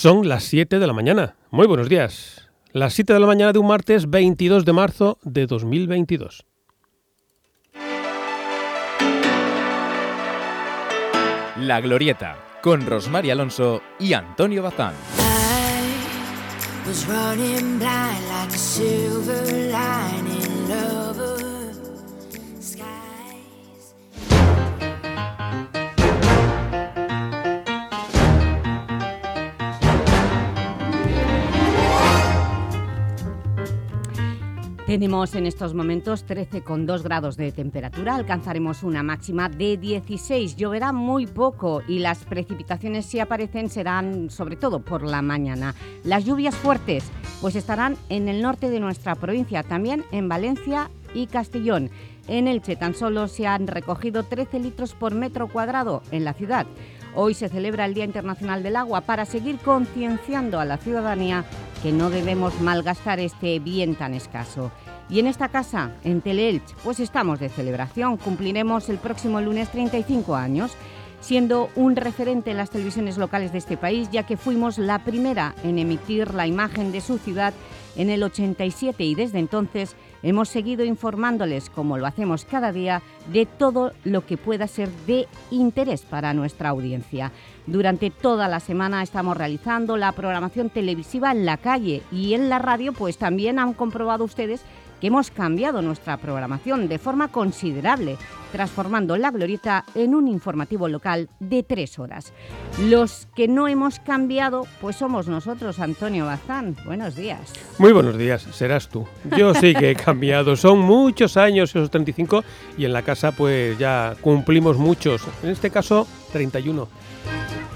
Son las 7 de la mañana. Muy buenos días. Las 7 de la mañana de un martes 22 de marzo de 2022. La Glorieta, con Rosmar Alonso y Antonio Bazán. Tenemos en estos momentos 13,2 grados de temperatura, alcanzaremos una máxima de 16, lloverá muy poco y las precipitaciones si aparecen serán sobre todo por la mañana. Las lluvias fuertes pues estarán en el norte de nuestra provincia, también en Valencia y Castellón. En Elche tan solo se han recogido 13 litros por metro cuadrado en la ciudad. Hoy se celebra el Día Internacional del Agua para seguir concienciando a la ciudadanía que no debemos malgastar este bien tan escaso. Y en esta casa, en Teleelch, pues estamos de celebración. Cumpliremos el próximo lunes 35 años, siendo un referente en las televisiones locales de este país, ya que fuimos la primera en emitir la imagen de su ciudad en el 87 y desde entonces hemos seguido informándoles, como lo hacemos cada día, de todo lo que pueda ser de interés para nuestra audiencia. Durante toda la semana estamos realizando la programación televisiva en la calle y en la radio, pues también han comprobado ustedes que hemos cambiado nuestra programación de forma considerable, transformando La Glorieta en un informativo local de tres horas. Los que no hemos cambiado, pues somos nosotros, Antonio Bazán. Buenos días. Muy buenos días, serás tú. Yo sí que he cambiado, son muchos años esos 35 y en la casa pues ya cumplimos muchos, en este caso 31.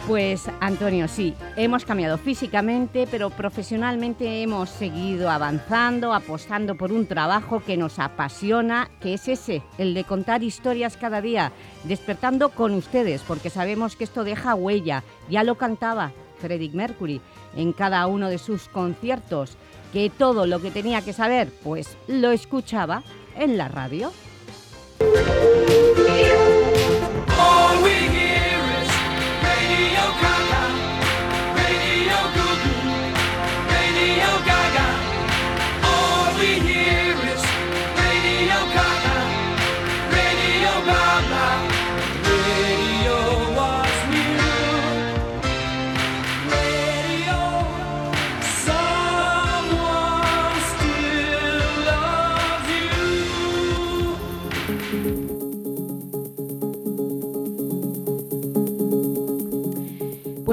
Pues Antonio, sí, hemos cambiado físicamente, pero profesionalmente hemos seguido avanzando, apostando por un trabajo que nos apasiona, que es ese, el de contar historias cada día, despertando con ustedes, porque sabemos que esto deja huella. Ya lo cantaba Freddie Mercury en cada uno de sus conciertos, que todo lo que tenía que saber, pues lo escuchaba en la radio.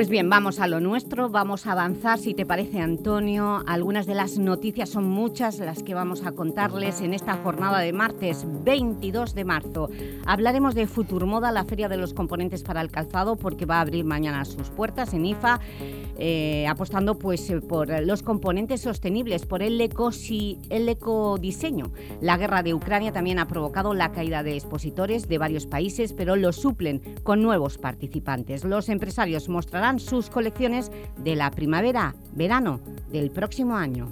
Pues bien, vamos a lo nuestro, vamos a avanzar, si te parece, Antonio. Algunas de las noticias son muchas las que vamos a contarles en esta jornada de martes 22 de marzo. Hablaremos de Futurmoda, la Feria de los Componentes para el Calzado, porque va a abrir mañana sus puertas en IFA, eh, apostando pues, eh, por los componentes sostenibles, por el, el ecodiseño. La guerra de Ucrania también ha provocado la caída de expositores de varios países, pero lo suplen con nuevos participantes. Los empresarios mostrarán sus colecciones de la primavera-verano del próximo año.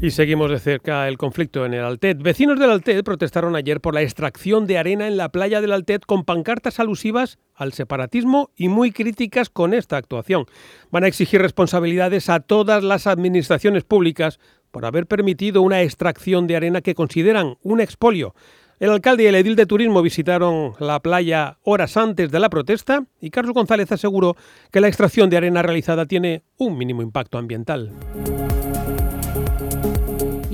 Y seguimos de cerca el conflicto en el Altet. Vecinos del Altet protestaron ayer por la extracción de arena en la playa del Altet con pancartas alusivas al separatismo y muy críticas con esta actuación. Van a exigir responsabilidades a todas las administraciones públicas por haber permitido una extracción de arena que consideran un expolio. El alcalde y el edil de turismo visitaron la playa horas antes de la protesta y Carlos González aseguró que la extracción de arena realizada tiene un mínimo impacto ambiental.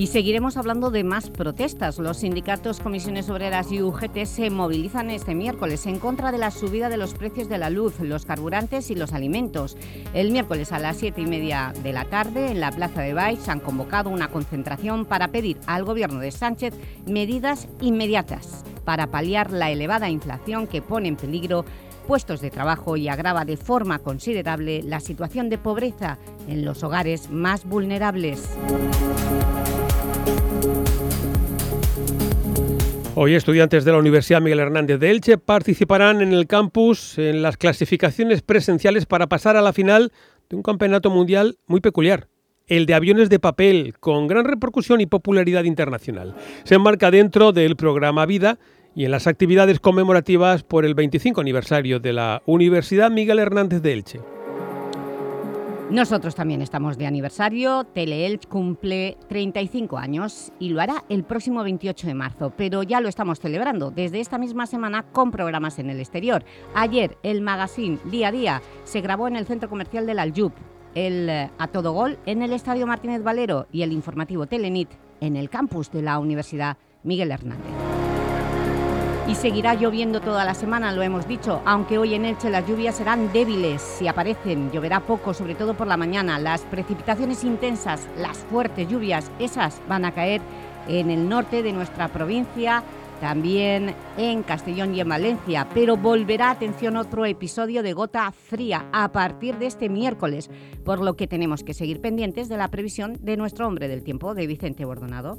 Y seguiremos hablando de más protestas. Los sindicatos, comisiones obreras y UGT se movilizan este miércoles en contra de la subida de los precios de la luz, los carburantes y los alimentos. El miércoles a las siete y media de la tarde en la Plaza de Baix han convocado una concentración para pedir al Gobierno de Sánchez medidas inmediatas para paliar la elevada inflación que pone en peligro puestos de trabajo y agrava de forma considerable la situación de pobreza en los hogares más vulnerables. Hoy estudiantes de la Universidad Miguel Hernández de Elche participarán en el campus en las clasificaciones presenciales para pasar a la final de un campeonato mundial muy peculiar, el de aviones de papel, con gran repercusión y popularidad internacional. Se enmarca dentro del programa Vida y en las actividades conmemorativas por el 25 aniversario de la Universidad Miguel Hernández de Elche. Nosotros también estamos de aniversario. Teleelch cumple 35 años y lo hará el próximo 28 de marzo, pero ya lo estamos celebrando desde esta misma semana con programas en el exterior. Ayer el magazine Día a Día se grabó en el Centro Comercial del Aljub, el eh, A Todo Gol en el Estadio Martínez Valero y el informativo Telenit en el campus de la Universidad Miguel Hernández. Y seguirá lloviendo toda la semana, lo hemos dicho, aunque hoy en Elche las lluvias serán débiles, si aparecen, lloverá poco, sobre todo por la mañana. Las precipitaciones intensas, las fuertes lluvias, esas van a caer en el norte de nuestra provincia, también en Castellón y en Valencia, pero volverá, atención, otro episodio de gota fría a partir de este miércoles, por lo que tenemos que seguir pendientes de la previsión de nuestro hombre del tiempo, de Vicente Bordonado.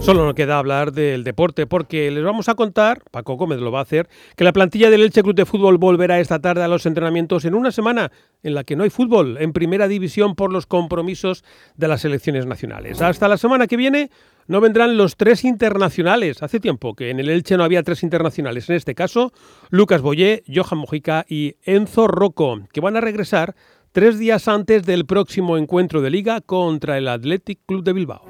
Solo nos queda hablar del deporte porque les vamos a contar, Paco Gómez lo va a hacer, que la plantilla del Elche Club de Fútbol volverá esta tarde a los entrenamientos en una semana en la que no hay fútbol en primera división por los compromisos de las selecciones nacionales. Hasta la semana que viene no vendrán los tres internacionales. Hace tiempo que en el Elche no había tres internacionales. En este caso, Lucas Boyé, Johan Mojica y Enzo Rocco, que van a regresar tres días antes del próximo encuentro de liga contra el Athletic Club de Bilbao.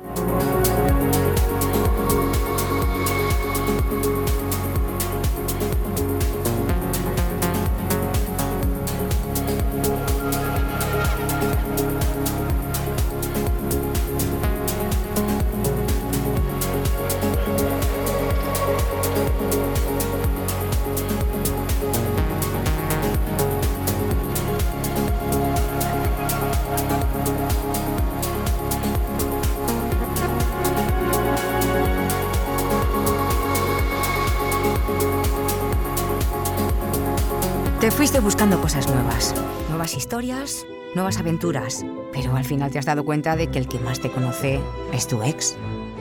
Cosas nuevas, nuevas historias, nuevas aventuras, pero al final te has dado cuenta de que el que más te conoce es tu ex.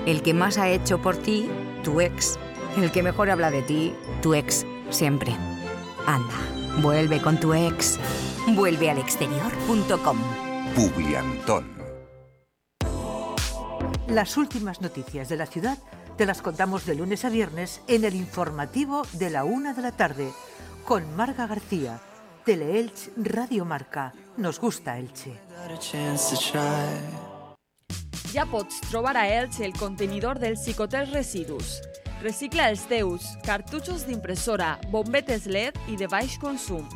El que más ha hecho por ti, tu ex. El que mejor habla de ti, tu ex, siempre. Anda, vuelve con tu ex. Vuelve al exterior.com. Publiantón. Las últimas noticias de la ciudad te las contamos de lunes a viernes en el informativo de la una de la tarde con Marga García. Teleelch Radio Marca. Nos gusta Elche. Ja pots trobar a Elche el contenidor del Cicotel Residus. Recicla els teus cartutxos d'impressora, bombetes LED i de baix consum,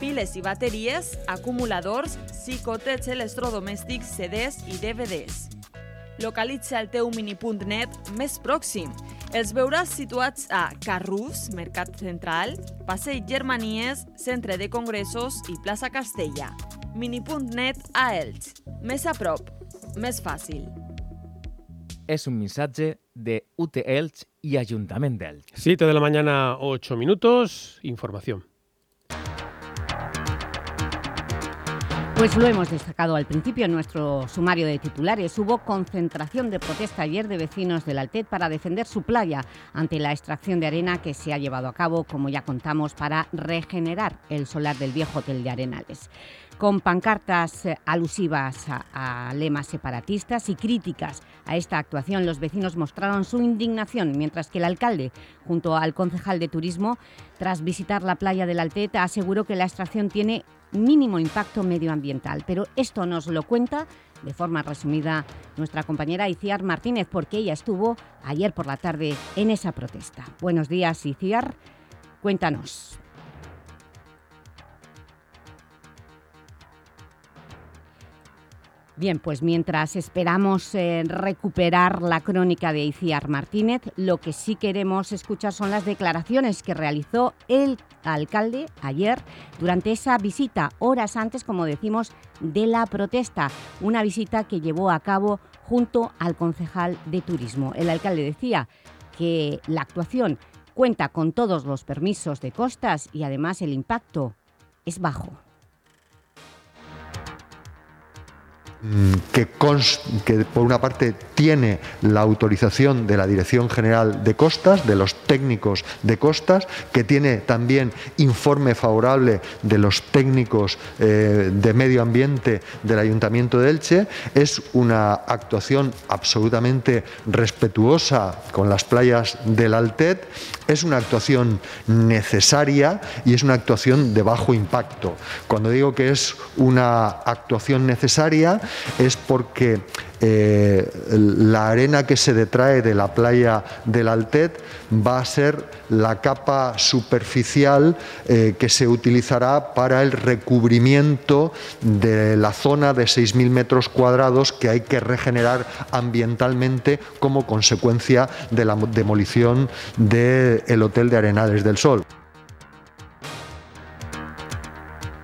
piles i bateries, acumuladors, xicotets electrodomèstics, CDs i DVDs. Localitza el teu mini.net més pròxim. Els veuràs situats a Carrús, Mercat Central, Passeig Germanies, Centre de Congressos i plaça Castella. Mini.net a Elx. Més a prop, més fàcil. Es un mensaje de UT Elche y Ayuntamiento de Elche. 7 de la mañana, 8 minutos, información. Pues lo hemos destacado al principio en nuestro sumario de titulares. Hubo concentración de protesta ayer de vecinos del Altet para defender su playa ante la extracción de arena que se ha llevado a cabo, como ya contamos, para regenerar el solar del viejo hotel de Arenales. Con pancartas eh, alusivas a, lemas separatistas y críticas a esta actuación, los vecinos mostraron su indignación, mientras que el alcalde, junto al concejal de turismo, tras visitar la playa del Altet, aseguró que la extracción tiene mínimo impacto medioambiental. Pero esto nos lo cuenta de forma resumida nuestra compañera Iciar Martínez, porque ella estuvo ayer por la tarde en esa protesta. Buenos días, Iciar. Cuéntanos. Bien, pues mientras esperamos eh, recuperar la crónica de Iciar Martínez, lo que sí queremos escuchar son las declaraciones que realizó el alcalde ayer durante esa visita, horas antes, como decimos, de la protesta. Una visita que llevó a cabo junto al concejal de Turismo. El alcalde decía que la actuación cuenta con todos los permisos de costas y además el impacto es bajo. Que, que, por una parte tiene la autorización de la Dirección General de Costas, de los técnicos de costas, que tiene también informe favorable de los técnicos eh, de medio ambiente del Ayuntamiento de Elche. Es una actuación absolutamente respetuosa con las playas del Altet, es una actuación necesaria y es una actuación de bajo impacto. Cuando digo que es una actuación necesaria, es porque eh, la arena que se detrae de la playa del Altet va a ser la capa superficial eh, que se utilizará para el recubrimiento de la zona de 6.000 metros cuadrados que hay que regenerar ambientalmente como consecuencia de la demolición del Hotel de Arenales del Sol.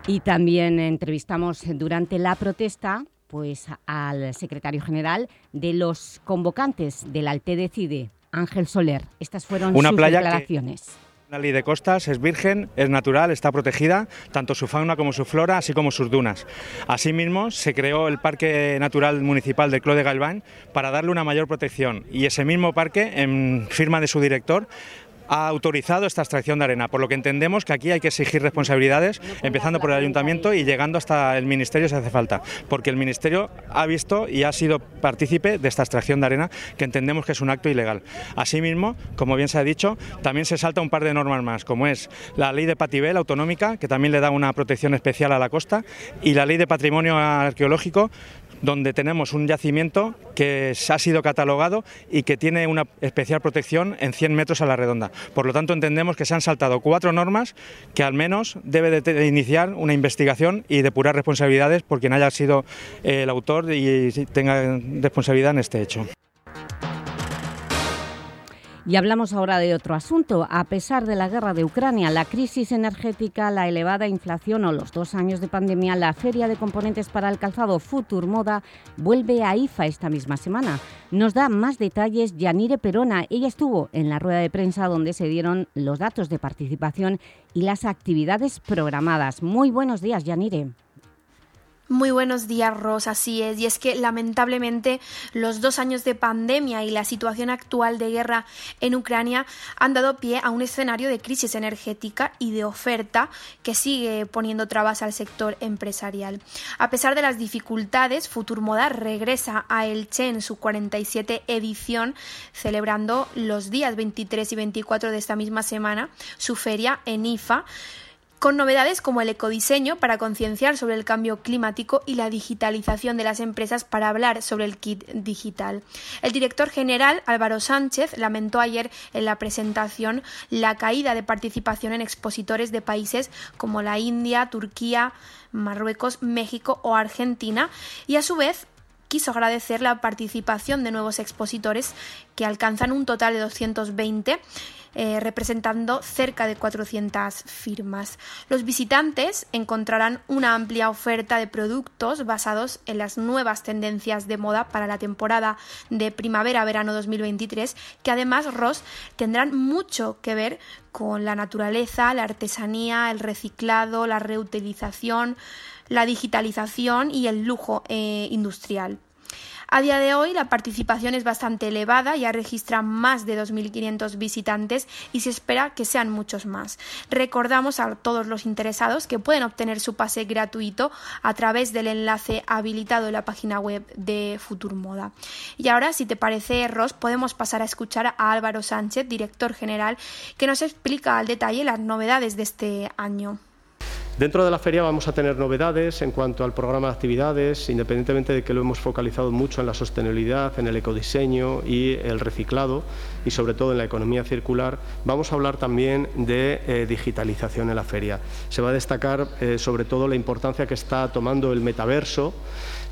Y también entrevistamos durante la protesta pues, al secretario general de los convocantes del Alte Decide, Ángel Soler. Estas fueron Una sus playa declaraciones. La ley de costas es virgen, es natural, está protegida, tanto su fauna como su flora, así como sus dunas. Asimismo, se creó el Parque Natural Municipal del Clos de Galván para darle una mayor protección y ese mismo parque, en firma de su director, ha autorizado esta extracción de arena, por lo que entendemos que aquí hay que exigir responsabilidades, empezando por el ayuntamiento y llegando hasta el ministerio si hace falta, porque el ministerio ha visto y ha sido partícipe de esta extracción de arena, que entendemos que es un acto ilegal. Asimismo, como bien se ha dicho, también se salta un par de normas más, como es la ley de Patibel autonómica, que también le da una protección especial a la costa, y la ley de patrimonio arqueológico, donde tenemos un yacimiento que ha sido catalogado y que tiene una especial protección en 100 metros a la redonda. Por lo tanto, entendemos que se han saltado cuatro normas que al menos debe de iniciar una investigación y depurar responsabilidades por quien haya sido el autor y tenga responsabilidad en este hecho. Y hablamos ahora de otro asunto. A pesar de la guerra de Ucrania, la crisis energética, la elevada inflación o los dos años de pandemia, la Feria de Componentes para el Calzado Futur Moda vuelve a IFA esta misma semana. Nos da más detalles Yanire Perona. Ella estuvo en la rueda de prensa donde se dieron los datos de participación y las actividades programadas. Muy buenos días, Yanire. Muy buenos días, Ros. Así es. Y es que lamentablemente los dos años de pandemia y la situación actual de guerra en Ucrania han dado pie a un escenario de crisis energética y de oferta que sigue poniendo trabas al sector empresarial. A pesar de las dificultades, Futurmoda regresa a Elche en su 47 edición, celebrando los días 23 y 24 de esta misma semana su feria en IFA con novedades como el ecodiseño para concienciar sobre el cambio climático y la digitalización de las empresas para hablar sobre el kit digital. El director general Álvaro Sánchez lamentó ayer en la presentación la caída de participación en expositores de países como la India, Turquía, Marruecos, México o Argentina y a su vez quiso agradecer la participación de nuevos expositores que alcanzan un total de 220 eh, representando cerca de 400 firmas. Los visitantes encontrarán una amplia oferta de productos basados en las nuevas tendencias de moda para la temporada de primavera-verano 2023, que además, Ross, tendrán mucho que ver con la naturaleza, la artesanía, el reciclado, la reutilización, la digitalización y el lujo eh, industrial. A día de hoy la participación es bastante elevada, ya registra más de 2.500 visitantes y se espera que sean muchos más. Recordamos a todos los interesados que pueden obtener su pase gratuito a través del enlace habilitado en la página web de Futurmoda. Y ahora, si te parece, Ross, podemos pasar a escuchar a Álvaro Sánchez, director general, que nos explica al detalle las novedades de este año. Dentro de la feria vamos a tener novedades en cuanto al programa de actividades, independientemente de que lo hemos focalizado mucho en la sostenibilidad, en el ecodiseño y el reciclado y sobre todo en la economía circular, vamos a hablar también de eh, digitalización en la feria. Se va a destacar eh, sobre todo la importancia que está tomando el metaverso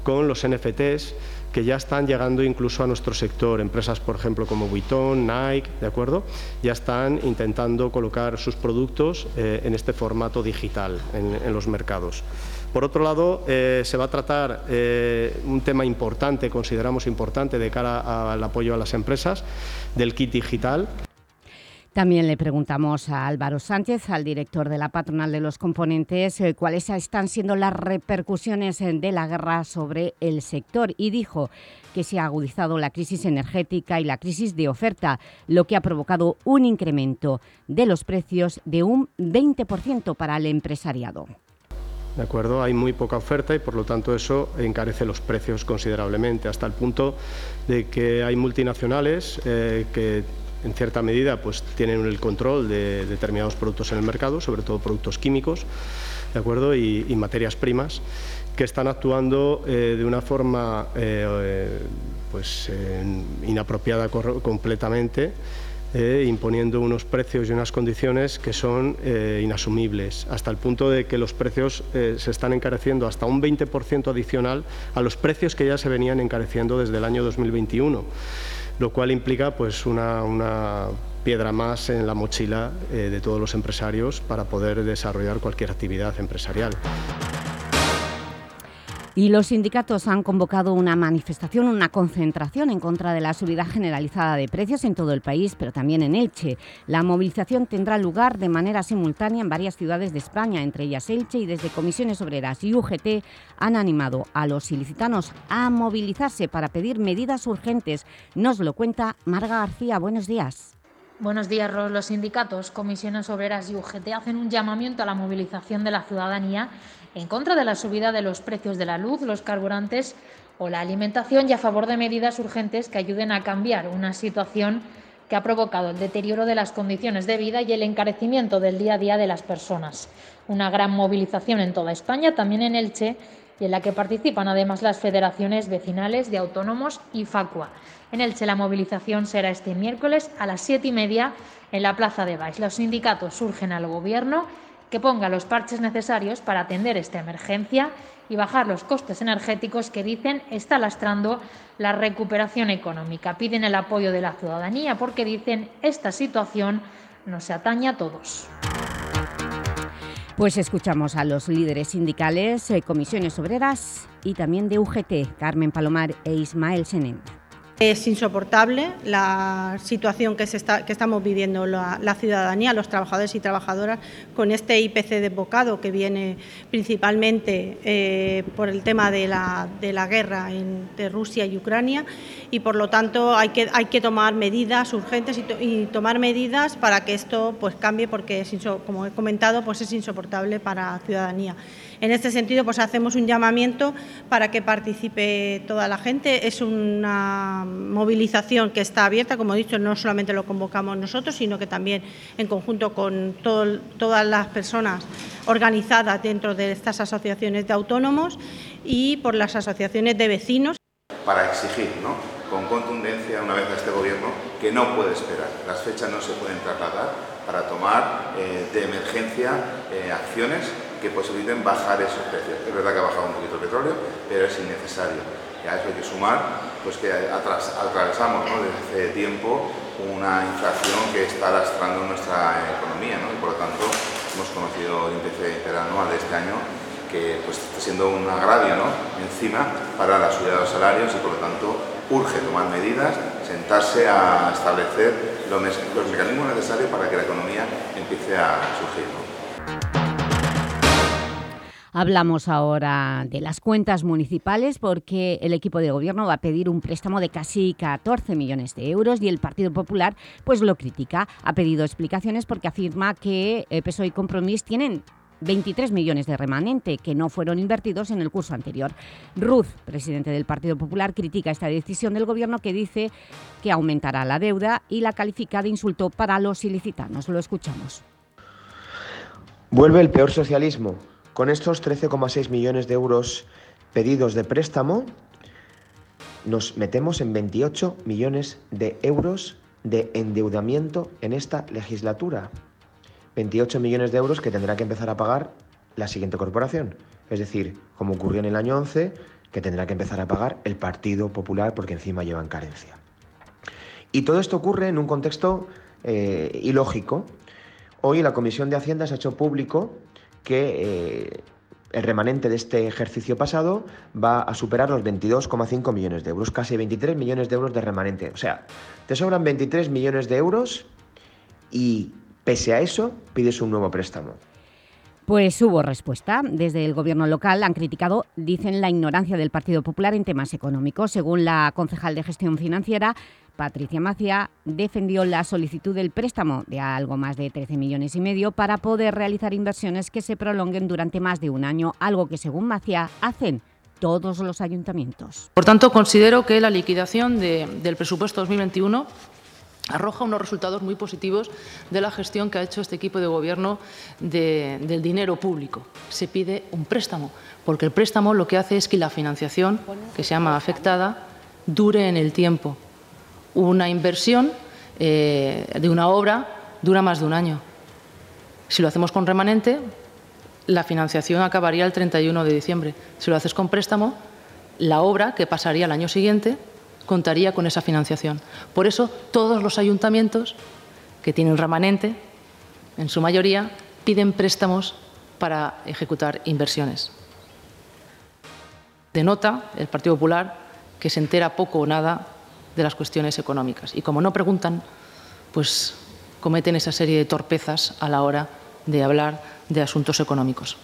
con los NFTs que ya están llegando incluso a nuestro sector. Empresas, por ejemplo, como Vuitton, Nike, ¿de acuerdo? Ya están intentando colocar sus productos eh, en este formato digital en, los mercados. Por otro lado, eh, se va a tratar eh, un tema importante, consideramos importante, de cara al apoyo a las empresas, del kit digital. También le preguntamos a Álvaro Sánchez, al director de la patronal de los componentes, eh, cuáles están siendo las repercusiones eh, de la guerra sobre el sector y dijo que se ha agudizado la crisis energética y la crisis de oferta, lo que ha provocado un incremento de los precios de un 20% para el empresariado. ¿De acuerdo? Hay muy poca oferta y por lo tanto eso encarece los precios considerablemente, hasta el punto de que hay multinacionales eh, que en cierta medida pues, tienen el control de determinados productos en el mercado, sobre todo productos químicos ¿de acuerdo? Y, materias primas, que están actuando eh, de una forma eh, pues, inapropiada completamente. Eh, imponiendo unos precios y unas condiciones que son inasumibles, hasta el punto de que los precios se están encareciendo hasta un 20% adicional a los precios que ya se venían encareciendo desde el año 2021 lo cual implica pues una, piedra más en la mochila eh, de todos los empresarios para poder desarrollar cualquier actividad empresarial. Y los sindicatos han convocado una manifestación, una concentración en contra de la subida generalizada de precios en todo el país, pero también en Elche. La movilización tendrá lugar de manera simultánea en varias ciudades de España, entre ellas Elche, y desde Comisiones Obreras y UGT han animado a los ilicitanos a movilizarse para pedir medidas urgentes. Nos lo cuenta Marga García. Buenos días. Buenos días. Los sindicatos, comisiones obreras y UGT hacen un llamamiento a la movilización de la ciudadanía en contra de la subida de los precios de la luz, los carburantes o la alimentación y a favor de medidas urgentes que ayuden a cambiar una situación que ha provocado el deterioro de las condiciones de vida y el encarecimiento del día a día de las personas. Una gran movilización en toda España, también en Elche, y en la que participan además las federaciones vecinales de autónomos y Facua. En Elche la movilización será este miércoles a las siete y media en la Plaza de Baix. Los sindicatos surgen al Gobierno que ponga los parches necesarios para atender esta emergencia y bajar los costes energéticos que dicen está lastrando la recuperación económica. Piden el apoyo de la ciudadanía porque dicen esta situación nos atañe a todos. Pues escuchamos a los líderes sindicales, eh, comisiones obreras y también de UGT, Carmen Palomar e Ismael Senén. Es insoportable la situación que, estamos viviendo la, ciudadanía, los trabajadores y trabajadoras, con este IPC desbocado que viene principalmente eh, por el tema de la, guerra entre Rusia y Ucrania y por lo tanto hay que, hay que tomar medidas urgentes y, tomar medidas para que esto pues, cambie porque, como he comentado, pues es insoportable para la ciudadanía. En este sentido, pues hacemos un llamamiento para que participe toda la gente. Es una movilización que está abierta, como he dicho, no solamente lo convocamos nosotros, sino que también en conjunto con todas las personas organizadas dentro de estas asociaciones de autónomos y por las asociaciones de vecinos. Para exigir, ¿no? con contundencia una vez a este Gobierno que no puede esperar. Las fechas no se pueden trasladar para tomar eh, de emergencia eh, acciones que posibiliten bajar esos precios. Es verdad que ha bajado un poquito el petróleo, pero es innecesario. Y a eso hay que sumar pues que atravesamos desde hace tiempo una inflación que está lastrando nuestra economía y por lo tanto hemos conocido el índice interanual de este año que pues, está siendo un agravio encima para la subida de los salarios y por lo tanto urge tomar medidas, sentarse a establecer los, mecanismos necesarios para que la economía empiece a surgir. Hablamos ahora de las cuentas municipales porque el equipo de gobierno va a pedir un préstamo de casi 14 millones de euros y el Partido Popular pues lo critica. Ha pedido explicaciones porque afirma que eh, PSOE y Compromís tienen 23 millones de remanente que no fueron invertidos en el curso anterior. Ruz, presidente del Partido Popular, critica esta decisión del Gobierno que dice que aumentará la deuda y la califica de insulto para los ilicitanos. Lo escuchamos. Vuelve el peor socialismo con estos 13,6 millones de euros pedidos de préstamo, nos metemos en 28 millones de euros de endeudamiento en esta legislatura. 28 millones de euros que tendrá que empezar a pagar la siguiente corporación. Es decir, como ocurrió en el año 11, que tendrá que empezar a pagar el Partido Popular porque encima llevan carencia. Y todo esto ocurre en un contexto eh, ilógico. Hoy la Comisión de Hacienda se ha hecho público que eh, el remanente de este ejercicio pasado va a superar los 22,5 millones de euros, casi 23 millones de euros de remanente. O sea, te sobran 23 millones de euros y, pese a eso, pides un nuevo préstamo. Pues hubo respuesta. Desde el gobierno local han criticado, dicen, la ignorancia del Partido Popular en temas económicos. Según la concejal de gestión financiera, Patricia Macia, defendió la solicitud del préstamo de algo más de 13 millones y medio para poder realizar inversiones que se prolonguen durante más de un año, algo que, según Macia, hacen todos los ayuntamientos. Por tanto, considero que la liquidación del presupuesto 2021 arroja unos resultados muy positivos de la gestión que ha hecho este equipo de gobierno del dinero público. Se pide un préstamo, porque el préstamo lo que hace es que la financiación, que se llama afectada, dure en el tiempo. Una inversión eh, de una obra dura más de un año. Si lo hacemos con remanente, la financiación acabaría el 31 de diciembre. Si lo haces con préstamo, la obra, que pasaría el año siguiente, contaría con esa financiación. Por eso, todos los ayuntamientos que tienen remanente, en su mayoría, piden préstamos para ejecutar inversiones. Denota el Partido Popular que se entera poco o nada de las cuestiones económicas. Y como no preguntan, pues cometen esa serie de torpezas a la hora de hablar de asuntos económicos.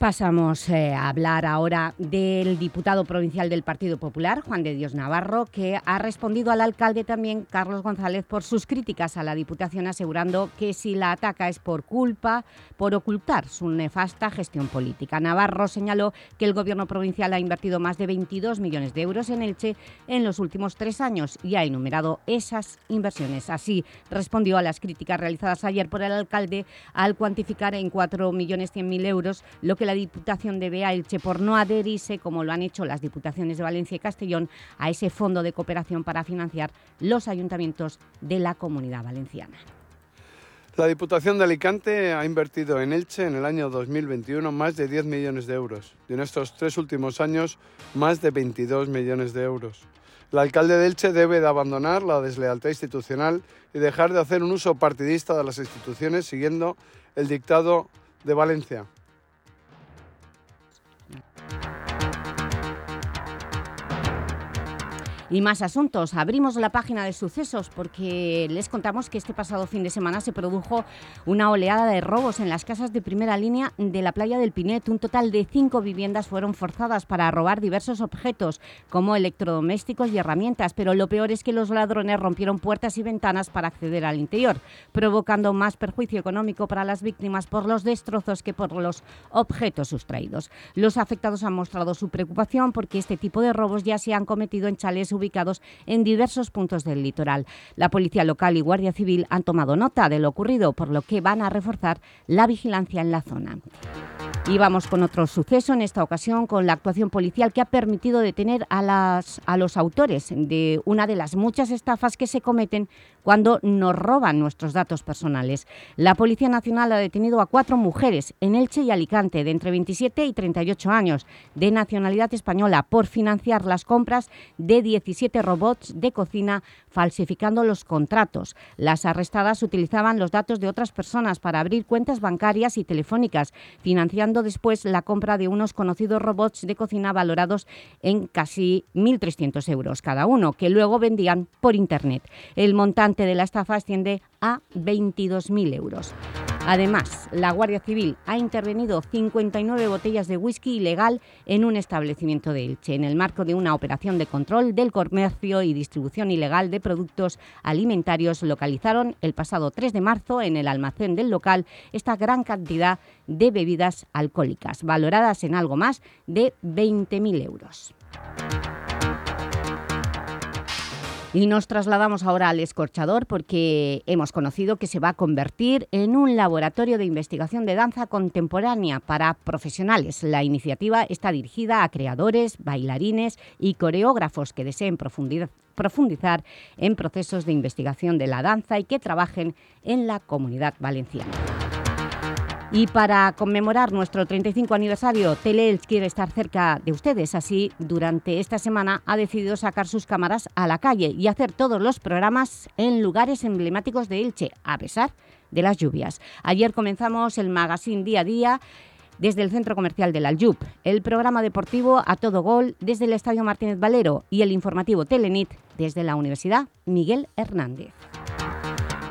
Pasamos eh, a hablar ahora del diputado provincial del Partido Popular, Juan de Dios Navarro, que ha respondido al alcalde también, Carlos González, por sus críticas a la Diputación, asegurando que si la ataca es por culpa, por ocultar su nefasta gestión política. Navarro señaló que el Gobierno provincial ha invertido más de 22 millones de euros en Elche en los últimos tres años y ha enumerado esas inversiones. Así respondió a las críticas realizadas ayer por el alcalde al cuantificar en 4.100.000 euros lo que la Diputación de Elche por no adherirse, como lo han hecho las Diputaciones de Valencia y Castellón, a ese fondo de cooperación para financiar los ayuntamientos de la Comunidad Valenciana. La Diputación de Alicante ha invertido en Elche en el año 2021 más de 10 millones de euros y en estos tres últimos años más de 22 millones de euros. El alcalde de Elche debe de abandonar la deslealtad institucional y dejar de hacer un uso partidista de las instituciones siguiendo el dictado de Valencia. Y más asuntos. Abrimos la página de sucesos porque les contamos que este pasado fin de semana se produjo una oleada de robos en las casas de primera línea de la playa del Pinet. Un total de cinco viviendas fueron forzadas para robar diversos objetos como electrodomésticos y herramientas, pero lo peor es que los ladrones rompieron puertas y ventanas para acceder al interior, provocando más perjuicio económico para las víctimas por los destrozos que por los objetos sustraídos. Los afectados han mostrado su preocupación porque este tipo de robos ya se han cometido en chales ubicados en diversos puntos del litoral. La Policía Local y Guardia Civil han tomado nota de lo ocurrido, por lo que van a reforzar la vigilancia en la zona. Y vamos con otro suceso, en esta ocasión con la actuación policial que ha permitido detener a, las, a los autores de una de las muchas estafas que se cometen cuando nos roban nuestros datos personales. La Policía Nacional ha detenido a cuatro mujeres en Elche y Alicante de entre 27 y 38 años de nacionalidad española por financiar las compras de 17 robots de cocina falsificando los contratos. Las arrestadas utilizaban los datos de otras personas para abrir cuentas bancarias y telefónicas, financiando después la compra de unos conocidos robots de cocina valorados en casi 1.300 euros cada uno, que luego vendían por Internet. El montante de la estafa asciende a 22.000 euros. Además, la Guardia Civil ha intervenido 59 botellas de whisky ilegal en un establecimiento de Elche, en el marco de una operación de control del comercio y distribución ilegal de productos alimentarios. Localizaron el pasado 3 de marzo en el almacén del local esta gran cantidad de bebidas alcohólicas, valoradas en algo más de 20.000 euros. Y nos trasladamos ahora al escorchador porque hemos conocido que se va a convertir en un laboratorio de investigación de danza contemporánea para profesionales. La iniciativa está dirigida a creadores, bailarines y coreógrafos que deseen profundizar en procesos de investigación de la danza y que trabajen en la comunidad valenciana. Y para conmemorar nuestro 35 aniversario, Teleelch quiere estar cerca de ustedes. Así, durante esta semana ha decidido sacar sus cámaras a la calle y hacer todos los programas en lugares emblemáticos de Elche, a pesar de las lluvias. Ayer comenzamos el magazine Día a Día desde el Centro Comercial del Aljub, el programa deportivo A Todo Gol desde el Estadio Martínez Valero y el informativo Telenit desde la Universidad Miguel Hernández.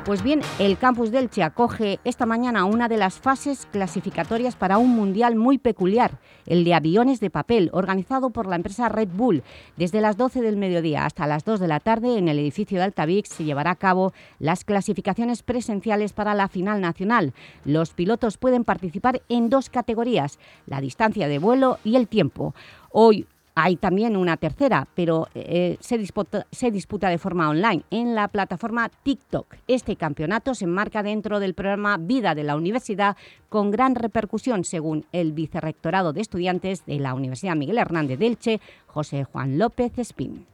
Pues bien, el campus del Che acoge esta mañana una de las fases clasificatorias para un mundial muy peculiar, el de aviones de papel, organizado por la empresa Red Bull. Desde las 12 del mediodía hasta las 2 de la tarde, en el edificio de Altavix se llevará a cabo las clasificaciones presenciales para la final nacional. Los pilotos pueden participar en dos categorías, la distancia de vuelo y el tiempo. Hoy hay también una tercera, pero eh, se, disputa, se, disputa, de forma online en la plataforma TikTok. Este campeonato se enmarca dentro del programa Vida de la Universidad con gran repercusión, según el vicerrectorado de estudiantes de la Universidad Miguel Hernández de Elche, José Juan López Espín.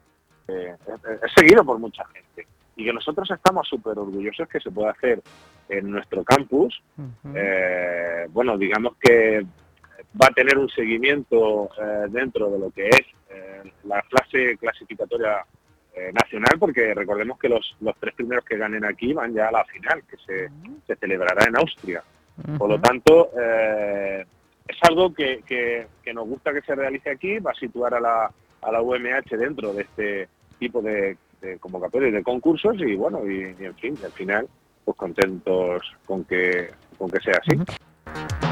Eh, es seguido por mucha gente y que nosotros estamos súper orgullosos que se pueda hacer en nuestro campus. Uh -huh. eh, bueno, digamos que va a tener un seguimiento eh, dentro de lo que es eh, la fase clasificatoria eh, nacional, porque recordemos que los, los, tres primeros que ganen aquí van ya a la final, que se, se celebrará en Austria. Uh -huh. Por lo tanto, es algo que, que, que, nos gusta que se realice aquí, va a situar a la, a la UMH dentro de este tipo de, de convocatorias, de concursos, y bueno, y, y, en fin, al final, pues contentos con que, con que sea así. Uh -huh.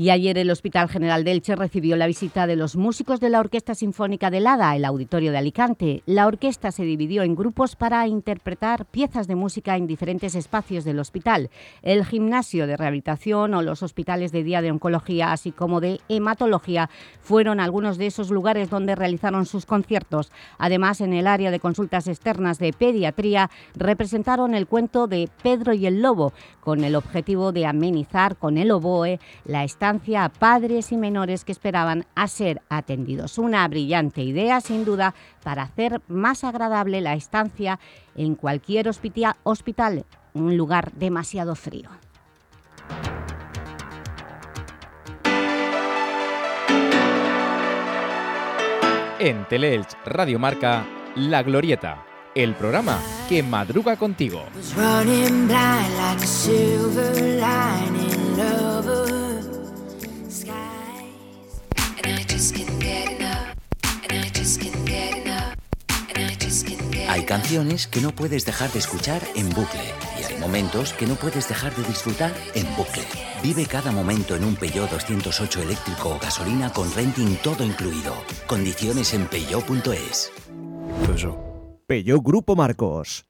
Y ayer el Hospital General de Elche recibió la visita de los músicos de la Orquesta Sinfónica de Lada, el Auditorio de Alicante. La orquesta se dividió en grupos para interpretar piezas de música en diferentes espacios del hospital. El gimnasio de rehabilitación o los hospitales de día de oncología, así como de hematología, fueron algunos de esos lugares donde realizaron sus conciertos. Además, en el área de consultas externas de pediatría, representaron el cuento de Pedro y el Lobo, con el objetivo de amenizar con el oboe la estancia a padres y menores que esperaban a ser atendidos. Una brillante idea, sin duda, para hacer más agradable la estancia en cualquier hospital, un lugar demasiado frío. En Teleelch Radio Marca, La Glorieta, el programa que madruga contigo. Hay canciones que no puedes dejar de escuchar en bucle y hay momentos que no puedes dejar de disfrutar en bucle. Vive cada momento en un Peugeot 208 eléctrico o gasolina con renting todo incluido. Condiciones en peugeot.es. Peugeot Grupo Marcos.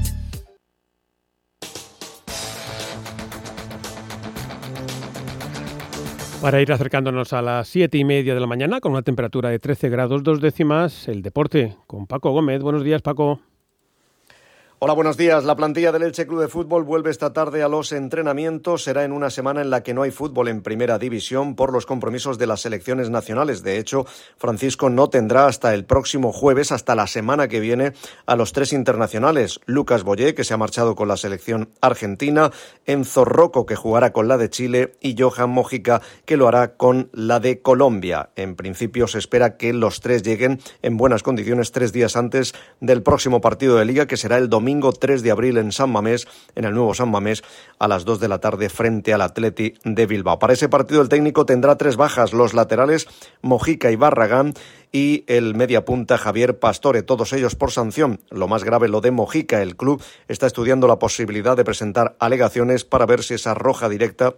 Para ir acercándonos a las siete y media de la mañana con una temperatura de 13 grados dos décimas, el deporte con Paco Gómez. Buenos días, Paco. Hola, buenos días. La plantilla del Elche Club de Fútbol vuelve esta tarde a los entrenamientos. Será en una semana en la que no hay fútbol en primera división por los compromisos de las selecciones nacionales. De hecho, Francisco no tendrá hasta el próximo jueves, hasta la semana que viene, a los tres internacionales. Lucas Boyé, que se ha marchado con la selección argentina, Enzo Rocco, que jugará con la de Chile, y Johan Mójica, que lo hará con la de Colombia. En principio se espera que los tres lleguen en buenas condiciones tres días antes del próximo partido de liga, que será el domingo domingo 3 de abril en San Mamés, en el nuevo San Mamés, a las 2 de la tarde frente al Atleti de Bilbao. Para ese partido el técnico tendrá tres bajas, los laterales Mojica y Barragán y el media punta Javier Pastore, todos ellos por sanción. Lo más grave lo de Mojica, el club está estudiando la posibilidad de presentar alegaciones para ver si esa roja directa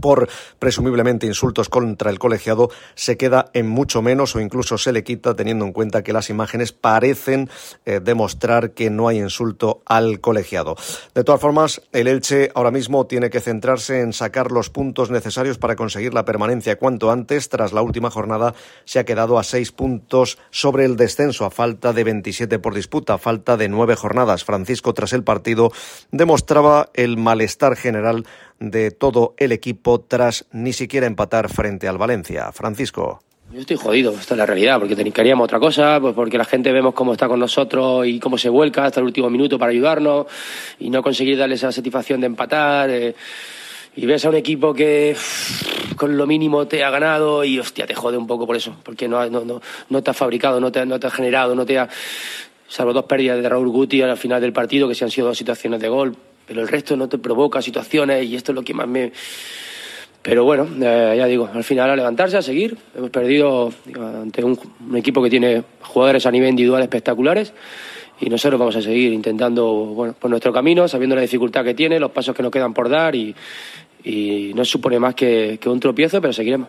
por presumiblemente insultos contra el colegiado se queda en mucho menos o incluso se le quita teniendo en cuenta que las imágenes parecen eh, demostrar que no hay insulto al colegiado. De todas formas, el Elche ahora mismo tiene que centrarse en sacar los puntos necesarios para conseguir la permanencia cuanto antes. Tras la última jornada se ha quedado a seis puntos sobre el descenso a falta de 27 por disputa, a falta de nueve jornadas. Francisco tras el partido demostraba el malestar general de todo el equipo tras ni siquiera empatar frente al Valencia. Francisco. Yo estoy jodido, esta es la realidad, porque queríamos otra cosa, pues porque la gente vemos cómo está con nosotros y cómo se vuelca hasta el último minuto para ayudarnos y no conseguir darle esa satisfacción de empatar. Eh, y ves a un equipo que con lo mínimo te ha ganado y hostia, te jode un poco por eso, porque no, no, no, no te ha fabricado, no te, no te ha generado, no te ha. Salvo dos pérdidas de Raúl Guti al final del partido, que se han sido dos situaciones de gol, pero el resto no te provoca situaciones y esto es lo que más me. Pero bueno, eh, ya digo, al final a levantarse, a seguir. Hemos perdido ante un, equipo que tiene jugadores a nivel individual espectaculares y nosotros vamos a seguir intentando bueno, por nuestro camino, sabiendo la dificultad que tiene, los pasos que nos quedan por dar y, no supone más que, que un tropiezo, pero seguiremos.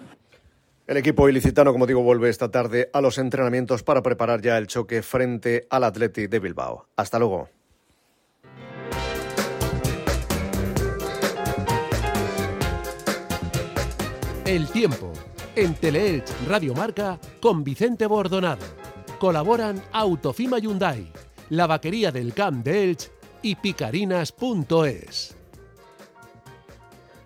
El equipo ilicitano, como digo, vuelve esta tarde a los entrenamientos para preparar ya el choque frente al Athletic de Bilbao. Hasta luego. El tiempo en Teleelch Radio Marca con Vicente Bordonado. Colaboran Autofima Hyundai, la vaquería del Camp de Elch y picarinas.es.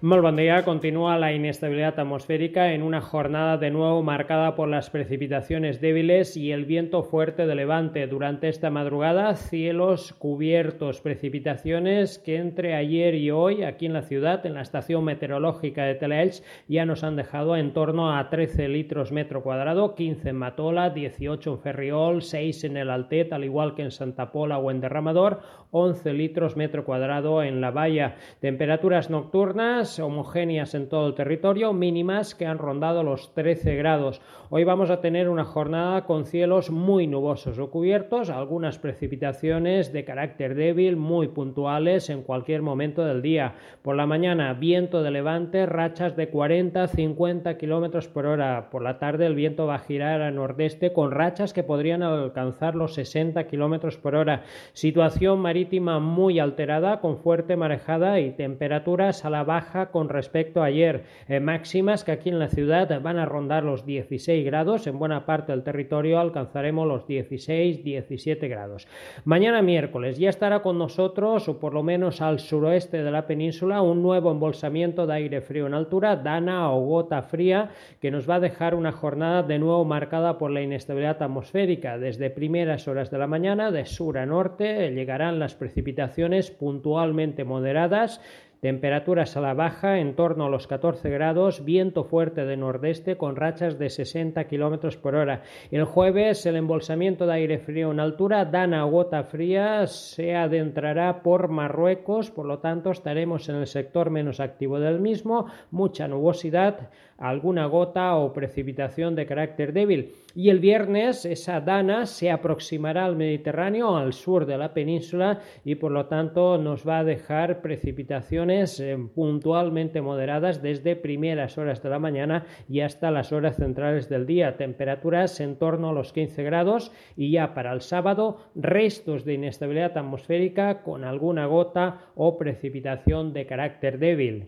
Molt bon día. Continúa la inestabilidad atmosférica en una jornada de nuevo marcada por las precipitaciones débiles y el viento fuerte de levante. Durante esta madrugada, cielos cubiertos, precipitaciones que entre ayer y hoy aquí en la ciudad, en la estación meteorológica de Teleelch, ya nos han dejado en torno a 13 litros metro cuadrado, 15 en Matola, 18 en Ferriol, 6 en el Altet, al igual que en Santa Pola o en Derramador, 11 litros metro cuadrado en la valla. Temperaturas nocturnas homogéneas en todo el territorio, mínimas que han rondado los 13 grados. Hoy vamos a tener una jornada con cielos muy nubosos o cubiertos, algunas precipitaciones de carácter débil, muy puntuales en cualquier momento del día. Por la mañana, viento de levante, rachas de 40-50 kilómetros por hora. Por la tarde, el viento va a girar a nordeste con rachas que podrían alcanzar los 60 kilómetros por hora. Situación marítima muy alterada, con fuerte marejada y temperaturas a la baja con respecto a ayer. Eh, máximas que aquí en la ciudad van a rondar los 16 grados. En buena parte del territorio alcanzaremos los 16-17 grados. Mañana miércoles ya estará con nosotros, o por lo menos al suroeste de la península, un nuevo embolsamiento de aire frío en altura, Dana o gota fría, que nos va a dejar una jornada de nuevo marcada por la inestabilidad atmosférica. Desde primeras horas de la mañana, de sur a norte, llegarán las precipitaciones puntualmente moderadas Temperaturas a la baja en torno a los 14 grados, viento fuerte de nordeste con rachas de 60 km por hora. El jueves el embolsamiento de aire frío en altura, Dana gota fría, se adentrará por Marruecos, por lo tanto estaremos en el sector menos activo del mismo, mucha nubosidad, alguna gota o precipitación de carácter débil. Y el viernes esa dana se aproximará al Mediterráneo, al sur de la península, y por lo tanto nos va a dejar precipitaciones eh, puntualmente moderadas desde primeras horas de la mañana y hasta las horas centrales del día. Temperaturas en torno a los 15 grados y ya para el sábado restos de inestabilidad atmosférica con alguna gota o precipitación de carácter débil.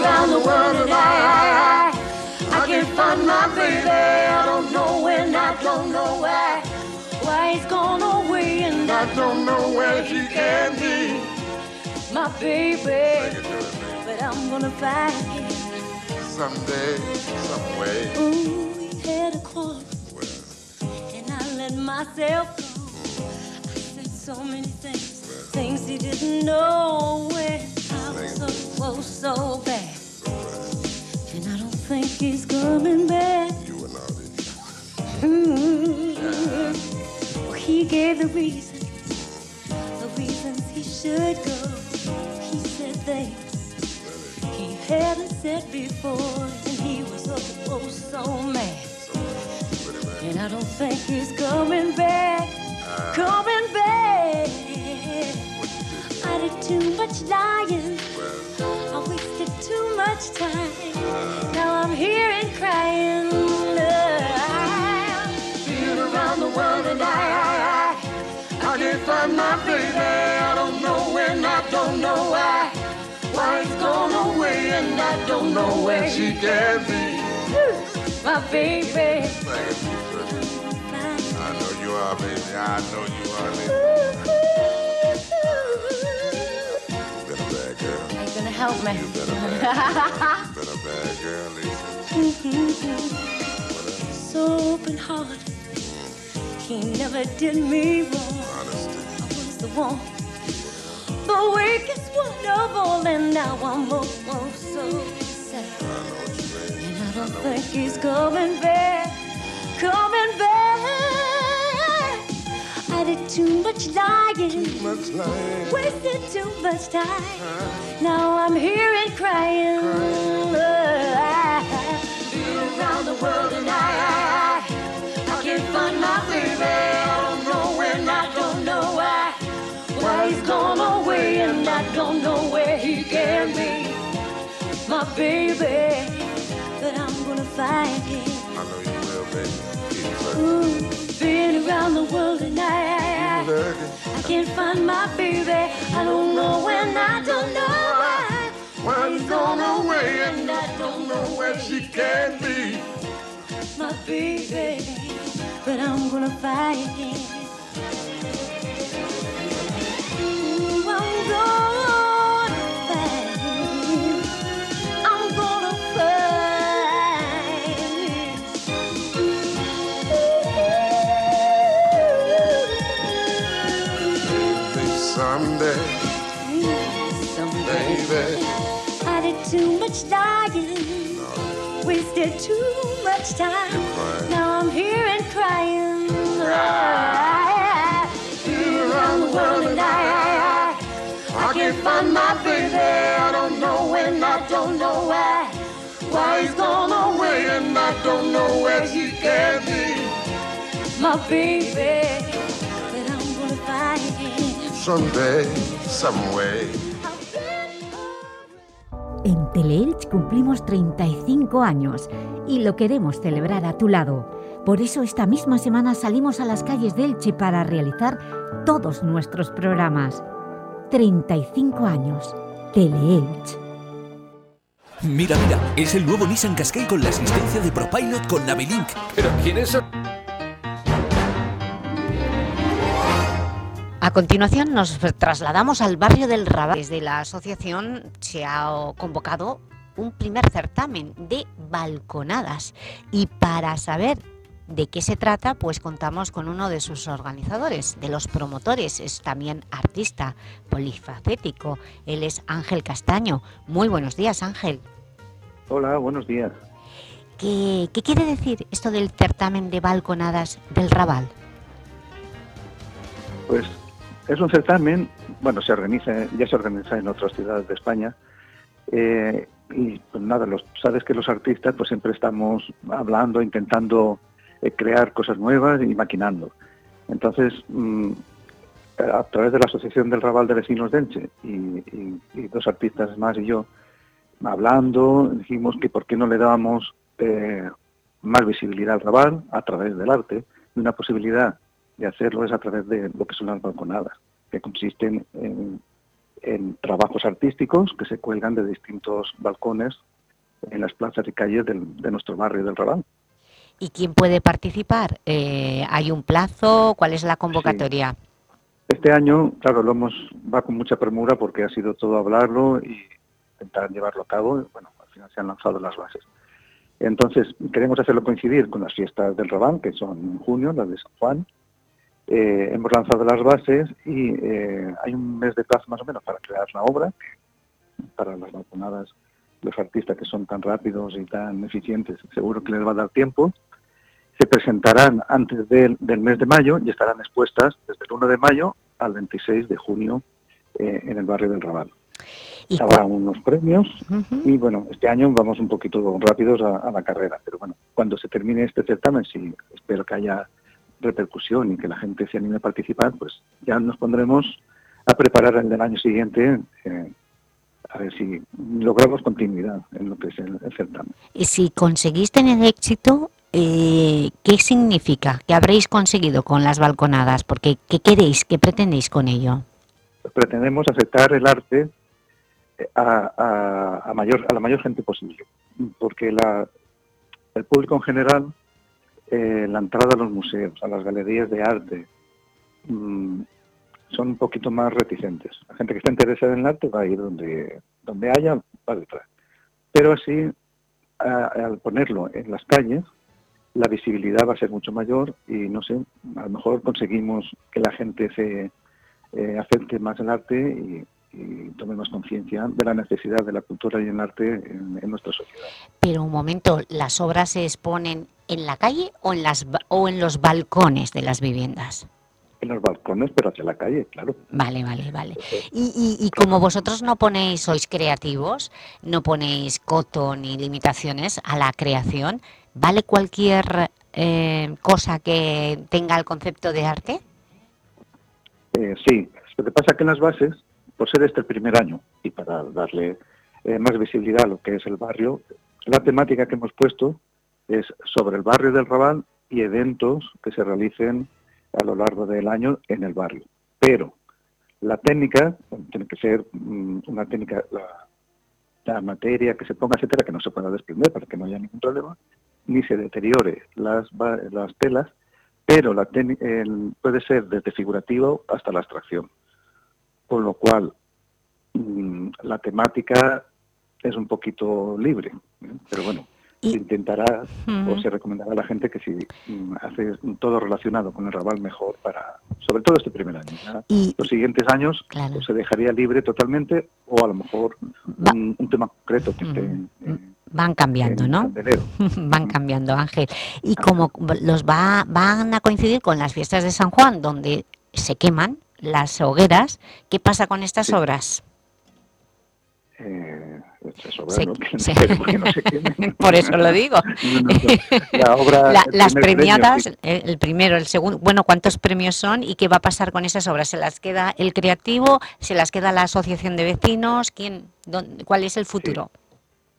around the world and I, I, I can't find my baby. I don't know when, I don't know why. Why he's gone away and I don't know where she can be. My baby, but I'm gonna find him. Someday, some way. Ooh, we had a quarrel, and I let myself go. I said so many things, things he didn't know. When So close, so bad, and I don't think he's coming back. Mm, He gave the reasons, the reasons he should go. He said things he hadn't said before, and he was oh, oh so mad. And I don't think he's coming back, coming back. Too much lying, I wasted too much time. Uh. Now I'm here and crying. I've been around the world and I, I, I, I can't find my baby. I don't know when, I don't know why. Why it's gone away and I don't know where she can be. My baby. I know you are, baby. I know you are, baby. Help me. You been bad. You been bad girl, Lisa. so open heart. He never did me wrong. I was the one, the weakest one of all, and now I'm oh, oh so sad. And I don't think he's coming back, coming back. I did too much lying, wasted too much time. Now I'm here and crying. Been around the world and I, I, I, I can't find my baby. I don't know when, I don't know why. Why he's gone away and I don't know where he can be. My baby, but I'm gonna find him. I know you will, baby. Ooh, been around the world and I, I, I, can't find my baby. I don't know when, I don't know why. Why he's gone away and I don't know where she can be. My baby, but I'm gonna find him. Ooh, I'm gonna much wasted too much time. Now I'm here and crying. Been around the world and I, I, I, I can't find my baby. I don't know when, I don't know why. Why he's gone away and I don't know where he can be. My baby, but I'm gonna find him. Someday, some way. En Teleelch cumplimos 35 años y lo queremos celebrar a tu lado. Por eso esta misma semana salimos a las calles de Elche para realizar todos nuestros programas. 35 años. Teleelch. Mira, mira, es el nuevo Nissan Qashqai con la asistencia de ProPilot con Navilink. ¿Pero quiénes son? A continuación nos trasladamos al barrio del Raval. Desde la asociación se ha convocado un primer certamen de balconadas y para saber de qué se trata, pues contamos con uno de sus organizadores, de los promotores, es también artista polifacético, él es Ángel Castaño. Muy buenos días, Ángel. Hola, buenos días. ¿Qué, qué quiere decir esto del certamen de balconadas del Raval? Pues es un certamen, bueno, se organiza, ya se organiza en otras ciudades de España. eh, y pues nada, sabes que los artistas pues siempre estamos hablando, intentando eh, crear cosas nuevas y maquinando. Entonces, mm, a través de la Asociación del Raval de Vecinos de Elche y, dos artistas más y yo, hablando, dijimos que por qué no le dábamos eh, más visibilidad al Raval a través del arte una posibilidad de hacerlo es a través de lo que son las balconadas, que consisten en, en trabajos artísticos que se cuelgan de distintos balcones en las plazas y calles del- de nuestro barrio del Raval. ¿Y quién puede participar? Eh, ¿Hay un plazo? ¿Cuál es la convocatoria? Este año, claro, lo hemos va con mucha premura porque ha sido todo hablarlo y intentar llevarlo a cabo. Bueno, al final se han lanzado las bases. Entonces, queremos hacerlo coincidir con las fiestas del Raval, que son en junio, las de San Juan. Eh, hemos lanzado las bases y eh, hay un mes de plazo más o menos para crear la obra, para las balconadas, los artistas que son tan rápidos y tan eficientes, seguro que les va a dar tiempo. Se presentarán antes del, del mes de mayo y estarán expuestas desde el 1 de mayo al 26 de junio eh, en el barrio del Raval. ¿Y Habrá unos premios y bueno, este año vamos un poquito rápidos a, a la carrera, pero bueno, cuando se termine este certamen, sí, espero que haya repercusión y que la gente se anime a participar, pues ya nos pondremos a preparar el del año siguiente, eh, a ver si logramos continuidad en lo que es el, el certamen. Y si conseguís tener éxito, eh, ¿qué significa? ¿Qué habréis conseguido con las balconadas? Porque ¿qué queréis? ¿Qué pretendéis con ello? pretendemos aceptar el arte eh, a, a- a mayor, a la mayor gente posible, porque la, el público en general, eh, la entrada a los museos, a las galerías de arte, mm, son un poquito más reticentes. La gente que está interesada en el arte va a ir donde, donde haya, va detrás. Pero así, al ponerlo en las calles, la visibilidad va a ser mucho mayor y no sé, a lo mejor conseguimos que la gente se eh, acepte más el arte y, y tome más conciencia de la necesidad de la cultura y el arte en, en nuestra sociedad. Pero un momento, ¿las obras se exponen en la calle o en, las, o en los balcones de las viviendas? En los balcones, pero hacia la calle, claro. Vale, vale, vale. Y, y, y como vosotros no ponéis, sois creativos, no ponéis coto ni limitaciones a la creación, ¿vale cualquier eh, cosa que tenga el concepto de arte? Eh, sí, lo que pasa que en las bases, por ser este el primer año y para darle eh, más visibilidad a lo que es el barrio, la temática que hemos puesto es sobre el barrio del Raval y eventos que se realicen a lo largo del año en el barrio. Pero la técnica tiene que ser mm, una técnica, la, materia que se ponga, etcétera, que no se pueda desprender para que no haya ningún problema, ni se deteriore las, telas, pero puede ser desde figurativo hasta la abstracción. Con lo cual, mm, la temática es un poquito libre, ¿eh? pero bueno, se intentará o se recomendará a la gente que si mm, hace todo relacionado con el Raval mejor para, sobre todo este primer año. Y- Los siguientes años pues, se dejaría libre totalmente o a lo mejor un, un tema concreto que esté en- Van cambiando, en ¿no? Van cambiando, Ángel. Y como los va, van a coincidir con las fiestas de San Juan, donde se queman las hogueras, ¿qué pasa con estas obras? Eh, se sobra, Se- ¿no? Que- se- esperemos que no se quemen. Por eso lo digo. No, no, no. La obra, La- el las premio, premiadas, sí. el, primero, el segundo, bueno, ¿cuántos premios son y qué va a pasar con esas obras? ¿Se las queda el creativo? ¿Se las queda la asociación de vecinos? ¿Quién, dónde- ¿Cuál es el futuro?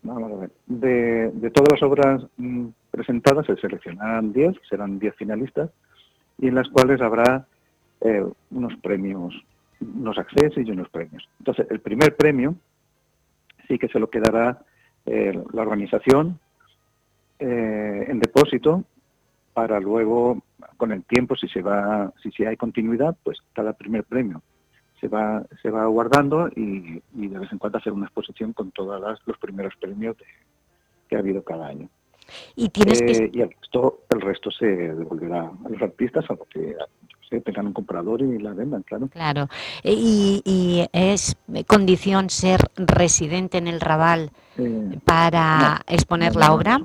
Vamos a ver. De, de todas las obras mm, presentadas se seleccionarán 10, serán 10 finalistas, y en las cuales habrá eh, unos premios, unos accesos y unos premios. Entonces, el primer premio sí que se lo quedará eh, la organización eh, en depósito para luego, con el tiempo, si se va, si, si hay continuidad, pues cada primer premio se va, se va guardando y, y de vez en cuando hacer una exposición con todos los primeros premios de- que ha habido cada año. Y tienes que... Eh, y el resto, el resto se devolverá a los artistas, a qué sé, tengan un comprador y la vendan, claro. Claro. Eh, Y, y es condición ser residente en el Raval Eh, para no, exponer no, la obra.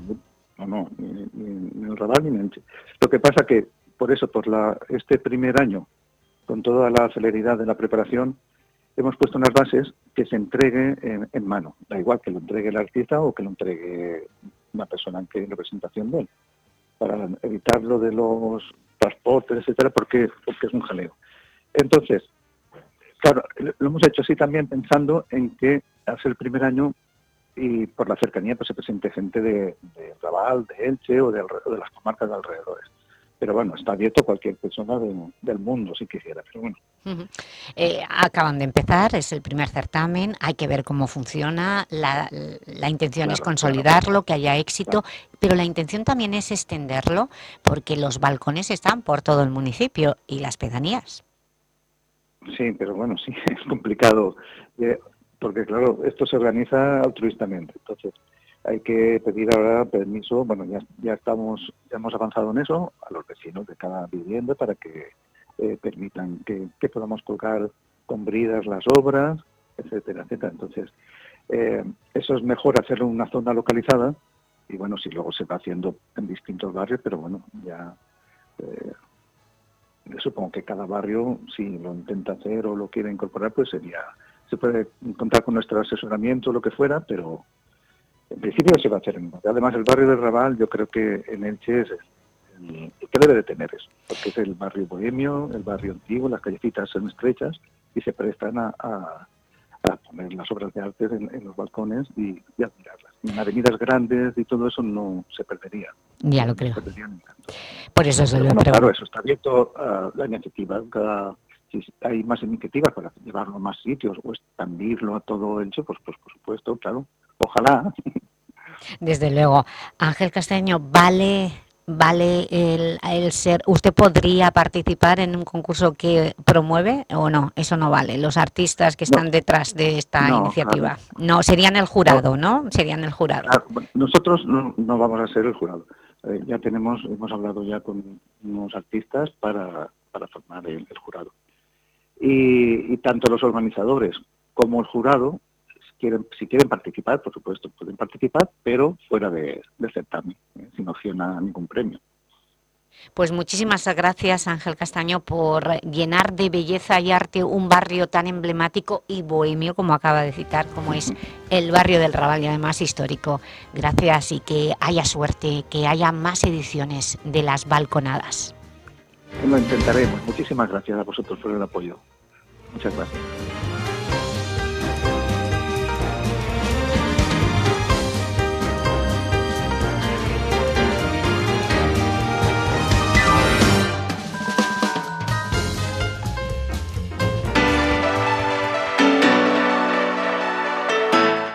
No, no, ni, ni- en el Raval ni en Elche. Lo que pasa que, por eso, por la, este primer año, con toda la celeridad de la preparación, hemos puesto unas bases que se entregue en, en mano. Da igual que lo entregue el artista o que lo entregue una persona que en representación de él, para evitar lo de los transportes, etcétera, porque, porque es un jaleo. Entonces, claro, lo hemos hecho así también pensando en que ser el primer año y por la cercanía pues se presente gente de, de Raval, de Elche o de, o de las comarcas de alrededores. Pero bueno, está abierto a cualquier persona de- del mundo si quisiera. Pero bueno. Eh, acaban de empezar, es el primer certamen, hay que ver cómo funciona, la, la intención es Claro, consolidarlo, que haya éxito, pero la intención también es extenderlo porque los balcones están por todo el municipio y las pedanías. sí, pero bueno, sí, es complicado. eh, porque claro, esto se organiza altruistamente. Entonces, hay que pedir ahora permiso, bueno, ya, ya estamos, ya hemos avanzado en eso, a los vecinos de cada vivienda para que eh, permitan que, que podamos colgar con bridas las obras, etcétera, etcétera. Entonces, eh, eso es mejor hacerlo en una zona localizada y bueno, si luego se va haciendo en distintos barrios, pero bueno, ya eh, supongo que cada barrio, si lo intenta hacer o lo quiere incorporar, pues sería se puede contar con nuestro asesoramiento, lo que fuera, pero en principio se va a hacer en Además, el barrio de Raval yo creo que en Elche es el, que debe de tener eso, porque es el barrio bohemio, el barrio antiguo, las callecitas son estrechas y se prestan a, a, poner las obras de arte en, los balcones y, admirarlas. En avenidas grandes y todo eso no se perdería. Ya lo creo. Por eso se lo bueno, Claro, eso está abierto a la iniciativa. si hay más iniciativas para llevarlo a más sitios o expandirlo a todo el pues, pues por supuesto, claro. Ojalá. Desde luego. Ángel Castaño, ¿vale vale el, el, ser, usted podría participar en un concurso que promueve o no, eso no vale, los artistas que están detrás de esta iniciativa, no, serían el jurado, ¿no? Serían el jurado. nosotros no, vamos a ser el jurado, eh, ya tenemos, hemos hablado ya con unos artistas para, para formar el, jurado. Y, y tanto los organizadores como el jurado si quieren participar, por supuesto, pueden participar, pero fuera de, de certamen, eh, sin opción a ningún premio. Pues muchísimas gracias, Ángel Castaño, por llenar de belleza y arte un barrio tan emblemático y bohemio, como acaba de citar, como es el barrio del Raval y además histórico. Gracias y que haya suerte, que haya más ediciones de las balconadas. Lo intentaremos. Muchísimas gracias a vosotros por el apoyo. Muchas gracias.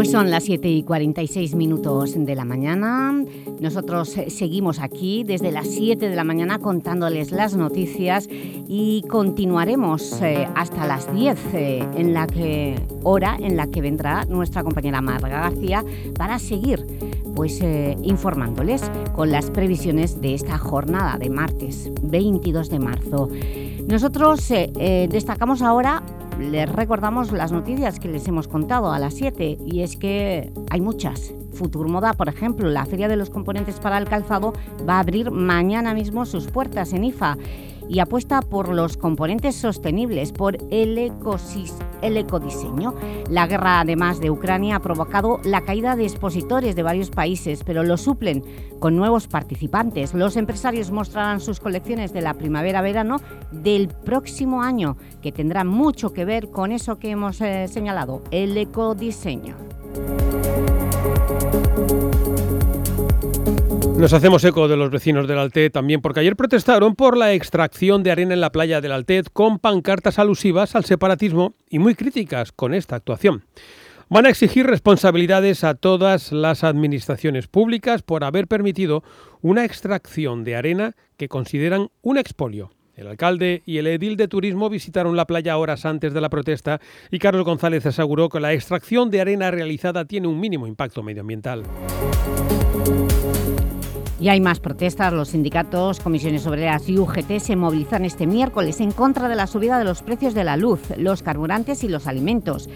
Pues son las 7 y 46 minutos de la mañana. Nosotros eh, seguimos aquí desde las 7 de la mañana contándoles las noticias y continuaremos eh, hasta las 10 eh, en la que, hora en la que vendrá nuestra compañera Marga García para seguir pues, informándoles con las previsiones de esta jornada de martes 22 de marzo. Nosotros destacamos ahora les recordamos las noticias que les hemos contado a las 7 y es que hay muchas. Futurmoda, por ejemplo, la Feria de los Componentes para el Calzado va a abrir mañana mismo sus puertas en IFA y apuesta por los componentes sostenibles, por el, el ecodiseño. La guerra, además de Ucrania, ha provocado la caída de expositores de varios países, pero lo suplen con nuevos participantes. Los empresarios mostrarán sus colecciones de la primavera-verano del próximo año, que tendrá mucho que ver con eso que hemos eh, señalado, el ecodiseño. Nos hacemos eco de los vecinos del Altet también porque ayer protestaron por la extracción de arena en la playa del Altet con pancartas alusivas al separatismo y muy críticas con esta actuación. Van a exigir responsabilidades a todas las administraciones públicas por haber permitido una extracción de arena que consideran un expolio. El alcalde y el edil de turismo visitaron la playa horas antes de la protesta y Carlos González aseguró que la extracción de arena realizada tiene un mínimo impacto medioambiental. Y hay más protestas. Los sindicatos, comisiones obreras y UGT se movilizan este miércoles en contra de la subida de los precios de la luz, los carburantes y los alimentos.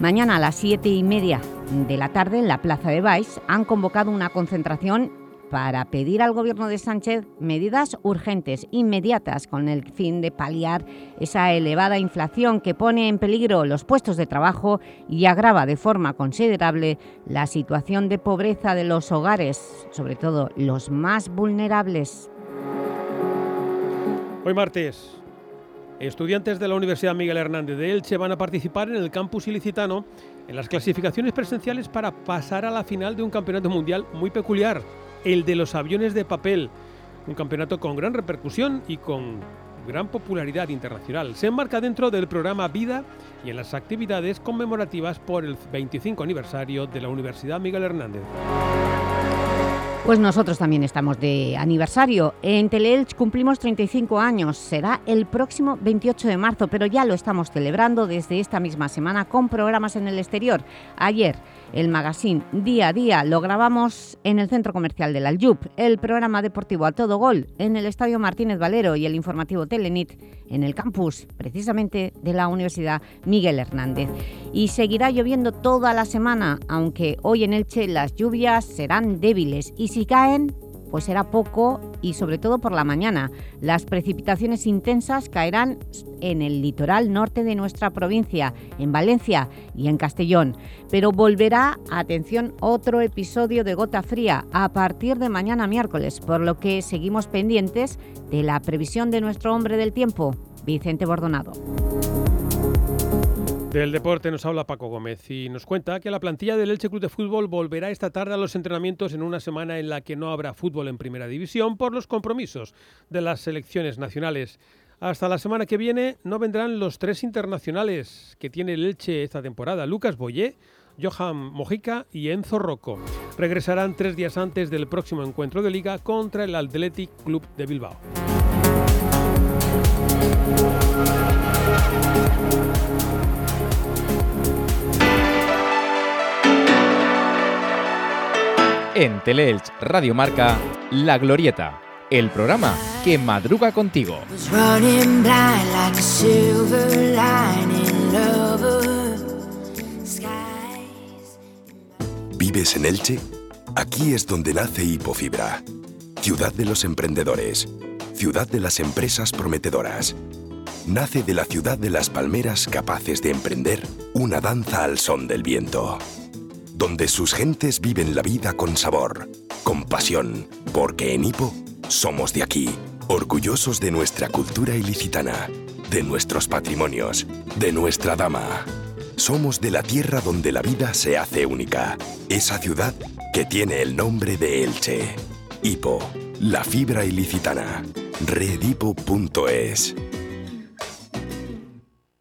Mañana a las siete y media de la tarde en la Plaza de Baix han convocado una concentración para pedir al Gobierno de Sánchez medidas urgentes, inmediatas, con el fin de paliar esa elevada inflación que pone en peligro los puestos de trabajo y agrava de forma considerable la situación de pobreza de los hogares, sobre todo los más vulnerables. Hoy martes, estudiantes de la Universidad Miguel Hernández de Elche van a participar en el campus ilicitano en las clasificaciones presenciales para pasar a la final de un campeonato mundial muy peculiar el de los aviones de papel, un campeonato con gran repercusión y con gran popularidad internacional. Se enmarca dentro del programa Vida y en las actividades conmemorativas por el 25 aniversario de la Universidad Miguel Hernández. Pues nosotros también estamos de aniversario. En Teleelch cumplimos 35 años. Será el próximo 28 de marzo, pero ya lo estamos celebrando desde esta misma semana con programas en el exterior. Ayer el magazine. Día a Día lo grabamos en el Centro Comercial del Aljub, el programa deportivo a todo gol en el Estadio Martínez Valero y el informativo Telenit en el campus, precisamente, de la Universidad Miguel Hernández. Y seguirá lloviendo toda la semana, aunque hoy en Elche las lluvias serán débiles. Y si caen pues será poco y sobre todo por la mañana. Las precipitaciones intensas caerán en el litoral norte de nuestra provincia, en Valencia y en Castellón. Pero volverá, atención, otro episodio de gota fría a partir de mañana miércoles, por lo que seguimos pendientes de la previsión de nuestro hombre del tiempo, Vicente Bordonado. Del deporte nos habla Paco Gómez y nos cuenta que la plantilla del Elche Club de Fútbol volverá esta tarde a los entrenamientos en una semana en la que no habrá fútbol en primera división por los compromisos de las selecciones nacionales. Hasta la semana que viene no vendrán los tres internacionales que tiene el Elche esta temporada, Lucas Boyé, Johan Mojica y Enzo Rocco. Regresarán tres días antes del próximo encuentro de liga contra el Athletic Club de Bilbao. En Teleelch Radio Marca, La Glorieta, el programa que madruga contigo. ¿Vives en Elche? Aquí es donde nace Hipofibra, ciudad de los emprendedores, ciudad de las empresas prometedoras. Nace de la ciudad de las palmeras capaces de emprender una danza al son del viento, donde sus gentes viven la vida con sabor, con pasión, porque en Hipo somos de aquí, orgullosos de nuestra cultura ilicitana, de nuestros patrimonios, de nuestra dama. Somos de la tierra donde la vida se hace única, esa ciudad que tiene el nombre de Elche. Hipo, la fibra ilicitana. Redhipo.es.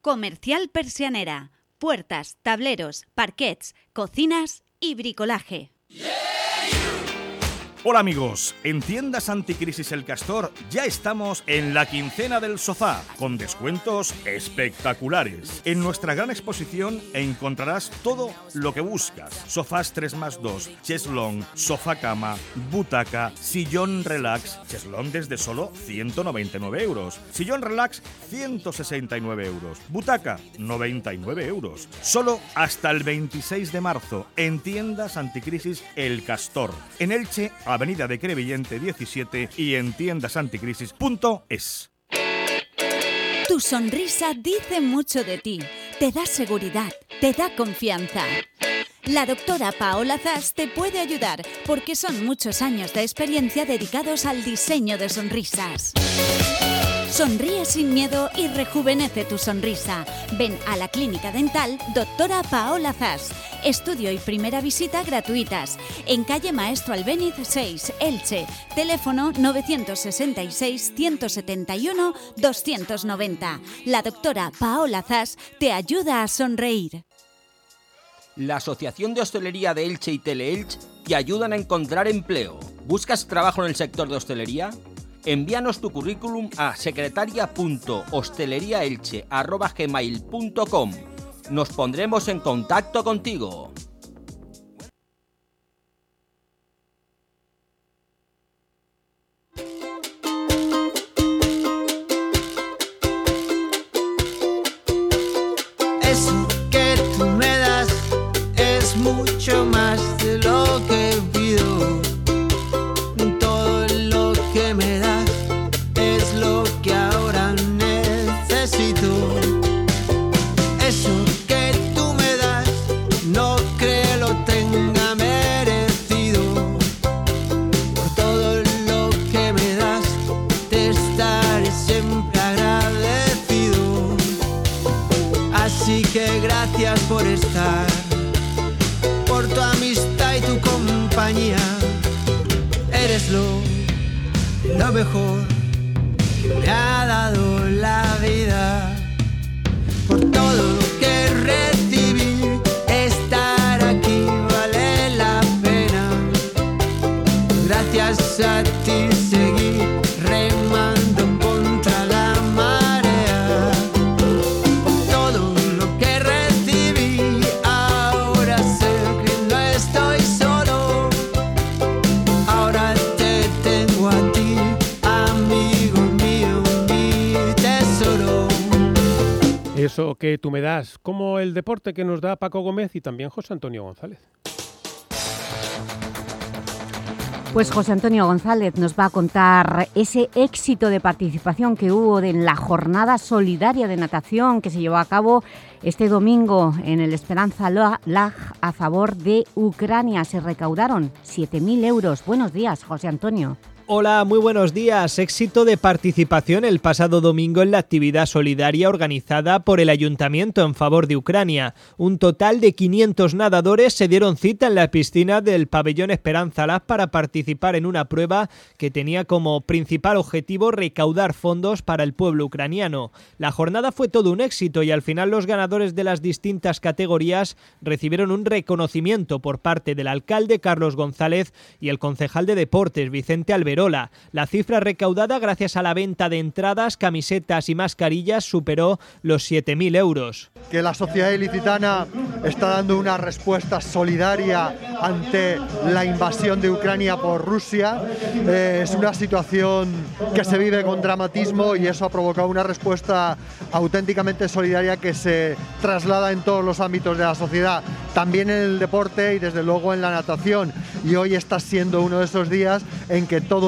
Comercial Persianera. Puertas, tableros, parquets, cocinas y bricolaje. Hola amigos, en tiendas Anticrisis El Castor ya estamos en la quincena del sofá, con descuentos espectaculares. En nuestra gran exposición encontrarás todo lo que buscas. Sofás 3 más 2, cheslong, sofá cama, butaca, sillón relax, cheslong desde solo 199 euros, sillón relax 169 euros, butaca 99 euros. Solo hasta el 26 de marzo en tiendas Anticrisis El Castor. En Elche, Avenida de Crevillente 17 y en tiendasanticrisis.es. Tu sonrisa dice mucho de ti, te da seguridad, te da confianza. La doctora Paola Zas te puede ayudar porque son muchos años de experiencia dedicados al diseño de sonrisas. Sonríe sin miedo y rejuvenece tu sonrisa. Ven a la clínica dental Doctora Paola Zas. Estudio y primera visita gratuitas. En calle Maestro Albéniz 6, Elche. Teléfono 966-171-290. La doctora Paola Zas te ayuda a sonreír. La Asociación de Hostelería de Elche y Teleelch te ayudan a encontrar empleo. ¿Buscas trabajo en el sector de hostelería? Envíanos tu currículum a secretaria.hosteleriaelche.gmail.com Nos pondremos en contacto contigo. Por tu amistad y tu compañía. Eres lo, lo mejor que tú me das, como el deporte que nos da Paco Gómez y también José Antonio González. Pues José Antonio González nos va a contar ese éxito de participación que hubo en la jornada solidaria de natación que se llevó a cabo este domingo en el Esperanza Lag a favor de Ucrania. Se recaudaron 7.000 euros. Buenos días, José Antonio. Hola, muy buenos días. Éxito de participación el pasado domingo en la actividad solidaria organizada por el Ayuntamiento en favor de Ucrania. Un total de 500 nadadores se dieron cita en la piscina del pabellón Esperanza Lab para participar en una prueba que tenía como principal objetivo recaudar fondos para el pueblo ucraniano. La jornada fue todo un éxito y al final los ganadores de las distintas categorías recibieron un reconocimiento por parte del alcalde Carlos González y el concejal de deportes Vicente La cifra recaudada gracias a la venta de entradas, camisetas y mascarillas superó los 7.000 euros. Que la sociedad ilicitana está dando una respuesta solidaria ante la invasión de Ucrania por Rusia. Eh, es una situación que se vive con dramatismo y eso ha provocado una respuesta auténticamente solidaria que se traslada en todos los ámbitos de la sociedad, también en el deporte y desde luego en la natación. Y hoy está siendo uno de esos días en que todo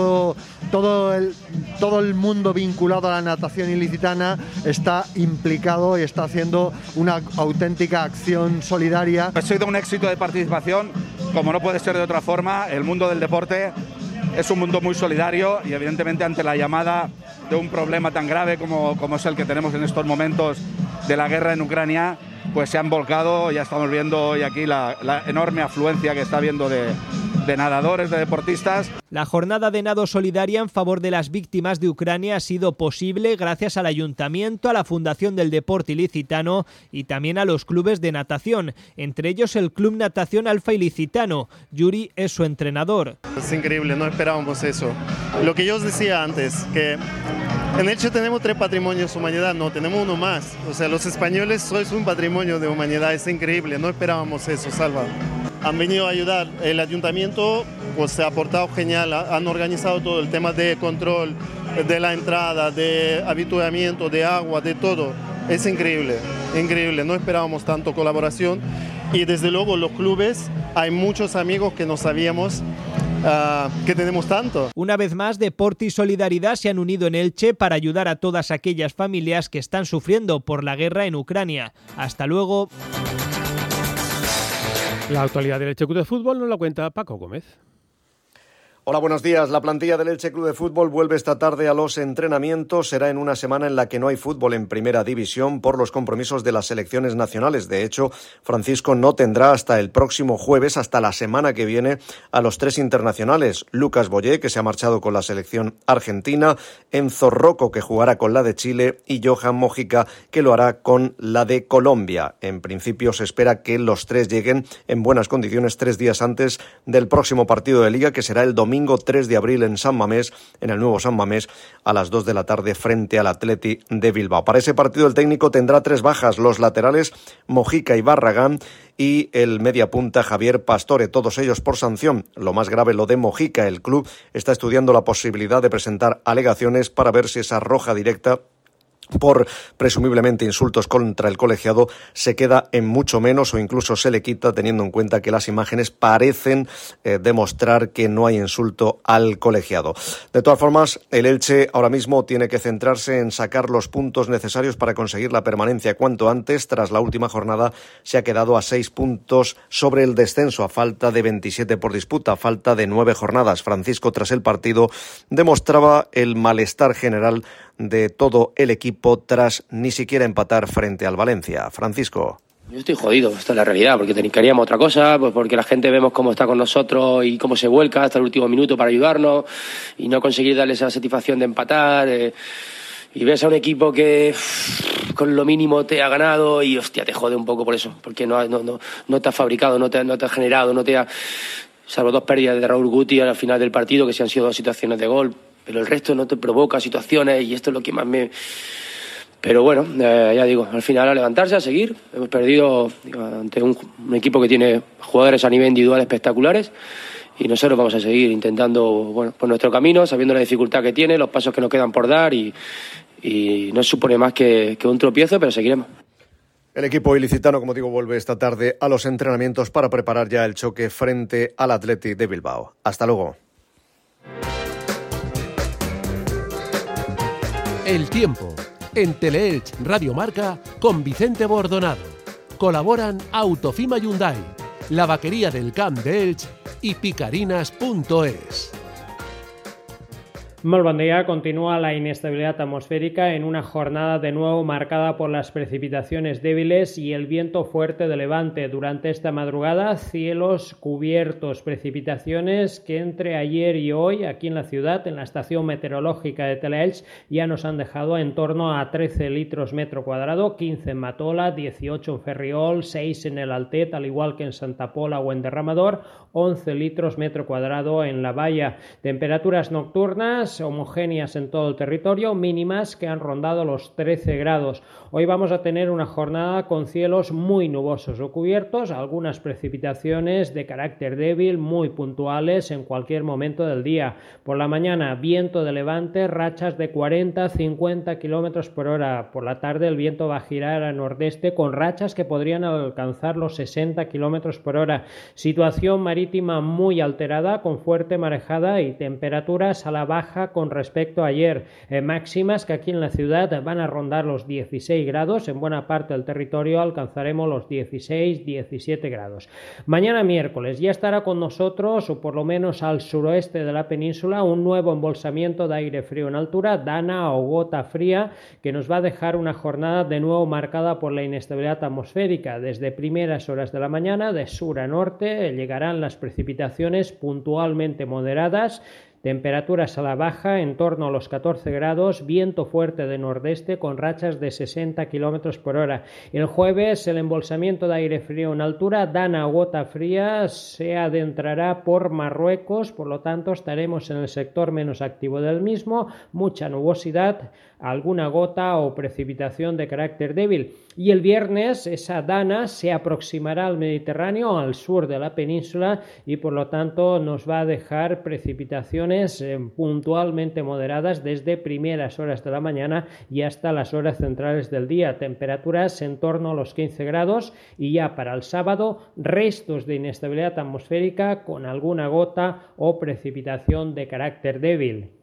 todo, el, todo el mundo vinculado a la natación ilicitana está implicado y está haciendo una auténtica acción solidaria. Ha sido un éxito de participación, como no puede ser de otra forma, el mundo del deporte es un mundo muy solidario y evidentemente ante la llamada de un problema tan grave como, como es el que tenemos en estos momentos de la guerra en Ucrania, pues se han volcado, ya estamos viendo hoy aquí la, la enorme afluencia que está habiendo de, de nadadores, de deportistas. La jornada de nado solidaria en favor de las víctimas de Ucrania ha sido posible gracias al Ayuntamiento, a la Fundación del Deporte Ilicitano y también a los clubes de natación, entre ellos el Club Natación Alfa Ilicitano. Yuri es su entrenador. Es increíble, no esperábamos eso. Lo que yo os decía antes, que en Elche tenemos tres patrimonios humanidad, no, tenemos uno más. O sea, los españoles sois un patrimonio de humanidad, es increíble, no esperábamos eso, Salva. Han venido a ayudar, el ayuntamiento pues se ha aportado genial, han organizado todo el tema de control de la entrada, de habituamiento, de agua, de todo. Es increíble, increíble, no esperábamos tanto colaboración y desde luego los clubes, hay muchos amigos que no sabíamos uh, que tenemos tanto. Una vez más, Deporte y Solidaridad se han unido en Elche para ayudar a todas aquellas familias que están sufriendo por la guerra en Ucrania. Hasta luego. La actualidad del Elche Club de Fútbol nos la cuenta Paco Gómez. Hola, buenos días. La plantilla del Elche Club de Fútbol vuelve esta tarde a los entrenamientos. Será en una semana en la que no hay fútbol en primera división por los compromisos de las selecciones nacionales. De hecho, Francisco no tendrá hasta el próximo jueves, hasta la semana que viene, a los tres internacionales. Lucas Boyé, que se ha marchado con la selección argentina, Enzo Rocco, que jugará con la de Chile, y Johan Mójica, que lo hará con la de Colombia. En principio se espera que los tres lleguen en buenas condiciones tres días antes del próximo partido de liga, que será el domingo domingo 3 de abril en San Mamés, en el nuevo San Mamés, a las 2 de la tarde frente al Atleti de Bilbao. Para ese partido el técnico tendrá tres bajas, los laterales Mojica y Barragán y el media punta Javier Pastore, todos ellos por sanción. Lo más grave lo de Mojica, el club está estudiando la posibilidad de presentar alegaciones para ver si esa roja directa por presumiblemente insultos contra el colegiado se queda en mucho menos o incluso se le quita teniendo en cuenta que las imágenes parecen eh, demostrar que no hay insulto al colegiado. De todas formas, el Elche ahora mismo tiene que centrarse en sacar los puntos necesarios para conseguir la permanencia cuanto antes. Tras la última jornada se ha quedado a seis puntos sobre el descenso a falta de 27 por disputa, a falta de nueve jornadas. Francisco tras el partido demostraba el malestar general de todo el equipo tras ni siquiera empatar frente al Valencia. Francisco. Yo estoy jodido, esta es la realidad, porque queríamos otra cosa, pues porque la gente vemos cómo está con nosotros y cómo se vuelca hasta el último minuto para ayudarnos y no conseguir darle esa satisfacción de empatar. Eh, y ves a un equipo que con lo mínimo te ha ganado y hostia, te jode un poco por eso, porque no, no, no, no te ha fabricado, no te, no te ha generado, no te ha. Salvo dos pérdidas de Raúl Guti al final del partido, que se han sido dos situaciones de gol, pero el resto no te provoca situaciones y esto es lo que más me... Pero bueno, eh, ya digo, al final a levantarse, a seguir. Hemos perdido ante un, un, equipo que tiene jugadores a nivel individual espectaculares y nosotros vamos a seguir intentando, bueno, por nuestro camino, sabiendo la dificultad que tiene, los pasos que nos quedan por dar y, y no supone más que, que un tropiezo, pero seguiremos. El equipo ilicitano, como digo, vuelve esta tarde a los entrenamientos para preparar ya el choque frente al Athletic de Bilbao. Hasta luego. El tiempo en Teleelch Radio Marca con Vicente Bordonado. Colaboran Autofima Hyundai, la vaquería del Camp de Elch y picarinas.es. Muy buen día. Continúa la inestabilidad atmosférica en una jornada de nuevo marcada por las precipitaciones débiles y el viento fuerte de levante. Durante esta madrugada, cielos cubiertos, precipitaciones que entre ayer y hoy aquí en la ciudad, en la estación meteorológica de Teleelch, ya nos han dejado en torno a 13 litros metro cuadrado, 15 en Matola, 18 en Ferriol, 6 en el Altet, al igual que en Santa Pola o en Derramador, 11 litros metro cuadrado en la valla. Temperaturas nocturnas homogéneas en todo el territorio, mínimas que han rondado los 13 grados. Hoy vamos a tener una jornada con cielos muy nubosos o cubiertos, algunas precipitaciones de carácter débil, muy puntuales en cualquier momento del día. Por la mañana, viento de levante, rachas de 40-50 kilómetros por hora. Por la tarde, el viento va a girar a nordeste con rachas que podrían alcanzar los 60 kilómetros por hora. Situación marítima muy alterada, con fuerte marejada y temperaturas a la baja con respecto a ayer. Eh, máximas que aquí en la ciudad van a rondar los 16 grados. En buena parte del territorio alcanzaremos los 16-17 grados. Mañana miércoles ya estará con nosotros, o por lo menos al suroeste de la península, un nuevo embolsamiento de aire frío en altura, Dana o gota fría, que nos va a dejar una jornada de nuevo marcada por la inestabilidad atmosférica. Desde primeras horas de la mañana, de sur a norte, llegarán las precipitaciones puntualmente moderadas Temperaturas a la baja en torno a los 14 grados, viento fuerte de nordeste con rachas de 60 kilómetros por hora. El jueves el embolsamiento de aire frío en altura, Dana gota fría, se adentrará por Marruecos, por lo tanto estaremos en el sector menos activo del mismo, mucha nubosidad, alguna gota o precipitación de carácter débil. Y el viernes esa dana se aproximará al Mediterráneo, al sur de la península, y por lo tanto nos va a dejar precipitaciones eh, puntualmente moderadas desde primeras horas de la mañana y hasta las horas centrales del día. Temperaturas en torno a los 15 grados y ya para el sábado restos de inestabilidad atmosférica con alguna gota o precipitación de carácter débil.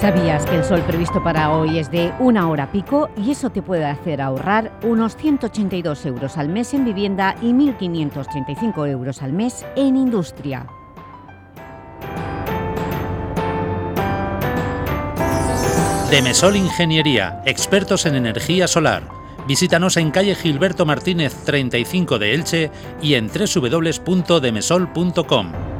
¿Sabías que el sol previsto para hoy es de una hora pico y eso te puede hacer ahorrar unos 182 euros al mes en vivienda y 1.535 euros al mes en industria? Demesol Ingeniería, expertos en energía solar. Visítanos en calle Gilberto Martínez 35 de Elche y en www.demesol.com.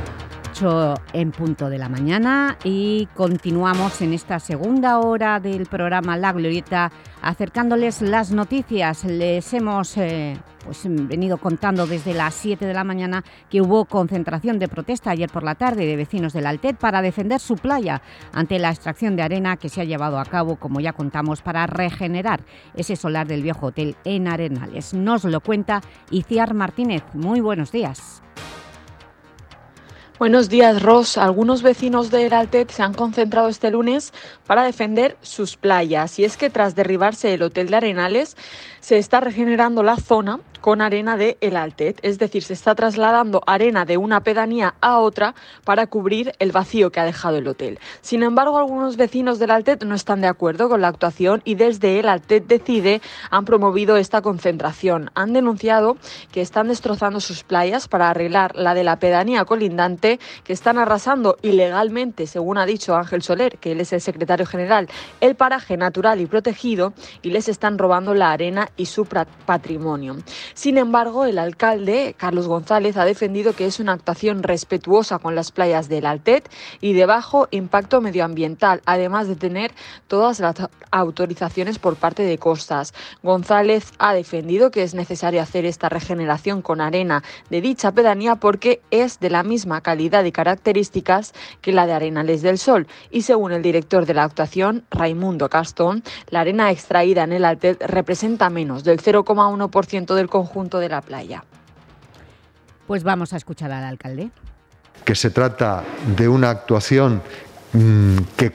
en punto de la mañana y continuamos en esta segunda hora del programa La Glorieta acercándoles las noticias. Les hemos eh, pues, venido contando desde las 7 de la mañana que hubo concentración de protesta ayer por la tarde de vecinos del Altet para defender su playa ante la extracción de arena que se ha llevado a cabo, como ya contamos, para regenerar ese solar del viejo hotel en Arenales. Nos lo cuenta Iciar Martínez. Muy buenos días. Buenos días, Ross. Algunos vecinos de Altet se han concentrado este lunes para defender sus playas. Y es que tras derribarse el Hotel de Arenales, se está regenerando la zona con arena de El Altet, es decir, se está trasladando arena de una pedanía a otra para cubrir el vacío que ha dejado el hotel. Sin embargo, algunos vecinos del Altet no están de acuerdo con la actuación y desde El Altet Decide han promovido esta concentración. Han denunciado que están destrozando sus playas para arreglar la de la pedanía colindante, que están arrasando ilegalmente, según ha dicho Ángel Soler, que él es el secretario general, el paraje natural y protegido y les están robando la arena y su patrimonio. Sin embargo, el alcalde, Carlos González, ha defendido que es una actuación respetuosa con las playas del Altet y de bajo impacto medioambiental, además de tener todas las autorizaciones por parte de Costas. González ha defendido que es necesario hacer esta regeneración con arena de dicha pedanía porque es de la misma calidad y características que la de Arenales del Sol y según el director de la actuación, Raimundo Castón, la arena extraída en el Altet representa menos del 0,1% del conjunto de la playa. Pues vamos a escuchar al alcalde. Que se trata de una actuación que,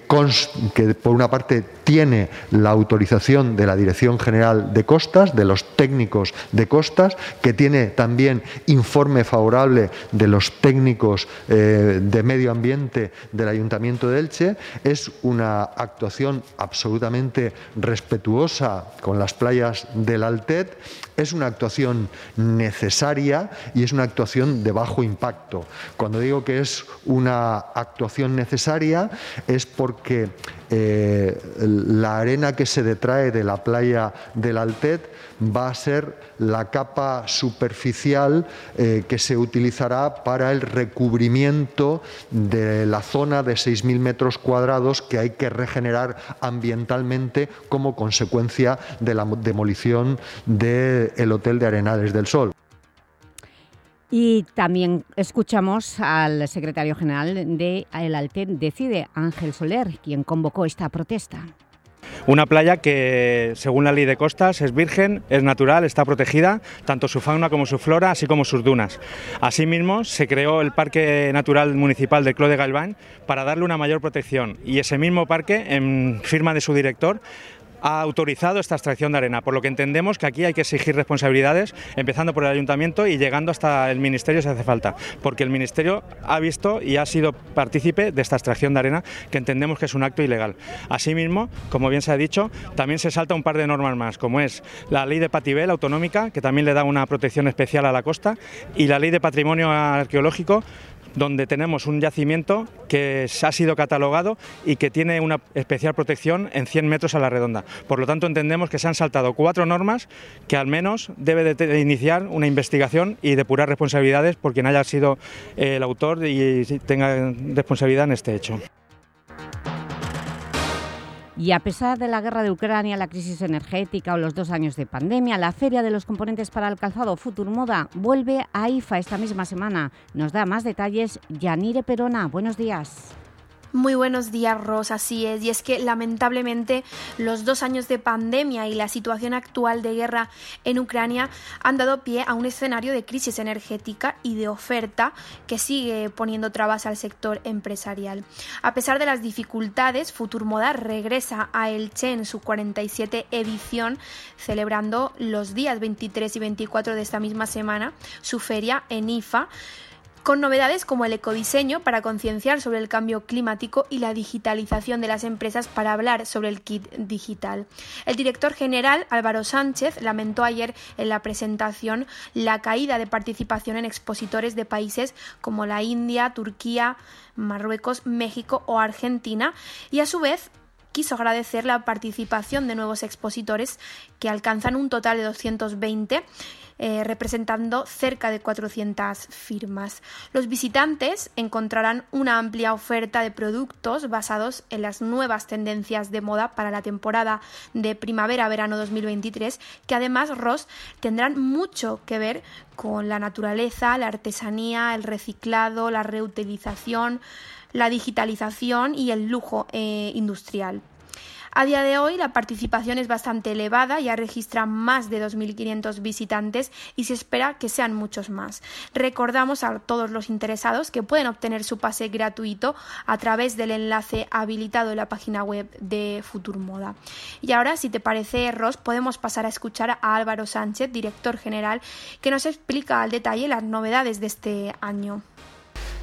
que, por una parte tiene la autorización de la Dirección General de Costas, de los técnicos de costas, que tiene también informe favorable de los técnicos eh, de medio ambiente del Ayuntamiento de Elche. Es una actuación absolutamente respetuosa con las playas del Altet es una actuación necesaria y es una actuación de bajo impacto. Cuando digo que es una actuación necesaria es porque eh, la arena que se detrae de la playa del Altet va a ser la capa superficial eh, que se utilizará para el recubrimiento de la zona de 6.000 metros cuadrados que hay que regenerar ambientalmente como consecuencia de la demolición del Hotel de Arenales del Sol. Y también escuchamos al secretario general de El Altet Decide, Ángel Soler, quien convocó esta protesta. Una playa que, según la ley de costas, es virgen, es natural, está protegida, tanto su fauna como su flora, así como sus dunas. Asimismo, se creó el Parque Natural Municipal de Clos de Galván para darle una mayor protección y ese mismo parque, en firma de su director, ha autorizado esta extracción de arena, por lo que entendemos que aquí hay que exigir responsabilidades, empezando por el ayuntamiento y llegando hasta el ministerio si hace falta, porque el ministerio ha visto y ha sido partícipe de esta extracción de arena que entendemos que es un acto ilegal. Asimismo, como bien se ha dicho, también se salta un par de normas más, como es la ley de Patibel autonómica, que también le da una protección especial a la costa, y la ley de patrimonio arqueológico donde tenemos un yacimiento que ha sido catalogado y que tiene una especial protección en 100 metros a la redonda. Por lo tanto, entendemos que se han saltado cuatro normas que al menos debe de iniciar una investigación y depurar responsabilidades por quien haya sido el autor y tenga responsabilidad en este hecho. Y a pesar de la guerra de Ucrania, la crisis energética o los dos años de pandemia, la Feria de los Componentes para el Calzado Futur Moda vuelve a IFA esta misma semana. Nos da más detalles Yanire Perona. Buenos días. Muy buenos días, Rosa. Así es. Y es que lamentablemente los dos años de pandemia y la situación actual de guerra en Ucrania han dado pie a un escenario de crisis energética y de oferta que sigue poniendo trabas al sector empresarial. A pesar de las dificultades, Futurmoda regresa a Elche en su 47 edición, celebrando los días 23 y 24 de esta misma semana su feria en IFA con novedades como el ecodiseño para concienciar sobre el cambio climático y la digitalización de las empresas para hablar sobre el kit digital. El director general Álvaro Sánchez lamentó ayer en la presentación la caída de participación en expositores de países como la India, Turquía, Marruecos, México o Argentina y a su vez quiso agradecer la participación de nuevos expositores que alcanzan un total de 220 eh, representando cerca de 400 firmas. Los visitantes encontrarán una amplia oferta de productos basados en las nuevas tendencias de moda para la temporada de primavera-verano 2023, que además, Ross, tendrán mucho que ver con la naturaleza, la artesanía, el reciclado, la reutilización, la digitalización y el lujo eh, industrial. A día de hoy la participación es bastante elevada, ya registra más de 2.500 visitantes y se espera que sean muchos más. Recordamos a todos los interesados que pueden obtener su pase gratuito a través del enlace habilitado en la página web de Futur Moda. Y ahora, si te parece, Ross, podemos pasar a escuchar a Álvaro Sánchez, director general, que nos explica al detalle las novedades de este año.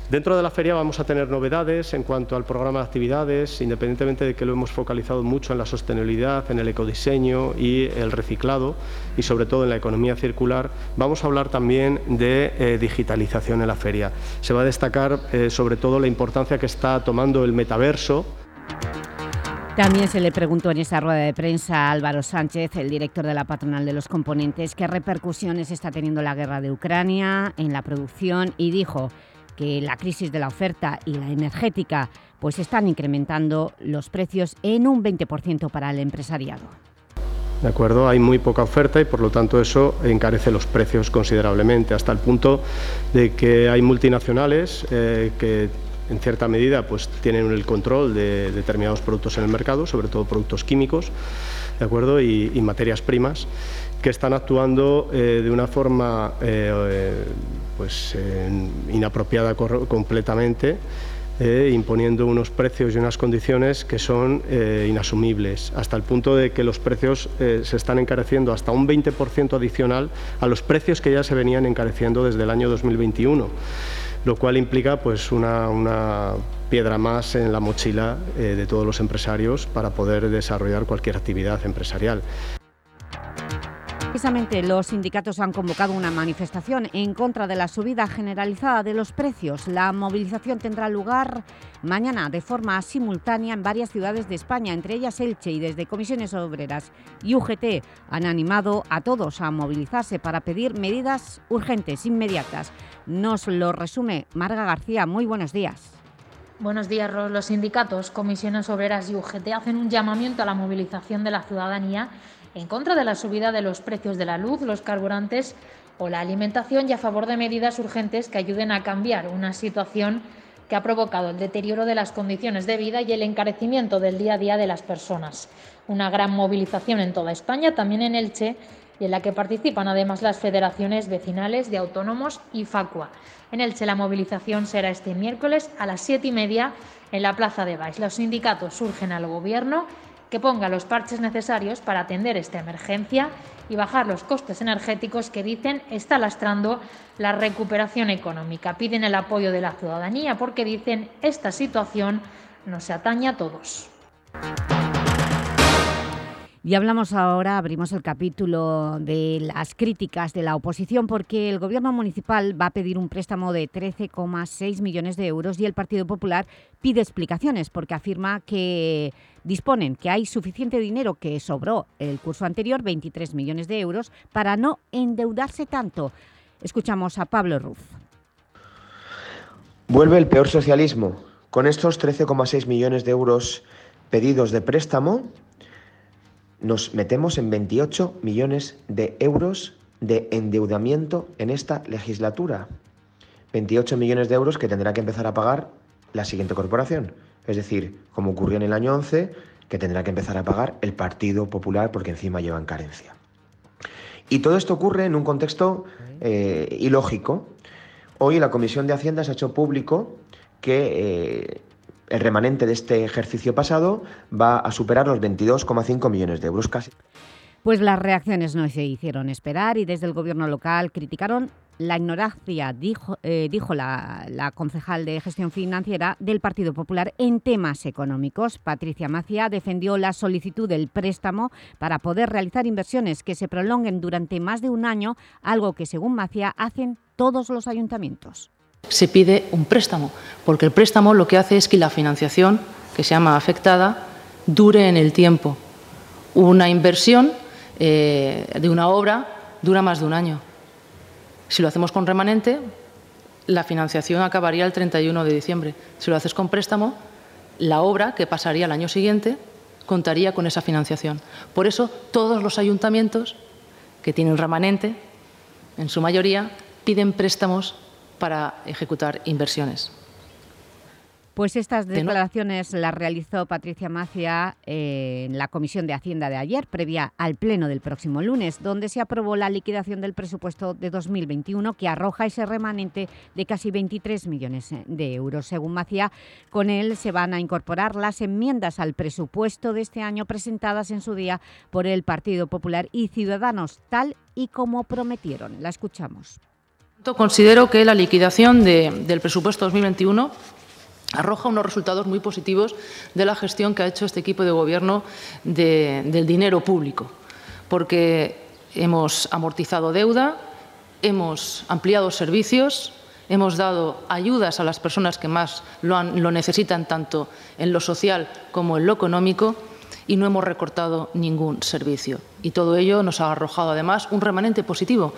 Dentro de la feria vamos a tener novedades en cuanto al programa de actividades, independientemente de que lo hemos focalizado mucho en la sostenibilidad, en el ecodiseño y el reciclado y sobre todo en la economía circular, vamos a hablar también de eh, digitalización en la feria. Se va a destacar eh, sobre todo la importancia que está tomando el metaverso. También se le preguntó en esta rueda de prensa a Álvaro Sánchez, el director de la patronal de los componentes, qué repercusiones está teniendo la guerra de Ucrania en la producción y dijo que la crisis de la oferta y la energética pues están incrementando los precios en un 20% para el empresariado. ¿De acuerdo? Hay muy poca oferta y por lo tanto eso encarece los precios considerablemente, hasta el punto de que hay multinacionales eh, que en cierta medida pues, tienen el control de determinados productos en el mercado, sobre todo productos químicos ¿de acuerdo? Y, y materias primas, que están actuando eh, de una forma eh, pues, eh, inapropiada completamente, imponiendo unos precios y unas condiciones que son inasumibles, hasta el punto de que los precios se están encareciendo hasta un 20% adicional a los precios que ya se venían encareciendo desde el año 2021 lo cual implica pues una, una piedra más en la mochila de todos los empresarios para poder desarrollar cualquier actividad empresarial. Precisamente los sindicatos han convocado una manifestación en contra de la subida generalizada de los precios. La movilización tendrá lugar mañana de forma simultánea en varias ciudades de España, entre ellas Elche, y desde Comisiones Obreras y UGT han animado a todos a movilizarse para pedir medidas urgentes, inmediatas. Nos lo resume Marga García. Muy buenos días. Buenos días, Ros. Los sindicatos, comisiones obreras y UGT hacen un llamamiento a la movilización de la ciudadanía en contra de la subida de los precios de la luz, los carburantes o la alimentación y a favor de medidas urgentes que ayuden a cambiar una situación que ha provocado el deterioro de las condiciones de vida y el encarecimiento del día a día de las personas. Una gran movilización en toda España, también en Elche, y en la que participan además las federaciones vecinales de autónomos y Facua. En Elche la movilización será este miércoles a las siete y media en la Plaza de Baix. Los sindicatos surgen al Gobierno que ponga los parches necesarios para atender esta emergencia y bajar los costes energéticos que dicen está lastrando la recuperación económica. Piden el apoyo de la ciudadanía porque dicen esta situación nos atañe a todos. Y hablamos ahora, abrimos el capítulo de las críticas de la oposición porque el Gobierno municipal va a pedir un préstamo de 13,6 millones de euros y el Partido Popular pide explicaciones porque afirma que disponen que hay suficiente dinero que sobró el curso anterior, 23 millones de euros, para no endeudarse tanto. Escuchamos a Pablo Ruz. Vuelve el peor socialismo. Con estos 13,6 millones de euros pedidos de préstamo, nos metemos en 28 millones de euros de endeudamiento en esta legislatura. 28 millones de euros que tendrá que empezar a pagar la siguiente corporación. Es decir, como ocurrió en el año 11, que tendrá que empezar a pagar el Partido Popular porque encima llevan carencia. Y todo esto ocurre en un contexto eh, ilógico. Hoy la Comisión de Hacienda se ha hecho público que eh, el remanente de este ejercicio pasado va a superar los 22,5 millones de euros casi. Pues las reacciones no se hicieron esperar y desde el gobierno local criticaron la ignorancia, dijo, eh, la, la, concejal de gestión financiera del Partido Popular en temas económicos. Patricia Macia defendió la solicitud del préstamo para poder realizar inversiones que se prolonguen durante más de un año, algo que según Macia hacen todos los ayuntamientos se pide un préstamo, porque el préstamo lo que hace es que la financiación, que se llama afectada, dure en el tiempo. Una inversión eh, de una obra dura más de un año. Si lo hacemos con remanente, la financiación acabaría el 31 de diciembre. Si lo haces con préstamo, la obra, que pasaría el año siguiente, contaría con esa financiación. Por eso, todos los ayuntamientos que tienen remanente, en su mayoría, piden préstamos para ejecutar inversiones. Pues estas declaraciones las realizó Patricia Macia eh, en la Comisión de Hacienda de ayer, previa al pleno del próximo lunes, donde se aprobó la liquidación del presupuesto de 2021, que arroja ese remanente de casi 23 millones de euros. Según Macia, con él se van a incorporar las enmiendas al presupuesto de este año presentadas en su día por el Partido Popular y Ciudadanos, tal y como prometieron. La escuchamos. Considero que la liquidación del presupuesto 2021 arroja unos resultados muy positivos de la gestión que ha hecho este equipo de gobierno del dinero público, porque hemos amortizado deuda, hemos ampliado servicios, hemos dado ayudas a las personas que más lo, necesitan, tanto en lo social como en lo económico, y no hemos recortado ningún servicio. Y todo ello nos ha arrojado, además, un remanente positivo,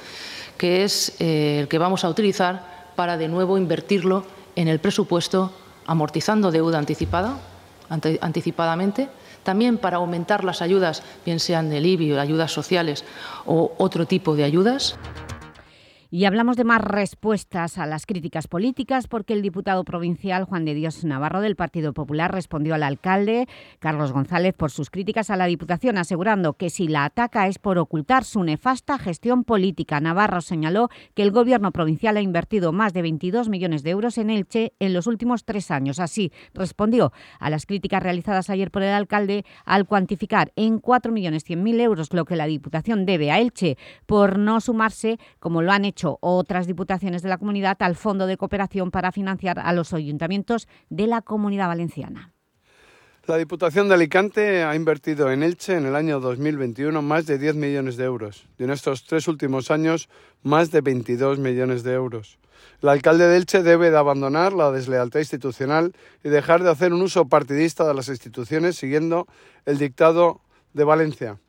que es eh, el que vamos a utilizar para, de nuevo, invertirlo en el presupuesto amortizando deuda anticipada, anticipadamente, también para aumentar las ayudas, bien sean del IBI ayudas sociales o otro tipo de ayudas. Y hablamos de más respuestas a las críticas políticas porque el diputado provincial Juan de Dios Navarro del Partido Popular respondió al alcalde Carlos González por sus críticas a la Diputación, asegurando que si la ataca es por ocultar su nefasta gestión política. Navarro señaló que el gobierno provincial ha invertido más de 22 millones de euros en Elche en los últimos tres años. Así respondió a las críticas realizadas ayer por el alcalde al cuantificar en 4.100.000 euros lo que la Diputación debe a Elche por no sumarse, como lo han hecho otras diputaciones de la comunidad al Fondo de Cooperación para financiar a los ayuntamientos de la Comunidad Valenciana. La Diputación de Alicante ha invertido en Elche en el año 2021 más de 10 millones de euros y en estos tres últimos años más de 22 millones de euros. El alcalde de Elche debe de abandonar la deslealtad institucional y dejar de hacer un uso partidista de las instituciones siguiendo el dictado de Valencia.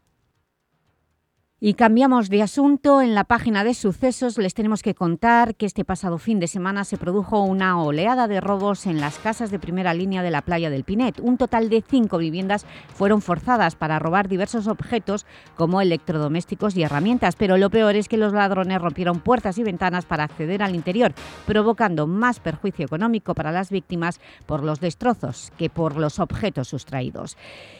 Y cambiamos de asunto. En la página de sucesos les tenemos que contar que este pasado fin de semana se produjo una oleada de robos en las casas de primera línea de la playa del Pinet. Un total de cinco viviendas fueron forzadas para robar diversos objetos como electrodomésticos y herramientas, pero lo peor es que los ladrones rompieron puertas y ventanas para acceder al interior, provocando más perjuicio económico para las víctimas por los destrozos que por los objetos sustraídos.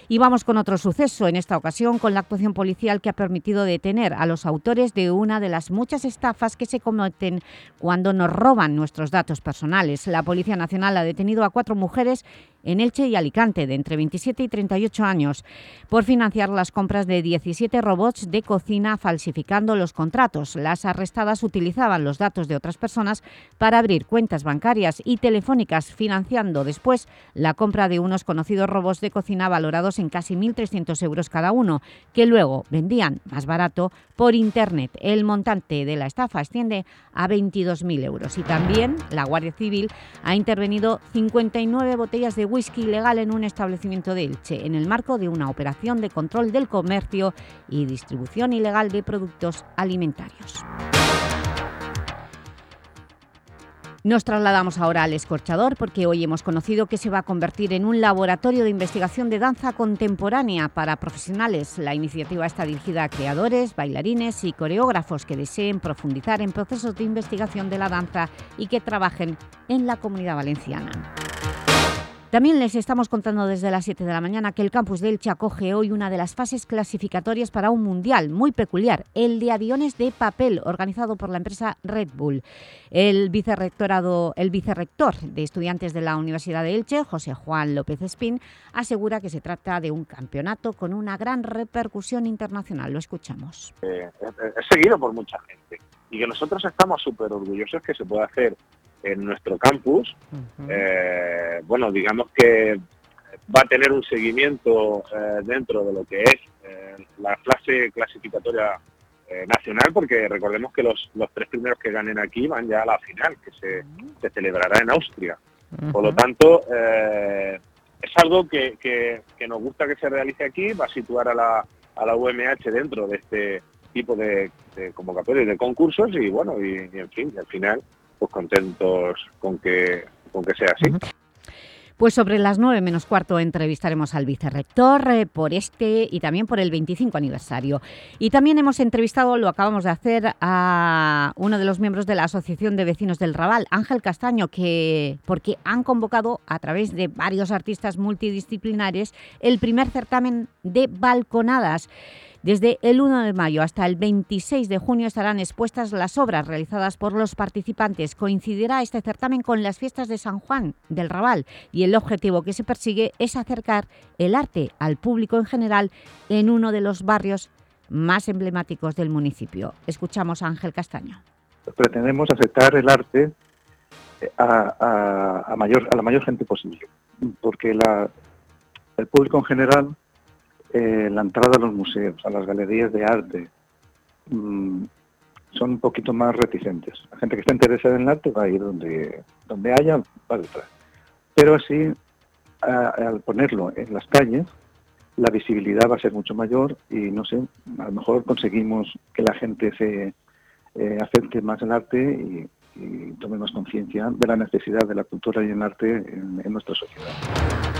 Y vamos con otro suceso, en esta ocasión con la actuación policial que ha permitido detener a los autores de una de las muchas estafas que se cometen cuando nos roban nuestros datos personales. La Policía Nacional ha detenido a cuatro mujeres en Elche y Alicante, de entre 27 y 38 años, por financiar las compras de 17 robots de cocina falsificando los contratos. Las arrestadas utilizaban los datos de otras personas para abrir cuentas bancarias y telefónicas, financiando después la compra de unos conocidos robots de cocina valorados en casi 1.300 euros cada uno, que luego vendían más barato por Internet. El montante de la estafa asciende a 22.000 euros. Y también la Guardia Civil ha intervenido 59 botellas de whisky ilegal en un establecimiento de Elche, en el marco de una operación de control del comercio y distribución ilegal de productos alimentarios. Nos trasladamos ahora al Escorchador porque hoy hemos conocido que se va a convertir en un laboratorio de investigación de danza contemporánea para profesionales. La iniciativa está dirigida a creadores, bailarines y coreógrafos que deseen profundizar en procesos de investigación de la danza y que trabajen en la Comunidad Valenciana. También les estamos contando desde las 7 de la mañana que el campus de Elche acoge hoy una de las fases clasificatorias para un mundial muy peculiar, el de aviones de papel, organizado por la empresa Red Bull. El, vicerrectorado, el vicerrector de estudiantes de la Universidad de Elche, José Juan López Espín, asegura que se trata de un campeonato con una gran repercusión internacional. Lo escuchamos. Eh, es seguido por mucha gente y que nosotros estamos súper orgullosos que se pueda hacer en nuestro campus. Eh, bueno, digamos que va a tener un seguimiento eh, dentro de lo que es eh, la clase clasificatoria nacional, porque recordemos que los, los tres primeros que ganen aquí van ya a la final, que se, se celebrará en Austria. Por lo tanto, es algo que, que, nos gusta que se realice aquí, va a situar a la, a la UMH dentro de este tipo de, de convocatorios y de concursos y bueno, y, y en fin, al final pues contentos con que, con que sea así. Pues sobre las nueve menos cuarto entrevistaremos al vicerrector eh, por este y también por el 25 aniversario. Y también hemos entrevistado, lo acabamos de hacer, a uno de los miembros de la Asociación de Vecinos del Raval, Ángel Castaño, que porque han convocado a través de varios artistas multidisciplinares el primer certamen de balconadas. Desde el 1 de mayo hasta el 26 de junio estarán expuestas las obras realizadas por los participantes. Coincidirá este certamen con las fiestas de San Juan del Raval y el objetivo que se persigue es acercar el arte al público en general en uno de los barrios más emblemáticos del municipio. Escuchamos a Ángel Castaño. Pretendemos acercar el arte a, mayor, a la mayor gente posible, porque el público en general eh, la entrada a los museos, a las galerías de arte, mm, son un poquito más reticentes. La gente que está interesada en el arte va a ir donde, donde haya, va detrás. Pero así, al ponerlo en las calles, la visibilidad va a ser mucho mayor y no sé, a lo mejor conseguimos que la gente se eh, acepte más el arte y, tome más conciencia de la necesidad de la cultura y el arte en nuestra sociedad.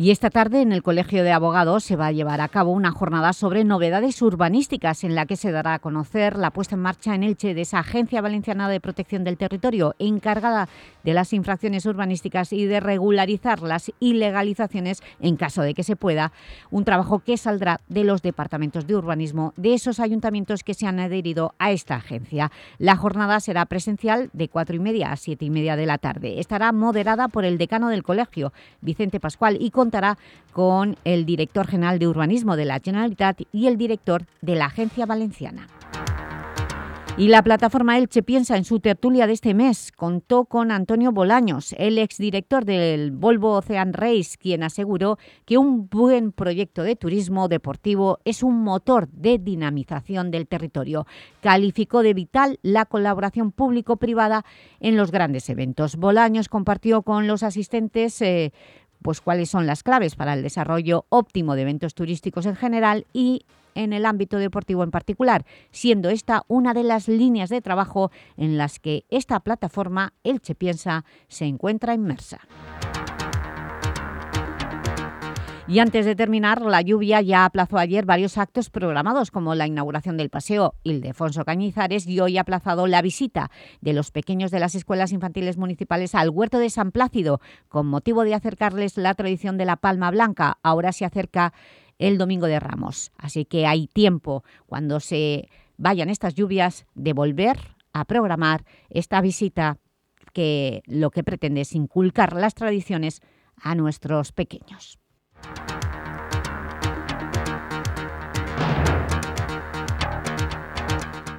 Y esta tarde en el Colegio de Abogados se va a llevar a cabo una jornada sobre novedades urbanísticas en la que se dará a conocer la puesta en marcha en Elche de esa Agencia Valenciana de Protección del Territorio encargada de las infracciones urbanísticas y de regularizar las ilegalizaciones en caso de que se pueda, un trabajo que saldrá de los departamentos de urbanismo de esos ayuntamientos que se han adherido a esta agencia. La jornada será presencial de cuatro y media a siete y media de la tarde. Estará moderada por el decano del colegio, Vicente Pascual, y con contará con el director general de Urbanismo de la Generalitat y el director de la Agencia Valenciana. Y la plataforma Elche piensa en su tertulia de este mes. Contó con Antonio Bolaños, el exdirector del Volvo Ocean Race, quien aseguró que un buen proyecto de turismo deportivo es un motor de dinamización del territorio. Calificó de vital la colaboración público-privada en los grandes eventos. Bolaños compartió con los asistentes eh, pues cuáles son las claves para el desarrollo óptimo de eventos turísticos en general y en el ámbito deportivo en particular, siendo esta una de las líneas de trabajo en las que esta plataforma, Elche Piensa, se encuentra inmersa. Y antes de terminar, la lluvia ya aplazó ayer varios actos programados, como la inauguración del paseo Ildefonso Cañizares y hoy ha aplazado la visita de los pequeños de las escuelas infantiles municipales al huerto de San Plácido, con motivo de acercarles la tradición de la palma blanca. Ahora se acerca el Domingo de Ramos, así que hay tiempo, cuando se vayan estas lluvias, de volver a programar esta visita que lo que pretende es inculcar las tradiciones a nuestros pequeños.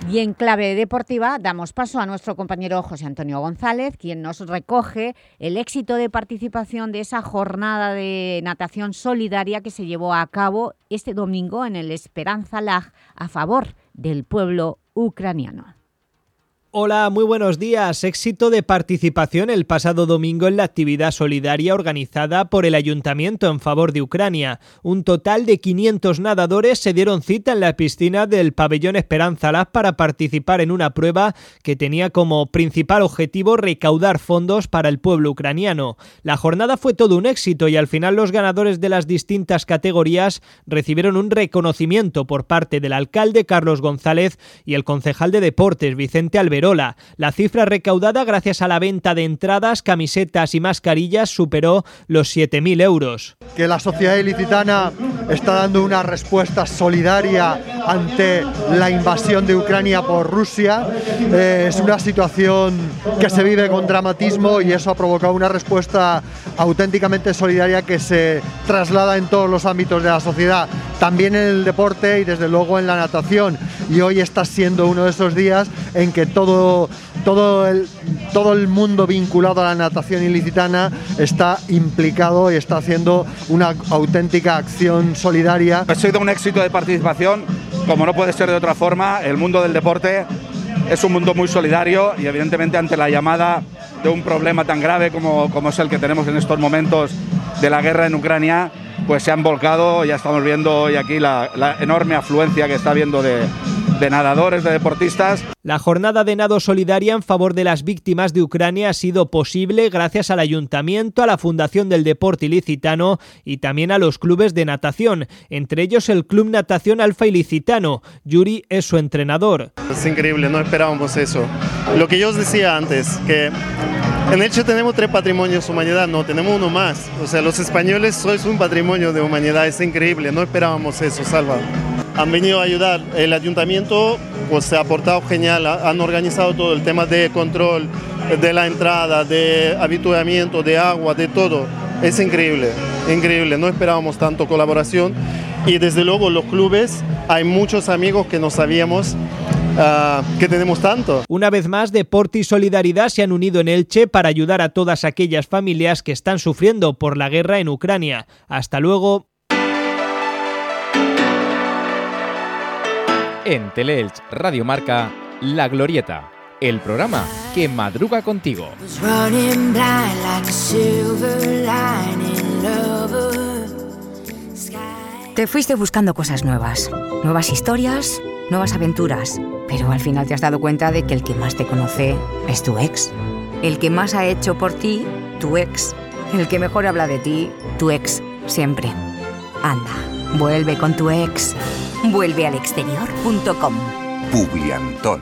Y en clave deportiva damos paso a nuestro compañero José Antonio González, quien nos recoge el éxito de participación de esa jornada de natación solidaria que se llevó a cabo este domingo en el Esperanza Lag a favor del pueblo ucraniano. Hola, muy buenos días. Éxito de participación el pasado domingo en la actividad solidaria organizada por el Ayuntamiento en favor de Ucrania. Un total de 500 nadadores se dieron cita en la piscina del pabellón Esperanza Lab para participar en una prueba que tenía como principal objetivo recaudar fondos para el pueblo ucraniano. La jornada fue todo un éxito y al final los ganadores de las distintas categorías recibieron un reconocimiento por parte del alcalde Carlos González y el concejal de deportes Vicente Alberto la cifra recaudada gracias a la venta de entradas, camisetas y mascarillas superó los 7.000 euros. Que la sociedad ilicitana está dando una respuesta solidaria ante la invasión de Ucrania por Rusia. Eh, es una situación que se vive con dramatismo y eso ha provocado una respuesta auténticamente solidaria que se traslada en todos los ámbitos de la sociedad, también en el deporte y desde luego en la natación. Y hoy está siendo uno de esos días en que todo todo, el, todo el mundo vinculado a la natación ilicitana está implicado y está haciendo una auténtica acción solidaria. Ha sido un éxito de participación, como no puede ser de otra forma, el mundo del deporte es un mundo muy solidario y evidentemente ante la llamada de un problema tan grave como, como es el que tenemos en estos momentos de la guerra en Ucrania, pues se han volcado, ya estamos viendo hoy aquí la, la enorme afluencia que está habiendo de, de nadadores, de deportistas. La jornada de nado solidaria en favor de las víctimas de Ucrania ha sido posible gracias al Ayuntamiento, a la Fundación del Deporte Ilicitano y también a los clubes de natación, entre ellos el Club Natación Alfa Ilicitano. Yuri es su entrenador. Es increíble, no esperábamos eso. Lo que yo os decía antes, que en Elche tenemos tres patrimonios de humanidad, no, tenemos uno más. O sea, los españoles sois un patrimonio de humanidad, es increíble, no esperábamos eso, Salva. Han venido a ayudar, el ayuntamiento pues se ha aportado genial, han organizado todo el tema de control de la entrada, de habituamiento, de agua, de todo. Es increíble, increíble, no esperábamos tanto colaboración y desde luego los clubes, hay muchos amigos que no sabíamos Ah, que tenemos tanto. Una vez más, Deporte y Solidaridad se han unido en Elche para ayudar a todas aquellas familias que están sufriendo por la guerra en Ucrania. Hasta luego. En Teleelch Radio Marca, La Glorieta, el programa que madruga contigo. Te fuiste buscando cosas nuevas, nuevas historias, nuevas aventuras, pero al final te has dado cuenta de que el que más te conoce es tu ex. El que más ha hecho por ti, tu ex. El que mejor habla de ti, tu ex, siempre. Anda, vuelve con tu ex. Vuelve al exterior.com. Publiantón.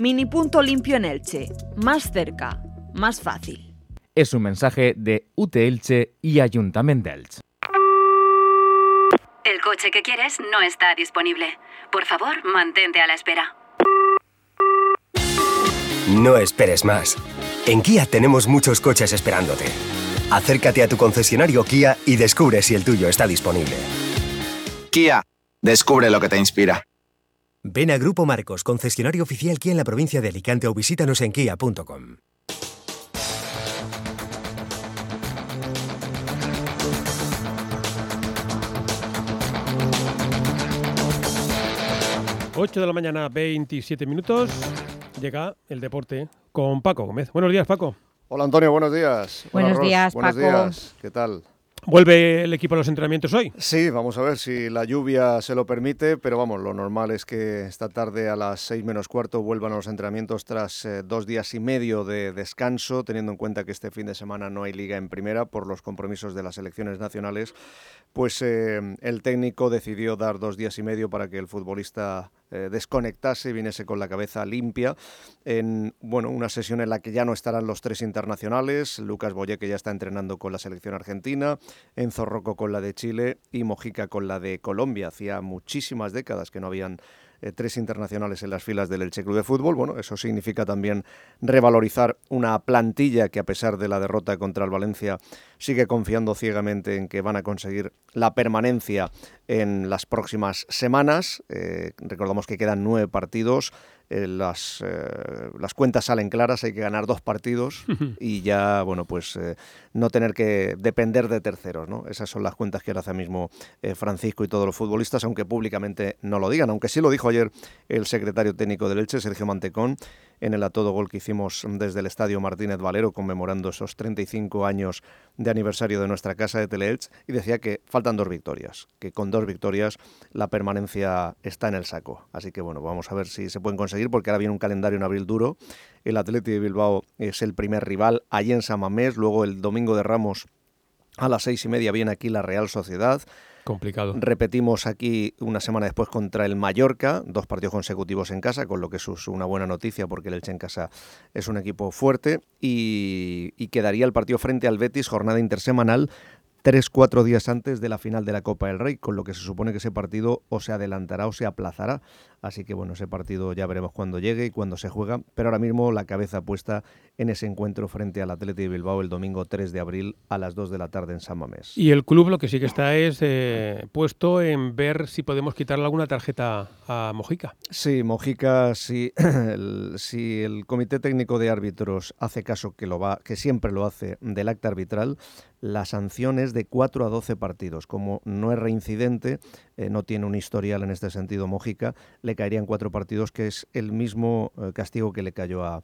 Mini punto limpio en Elche. Más cerca, más fácil. Es un mensaje de UT Elche y Ayuntamiento de Elche. El coche que quieres no está disponible. Por favor, mantente a la espera. No esperes más. En Kia tenemos muchos coches esperándote. Acércate a tu concesionario Kia y descubre si el tuyo está disponible. Kia, descubre lo que te inspira. Ven a Grupo Marcos, concesionario oficial Kia en la provincia de Alicante o visítanos en kia.com. Ocho de la mañana, 27 minutos. Llega el deporte con Paco Gómez. Buenos días, Paco. Hola Antonio, buenos días. Buenos Hola, días, buenos Paco. días. ¿Qué tal? ¿Vuelve el equipo a los entrenamientos hoy? Sí, vamos a ver si la lluvia se lo permite, pero vamos, lo normal es que esta tarde a las seis menos cuarto vuelvan a los entrenamientos tras eh, dos días y medio de descanso, teniendo en cuenta que este fin de semana no hay liga en primera por los compromisos de las elecciones nacionales, pues eh, el técnico decidió dar dos días y medio para que el futbolista eh, desconectase, viniese con la cabeza limpia en bueno, una sesión en la que ya no estarán los tres internacionales, Lucas Boye que ya está entrenando con la selección argentina, Enzo Rocco con la de Chile y Mojica con la de Colombia. Hacía muchísimas décadas que no habían eh, tres internacionales en las filas del Elche Club de Fútbol. Bueno, eso significa también revalorizar una plantilla que a pesar de la derrota contra el Valencia sigue confiando ciegamente en que van a conseguir la permanencia en las próximas semanas. Eh, recordamos que quedan nueve partidos. Eh, las, eh, las cuentas salen claras, hay que ganar dos partidos y ya, bueno, pues eh, no tener que depender de terceros, ¿no? Esas son las cuentas que ahora hace mismo Francisco y todos los futbolistas, aunque públicamente no lo digan, aunque sí lo dijo ayer el secretario técnico del Elche, Sergio Mantecón, en el a gol que hicimos desde el Estadio Martínez Valero, conmemorando esos 35 años de aniversario de nuestra casa de Teleelch, y decía que faltan dos victorias, que con dos victorias la permanencia está en el saco. Así que bueno, vamos a ver si se pueden conseguir, porque ahora viene un calendario en abril duro. El Atlético de Bilbao es el primer rival allí en San Mamés, luego el domingo de Ramos a las seis y media viene aquí la Real Sociedad. Complicado. Repetimos aquí una semana después contra el Mallorca, dos partidos consecutivos en casa, con lo que es una buena noticia porque el Elche en casa es un equipo fuerte y, y quedaría el partido frente al Betis, jornada intersemanal tres, cuatro días antes de la final de la Copa del Rey, con lo que se supone que ese partido o se adelantará o se aplazará. Así que bueno, ese partido ya veremos cuándo llegue y cuándo se juega, pero ahora mismo la cabeza puesta en ese encuentro frente al Atlético de Bilbao el domingo 3 de abril a las 2 de la tarde en San Mamés. Y el club lo que sí que está es eh, puesto en ver si podemos quitarle alguna tarjeta a Mojica. Sí, Mojica, si el, si el Comité Técnico de Árbitros hace caso que, lo va, que siempre lo hace del acta arbitral, la sanción es de 4 a 12 partidos. Como no es reincidente, eh, no tiene un historial en este sentido Mojica, le caerían cuatro partidos, que es el mismo eh, castigo que le cayó a,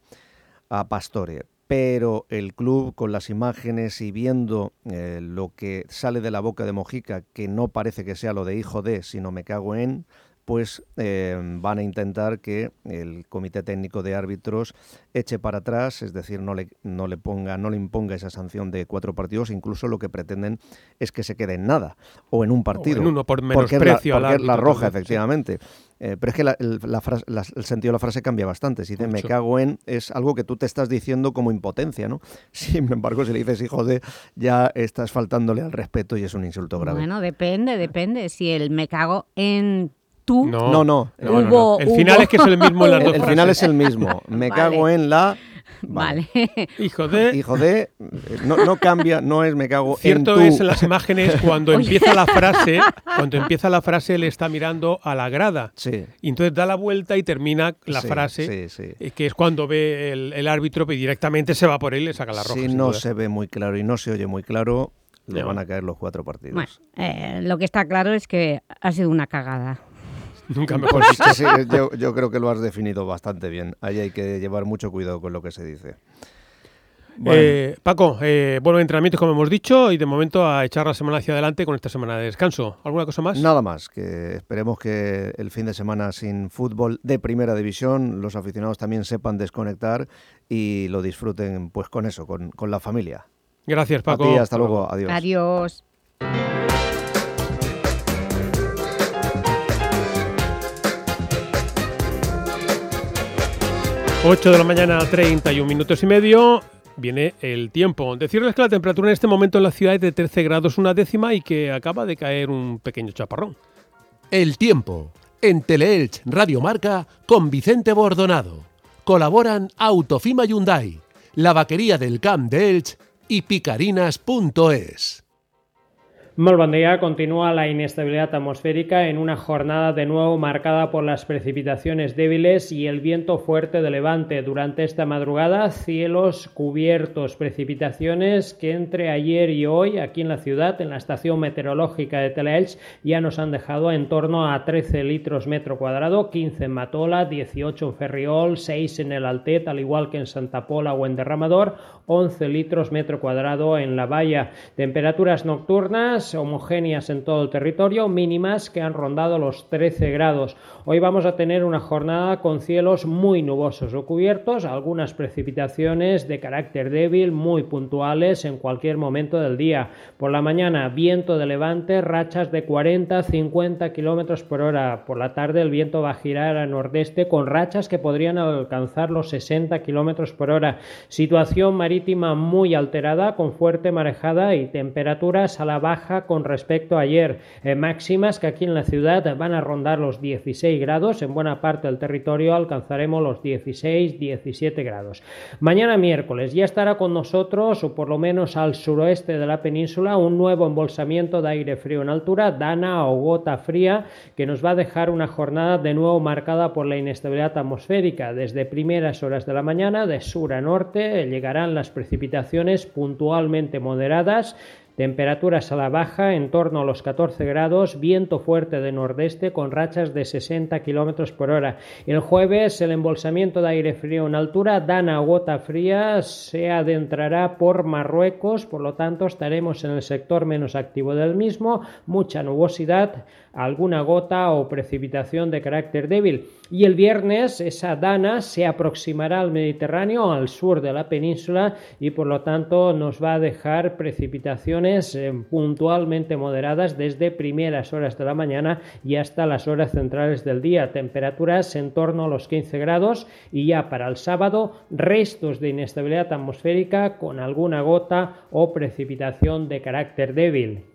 a Pastore pero el club con las imágenes y viendo eh, lo que sale de la boca de Mojica, que no parece que sea lo de hijo de, sino me cago en, pues eh, van a intentar que el comité técnico de árbitros eche para atrás, es decir, no le, no le ponga, no le imponga esa sanción de cuatro partidos, incluso lo que pretenden es que se quede en nada o en un partido. O en uno por porque es la, al porque es la roja, efectivamente. Eh, pero es que la- el, la frase- la- el sentido de la frase cambia bastante. Si dice me cago en, es algo que tú te estás diciendo como impotencia, ¿no? Sin embargo, si le dices hijo de, ya estás faltándole al respeto y es un insulto grave. Bueno, depende, depende. Si el me cago en tú... No, no, no. Hubo, El final es que es el mismo en las El, dos el frases. final es el mismo. Me Vale. cago en la. Vale. Hijo de... Hijo de. No, no cambia, no es me cago Cierto en tú. es en las imágenes cuando empieza la frase, cuando empieza la frase le está mirando a la grada. Sí. Y entonces da la vuelta y termina la Sí, frase, sí, sí. eh, que es cuando ve el, el árbitro y directamente se va por él y le saca la roja. Si no duda. se ve muy claro y no se oye muy claro, le No. van a caer los cuatro partidos. Bueno, eh, lo que está claro es que ha sido una cagada. Nunca mejor Pues dicho. sí, yo, yo creo que lo has definido bastante bien. Ahí hay que llevar mucho cuidado con lo que se dice. Bueno. Eh, Paco, eh, bueno, entrenamientos como hemos dicho y de momento a echar la semana hacia adelante con esta semana de descanso. ¿Alguna cosa más? Nada más, que esperemos que el fin de semana sin fútbol de primera división los aficionados también sepan desconectar y lo disfruten pues con eso, con, con la familia. Gracias, Paco. A ti, hasta luego, adiós. Adiós. 8 de la mañana, 31 minutos y medio. Viene el tiempo. Decirles que la temperatura en este momento en la ciudad es de 13 grados una décima y que acaba de caer un pequeño chaparrón. El tiempo. En Teleelch Radio Marca con Vicente Bordonado. Colaboran Autofima Hyundai, la vaquería del Camp de Elch y picarinas.es. Molt bon día. Continúa la inestabilidad atmosférica en una jornada de nuevo marcada por las precipitaciones débiles y el viento fuerte de levante. Durante esta madrugada, cielos cubiertos, precipitaciones que entre ayer y hoy aquí en la ciudad, en la estación meteorológica de Teleelch, ya nos han dejado en torno a 13 litros metro cuadrado, 15 en Matola, 18 en Ferriol, 6 en el Altet, al igual que en Santa Pola o en Derramador, 11 litros metro cuadrado en la valla. Temperaturas nocturnas homogéneas en todo el territorio, mínimas que han rondado los 13 grados. Hoy vamos a tener una jornada con cielos muy nubosos o cubiertos, algunas precipitaciones de carácter débil, muy puntuales en cualquier momento del día. Por la mañana, viento de levante, rachas de 40-50 kilómetros por hora. Por la tarde, el viento va a girar a nordeste con rachas que podrían alcanzar los 60 kilómetros por hora. Situación marítima muy alterada, con fuerte marejada y temperaturas a la baja con respecto a ayer. Eh, máximas que aquí en la ciudad van a rondar los 16 grados, en buena parte del territorio alcanzaremos los 16-17 grados. Mañana miércoles ya estará con nosotros, o por lo menos al suroeste de la península, un nuevo embolsamiento de aire frío en altura, Dana o gota fría, que nos va a dejar una jornada de nuevo marcada por la inestabilidad atmosférica. Desde primeras horas de la mañana, de sur a norte, llegarán las precipitaciones puntualmente moderadas Temperaturas a la baja en torno a los 14 grados, viento fuerte de nordeste con rachas de 60 km por hora. El jueves el embolsamiento de aire frío en altura, Dana gota fría, se adentrará por Marruecos, por lo tanto estaremos en el sector menos activo del mismo, mucha nubosidad, alguna gota o precipitación de carácter débil. Y el viernes esa dana se aproximará al Mediterráneo, al sur de la península, y por lo tanto nos va a dejar precipitaciones eh, puntualmente moderadas desde primeras horas de la mañana y hasta las horas centrales del día. Temperaturas en torno a los 15 grados y ya para el sábado restos de inestabilidad atmosférica con alguna gota o precipitación de carácter débil.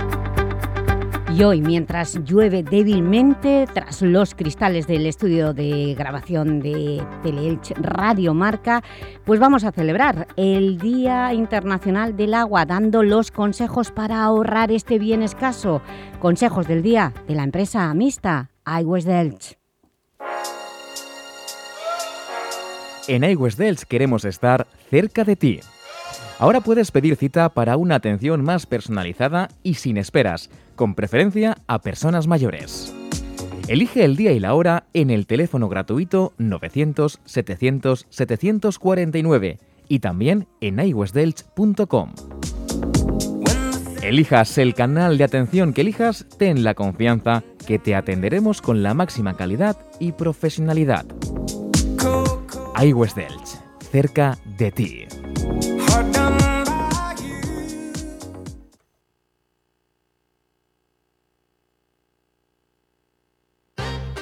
Y hoy, mientras llueve débilmente tras los cristales del estudio de grabación de Teleelch Radio Marca, pues vamos a celebrar el Día Internacional del Agua, dando los consejos para ahorrar este bien escaso. Consejos del día de la empresa mixta iWest Delch. En iWest Delch queremos estar cerca de ti. Ahora puedes pedir cita para una atención más personalizada y sin esperas, con preferencia a personas mayores. Elige el día y la hora en el teléfono gratuito 900-700-749 y también en iwestdelch.com. Elijas el canal de atención que elijas, ten la confianza que te atenderemos con la máxima calidad y profesionalidad. iWest cerca de ti.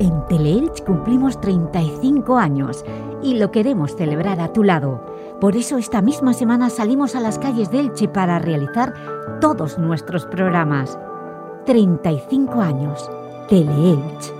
En Teleelch cumplimos 35 años y lo queremos celebrar a tu lado. Por eso esta misma semana salimos a las calles de Elche para realizar todos nuestros programas. 35 años. Teleelch.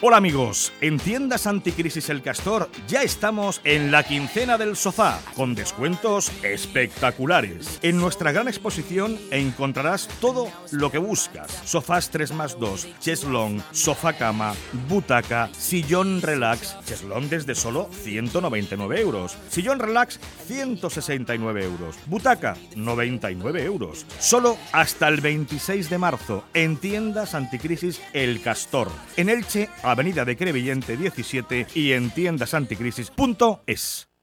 Hola amigos, en tiendas Anticrisis El Castor ya estamos en la quincena del sofá, con descuentos espectaculares. En nuestra gran exposición encontrarás todo lo que buscas. Sofás 3 más 2, cheslong, sofá cama, butaca, sillón relax, cheslong desde solo 199 euros, sillón relax 169 euros, butaca 99 euros. Solo hasta el 26 de marzo en tiendas Anticrisis El Castor. En Elche, Avenida de Crevillente 17 y en tiendasanticrisis.es.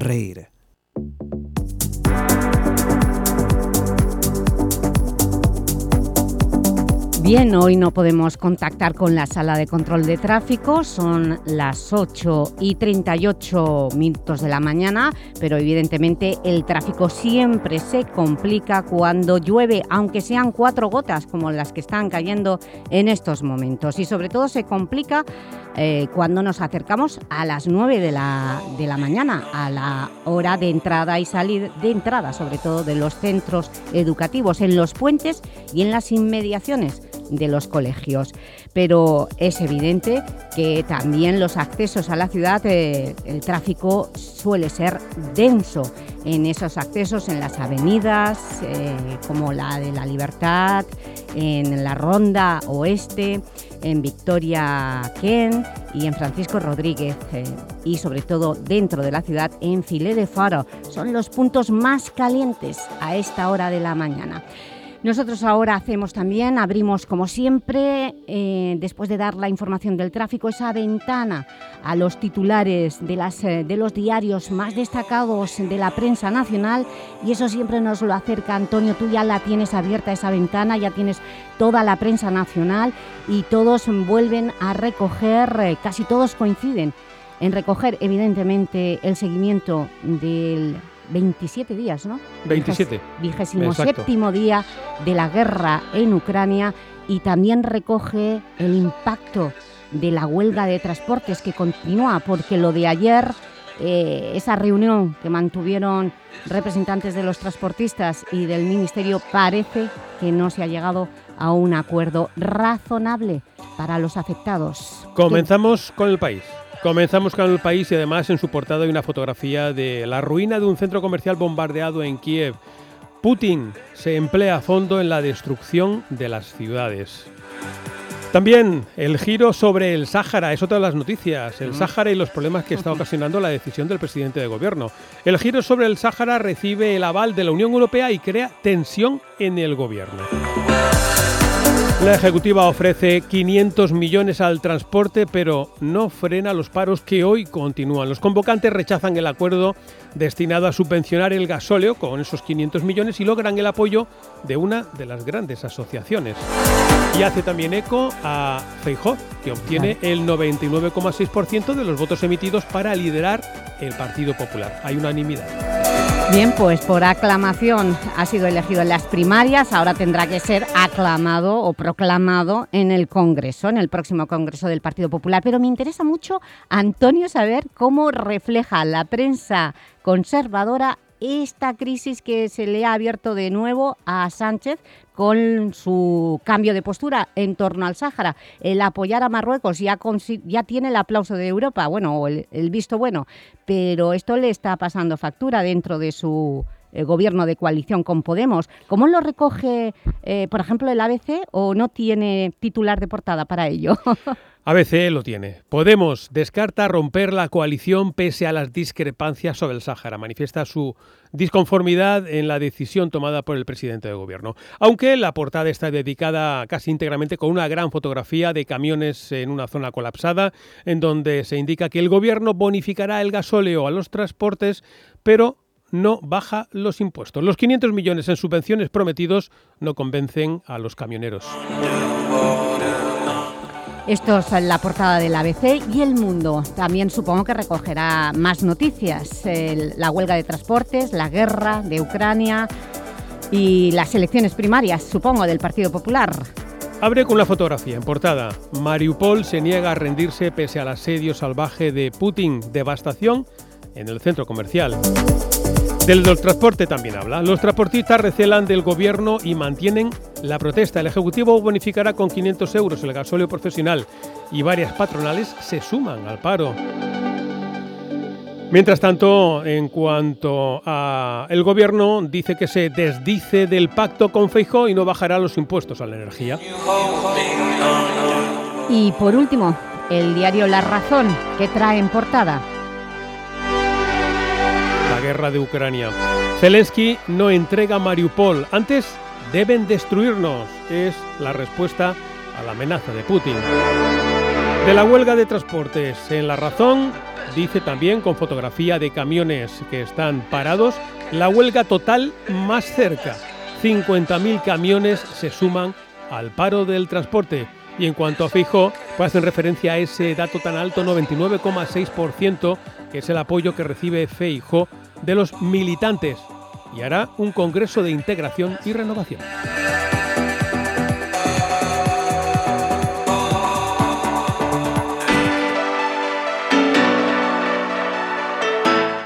Reira. Bien, hoy no podemos contactar con la sala de control de tráfico, son las 8 y 38 minutos de la mañana, pero evidentemente el tráfico siempre se complica cuando llueve, aunque sean cuatro gotas como las que están cayendo en estos momentos. Y sobre todo se complica eh, cuando nos acercamos a las 9 de la, de la mañana, a la hora de entrada y salir, de entrada sobre todo de los centros educativos, en los puentes y en las inmediaciones de los colegios. Pero es evidente que también los accesos a la ciudad, eh, el tráfico suele ser denso en esos accesos, en las avenidas, eh, como la de la Libertad, en la Ronda Oeste, en Victoria Ken y en Francisco Rodríguez eh, y sobre todo dentro de la ciudad en Filé de Faro. Son los puntos más calientes a esta hora de la mañana. Nosotros ahora hacemos también, abrimos como siempre, eh, después de dar la información del tráfico, esa ventana a los titulares de, las, eh, de los diarios más destacados de la prensa nacional. Y eso siempre nos lo acerca Antonio, tú ya la tienes abierta esa ventana, ya tienes toda la prensa nacional y todos vuelven a recoger, eh, casi todos coinciden en recoger evidentemente el seguimiento del 27 días, ¿no? 27. Vigésimo séptimo día de la guerra en Ucrania y también recoge el impacto de la huelga de transportes que continúa, porque lo de ayer, eh, esa reunión que mantuvieron representantes de los transportistas y del Ministerio, parece que no se ha llegado a un acuerdo razonable para los afectados. Comenzamos con el país. Comenzamos con el país y además en su portada hay una fotografía de la ruina de un centro comercial bombardeado en Kiev. Putin se emplea a fondo en la destrucción de las ciudades. También el giro sobre el Sáhara es otra de las noticias. El Sáhara y los problemas que está ocasionando la decisión del presidente de gobierno. El giro sobre el Sáhara recibe el aval de la Unión Europea y crea tensión en el gobierno. La Ejecutiva ofrece 500 millones al transporte, pero no frena los paros que hoy continúan. Los convocantes rechazan el acuerdo destinado a subvencionar el gasóleo con esos 500 millones y logran el apoyo de una de las grandes asociaciones. Y hace también eco a Feijóo, que obtiene el 99,6% de los votos emitidos para liderar el Partido Popular. Hay unanimidad. Bien, pues por aclamación ha sido elegido en las primarias, ahora tendrá que ser aclamado o proclamado en el Congreso, en el próximo Congreso del Partido Popular. Pero me interesa mucho, Antonio, saber cómo refleja la prensa conservadora esta crisis que se le ha abierto de nuevo a Sánchez con su cambio de postura en torno al Sáhara. El apoyar a Marruecos ya, ya tiene el aplauso de Europa, bueno, el, el visto bueno, pero esto le está pasando factura dentro de su eh, gobierno de coalición con Podemos. ¿Cómo lo recoge, eh, por ejemplo, el ABC o no tiene titular de portada para ello? ABC lo tiene. Podemos descarta romper la coalición pese a las discrepancias sobre el Sáhara. Manifiesta su disconformidad en la decisión tomada por el presidente de gobierno. Aunque la portada está dedicada casi íntegramente con una gran fotografía de camiones en una zona colapsada, en donde se indica que el gobierno bonificará el gasóleo a los transportes, pero no baja los impuestos. Los 500 millones en subvenciones prometidos no convencen a los camioneros. Esto es la portada del ABC y El Mundo. También supongo que recogerá más noticias. la huelga de transportes, la guerra de Ucrania y las elecciones primarias, supongo, del Partido Popular. Abre con la fotografía en portada. Mariupol se niega a rendirse pese al asedio salvaje de Putin. Devastación en el centro comercial. Del, transporte también habla. Los transportistas recelan del gobierno y mantienen la protesta. El Ejecutivo bonificará con 500 euros el gasóleo profesional y varias patronales se suman al paro. Mientras tanto, en cuanto a el gobierno dice que se desdice del pacto con Feijóo y no bajará los impuestos a la energía. Y por último, el diario La Razón, que trae en portada. Guerra de Ucrania. Zelensky no entrega Mariupol. Antes deben destruirnos. Es la respuesta a la amenaza de Putin. De la huelga de transportes en La Razón, dice también con fotografía de camiones que están parados, la huelga total más cerca. 50.000 camiones se suman al paro del transporte. Y en cuanto a Fijo, pues hacen referencia a ese dato tan alto, 99,6%, que es el apoyo que recibe Feijo de los militantes. Y hará un congreso de integración y renovación.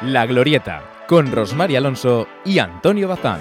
La Glorieta, con Rosmar Alonso y Antonio Bazán.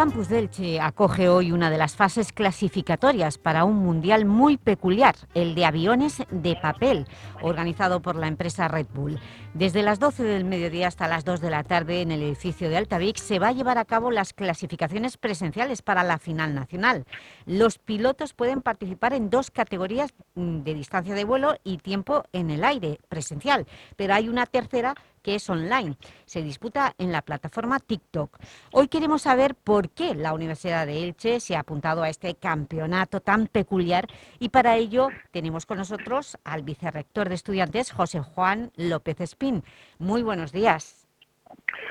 Campus de Elche acoge hoy una de las fases clasificatorias para un mundial muy peculiar, el de aviones de papel, organizado por la empresa Red Bull. Desde las 12 del mediodía hasta las 2 de la tarde en el edificio de Altavix se va a llevar a cabo las clasificaciones presenciales para la final nacional. Los pilotos pueden participar en dos categorías mm, de distancia de vuelo y tiempo en el aire presencial, pero hay una tercera que es online. Se disputa en la plataforma TikTok. Hoy queremos saber por qué la Universidad de Elche se ha apuntado a este campeonato tan peculiar y para ello tenemos con nosotros al vicerrector de estudiantes, José Juan López Espín. Muy buenos días.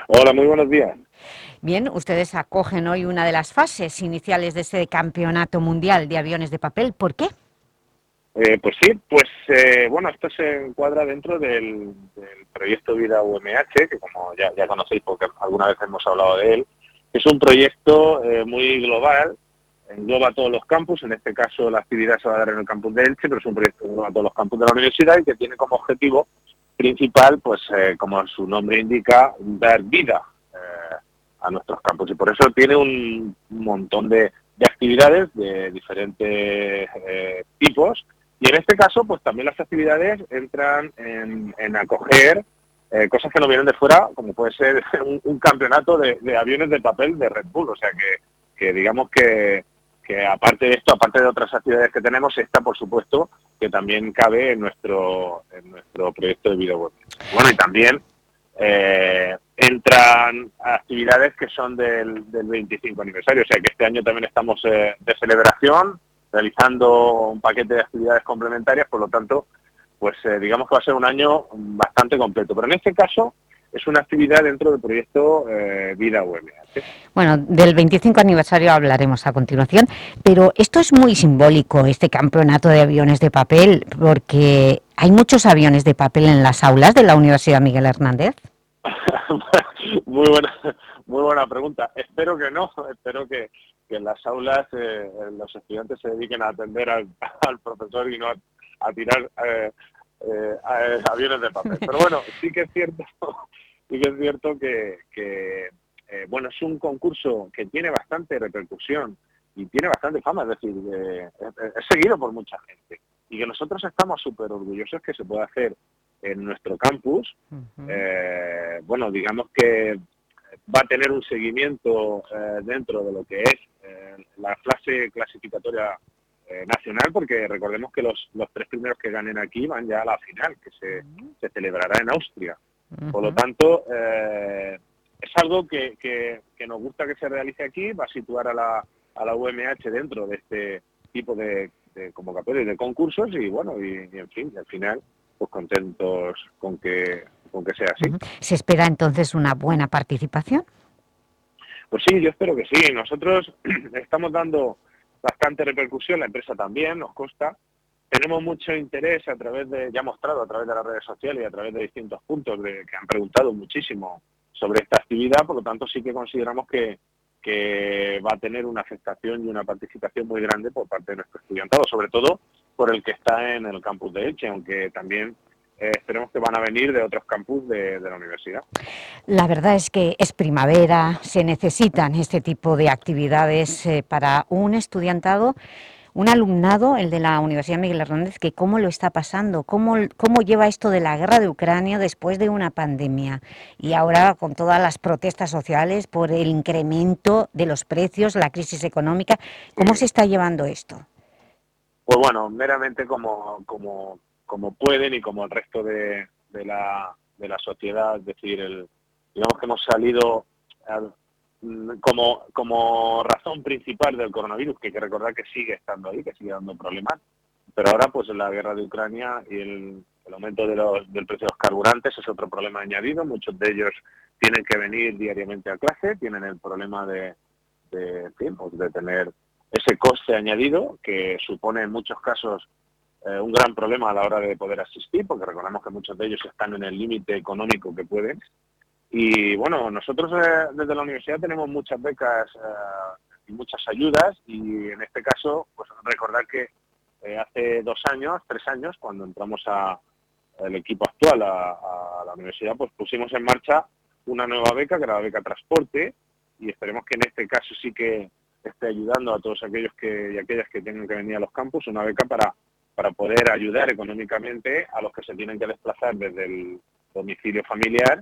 Hola, muy buenos días. Bien, ustedes acogen hoy una de las fases iniciales de este campeonato mundial de aviones de papel. ¿Por qué? Eh, pues sí, pues eh, bueno, esto se encuadra dentro del, proyecto Vida UMH, que como ya, conocéis porque alguna vez hemos hablado de él, es un proyecto eh, muy global, engloba todos los campus, en este caso la actividad se va a dar en el campus de Elche, pero es un proyecto que engloba todos los campus de la universidad y que tiene como objetivo principal, pues como su nombre indica, dar vida a nuestros campus. Y por eso tiene un montón de actividades de diferentes tipos y en este caso, pues también las actividades entran en, acoger eh, cosas que no vienen de fuera, como puede ser un, campeonato de, aviones de papel de Red Bull. O sea que, digamos que, aparte de esto, aparte de otras actividades que tenemos, esta, por supuesto, que también cabe en nuestro, en nuestro proyecto de videojuegos. Bueno, y también eh, entran actividades que son del, 25 aniversario. O sea que este año también estamos eh, de celebración realizando un paquete de actividades complementarias, por lo tanto, pues eh, digamos que va a ser un año bastante completo. Pero en este caso es una actividad dentro del proyecto eh, Vida UMH. Bueno, del 25 aniversario hablaremos a continuación, pero esto es muy simbólico, este campeonato de aviones de papel, porque hay muchos aviones de papel en las aulas de la Universidad Miguel Hernández. muy buena, muy buena pregunta. Espero que no, espero que, que en las aulas eh, los estudiantes se dediquen a atender al, profesor y no a, tirar eh, eh, aviones de papel. Pero bueno, sí que es cierto, sí que es cierto que, bueno es un concurso que tiene bastante repercusión y tiene bastante fama, es decir, es seguido por mucha gente. Y que nosotros estamos súper orgullosos que se pueda hacer en nuestro campus, eh, bueno, digamos que va a tener un seguimiento eh, dentro de lo que es eh, la fase clasificatoria nacional, porque recordemos que los, los tres primeros que ganen aquí van ya a la final, que se, se celebrará en Austria. Por lo tanto, es algo que, que, nos gusta que se realice aquí, va a situar a la, a la UMH dentro de este tipo de, de convocatorias, de concursos y bueno, y, en fin, al final pues contentos con que, con que sea así. ¿Se espera entonces una buena participación? Pues sí, yo espero que sí. Nosotros estamos dando bastante repercusión, la empresa también, nos consta. Tenemos mucho interés a través de, ya mostrado a través de las redes sociales y a través de distintos puntos de, que han preguntado muchísimo sobre esta actividad, por lo tanto sí que consideramos que, va a tener una afectación y una participación muy grande por parte de nuestro estudiantado, sobre todo por el que está en el campus de Elche, aunque también eh, esperemos que van a venir de otros campus de, la universidad. La verdad es que es primavera, se necesitan este tipo de actividades eh, para un estudiantado un alumnado, el de la Universidad Miguel Hernández, que cómo lo está pasando, cómo, cómo lleva esto de la guerra de Ucrania después de una pandemia y ahora con todas las protestas sociales por el incremento de los precios, la crisis económica, ¿cómo se está llevando esto? Pues bueno, meramente como, como, como pueden y como el resto de, de, la, de la sociedad, es decir, el, digamos que hemos salido como, como razón principal del coronavirus, que hay que recordar que sigue estando ahí, que sigue dando problemas, pero ahora pues la guerra de Ucrania y el, aumento del precio de los carburantes es otro problema añadido, muchos de ellos tienen que venir diariamente a clase, tienen el problema de, de, pues, de tener ese coste añadido que supone en muchos casos eh, un gran problema a la hora de poder asistir, porque recordamos que muchos de ellos están en el límite económico que pueden. Y bueno, nosotros eh, desde la universidad tenemos muchas becas eh, y muchas ayudas y en este caso, pues recordar que hace dos años, tres años, cuando entramos a el equipo actual a, la universidad, pues pusimos en marcha una nueva beca, que era la beca transporte, y esperemos que en este caso sí que esté ayudando a todos aquellos que y aquellas que tienen que venir a los campus, una beca para, para poder ayudar económicamente a los que se tienen que desplazar desde el domicilio familiar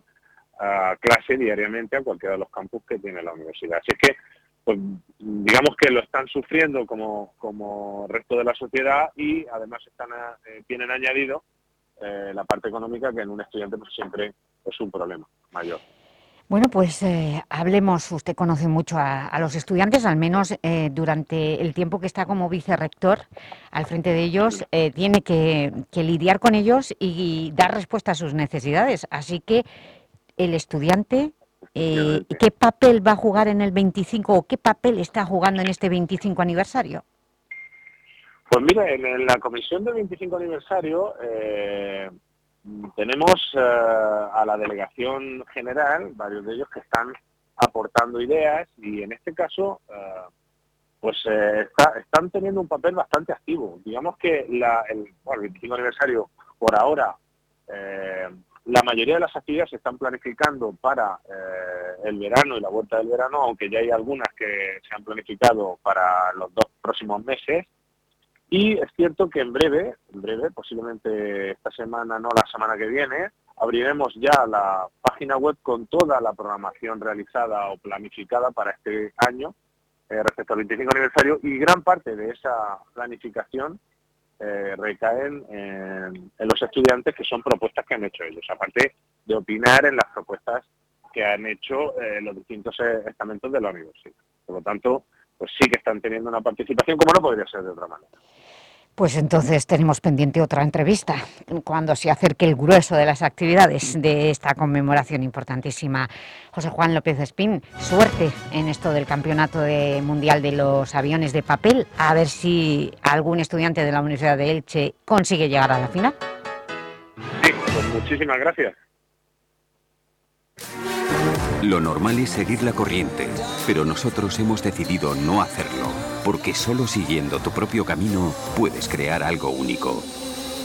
a clase diariamente a cualquiera de los campus que tiene la universidad. Así es que, pues, digamos que lo están sufriendo como, como resto de la sociedad y además están eh, tienen añadido eh, la parte económica que en un estudiante pues, siempre es un problema mayor. Bueno, pues eh, hablemos, usted conoce mucho a, los estudiantes, al menos durante el tiempo que está como vicerrector al frente de ellos, tiene que, que, lidiar con ellos y dar respuesta a sus necesidades. Así que el estudiante eh, qué papel va a jugar en el 25 o qué papel está jugando en este 25 aniversario? Pues mira, en la comisión del 25 aniversario eh, tenemos eh, a la delegación general, varios de ellos que están aportando ideas y en este caso pues están teniendo un papel bastante activo. Digamos que el, el 25 aniversario por ahora la mayoría de las actividades se están planificando para eh, el verano y la vuelta del verano, aunque ya hay algunas que se han planificado para los dos próximos meses. Y es cierto que en breve, en breve, posiblemente esta semana, no la semana que viene, abriremos ya la página web con toda la programación realizada o planificada para este año eh, respecto al 25 aniversario y gran parte de esa planificación eh, recaen en, los estudiantes, que son propuestas que han hecho ellos, aparte de opinar en las propuestas que han hecho eh, los distintos eh, estamentos de la universidad. Por lo tanto, pues sí que están teniendo una participación, como no podría ser de otra manera. Pues entonces tenemos pendiente otra entrevista cuando se acerque el grueso de las actividades de esta conmemoración importantísima. José Juan López Espín, suerte en esto del Campeonato Mundial de los Aviones de Papel. A ver si algún estudiante de la Universidad de Elche consigue llegar a la final. Sí, pues muchísimas gracias. Lo normal es seguir la corriente, pero nosotros hemos decidido no hacerlo, porque solo siguiendo tu propio camino puedes crear algo único.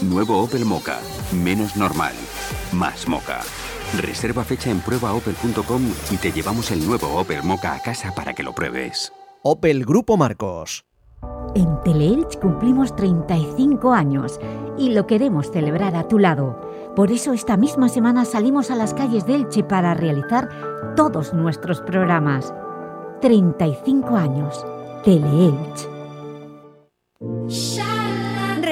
Nuevo Opel Mocha, menos normal, más Mocha. Reserva fecha en pruebaopel.com y te llevamos el nuevo Opel Mocha a casa para que lo pruebes. Opel Grupo Marcos. En Teleelch cumplimos 35 años y lo queremos celebrar a tu lado Por eso esta misma semana salimos a las calles de Elche para realizar todos nuestros programas. 35 años. Teleelch.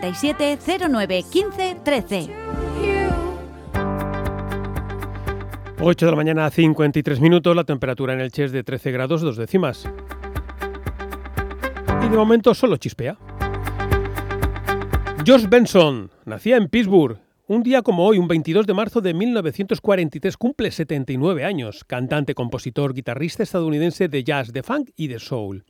09 15 13. 8 de la mañana, 53 minutos, la temperatura en el Che es de 13 grados dos décimas. Y de momento solo chispea. Josh Benson nacía en Pittsburgh. Un día como hoy, un 22 de marzo de 1943, cumple 79 años. Cantante, compositor, guitarrista estadounidense de jazz, de funk y de soul.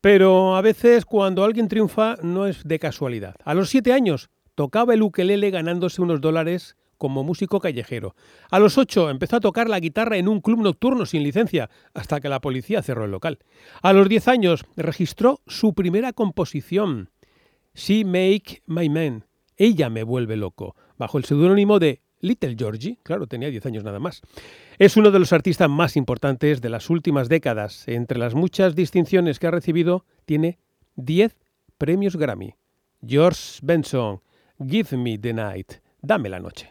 Pero a veces cuando alguien triunfa no es de casualidad. A los siete años tocaba el ukelele ganándose unos dólares como músico callejero. A los ocho empezó a tocar la guitarra en un club nocturno sin licencia, hasta que la policía cerró el local. A los diez años registró su primera composición, She Make My Man, Ella me vuelve loco, bajo el seudónimo de Little Georgie, claro, tenía 10 años nada más. Es uno de los artistas más importantes de las últimas décadas. Entre las muchas distinciones que ha recibido, tiene 10 premios Grammy. George Benson, Give Me the Night, dame la noche.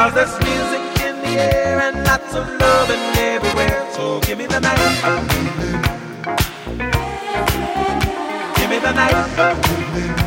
Cause there's music in the air and lots of loving everywhere. So give me the night. Give me the night.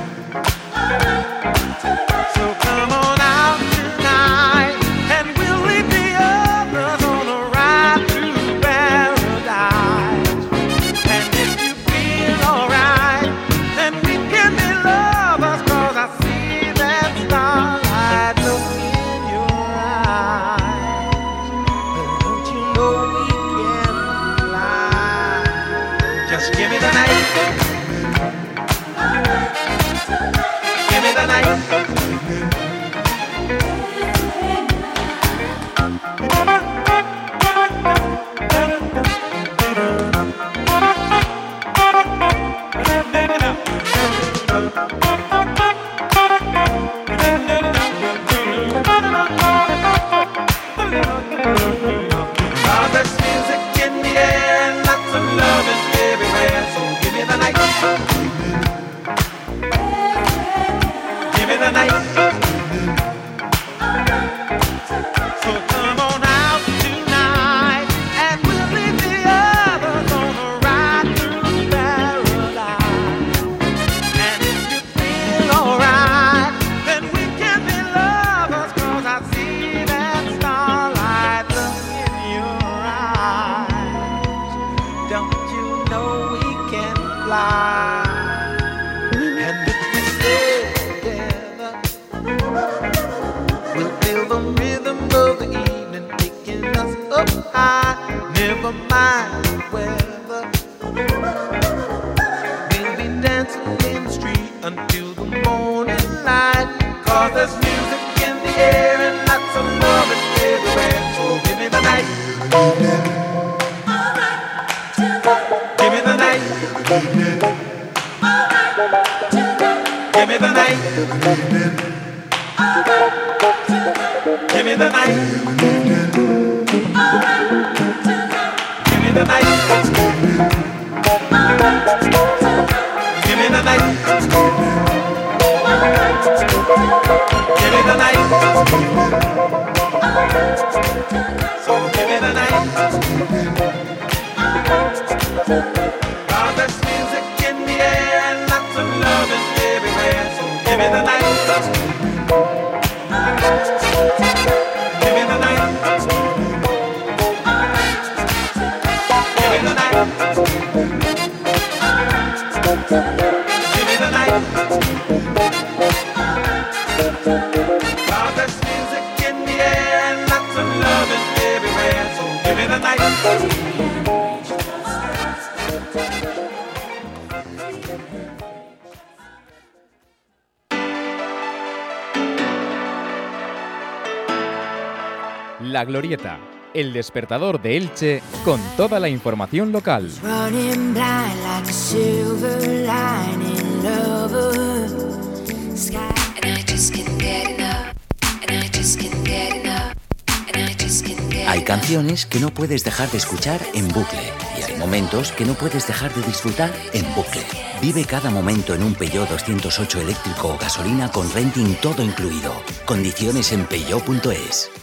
La Glorieta, el despertador de Elche con toda la información local. Hay canciones que no puedes dejar de escuchar en bucle y hay momentos que no puedes dejar de disfrutar en bucle. Vive cada momento en un Peugeot 208 eléctrico o gasolina con renting todo incluido. Condiciones en peugeot.es.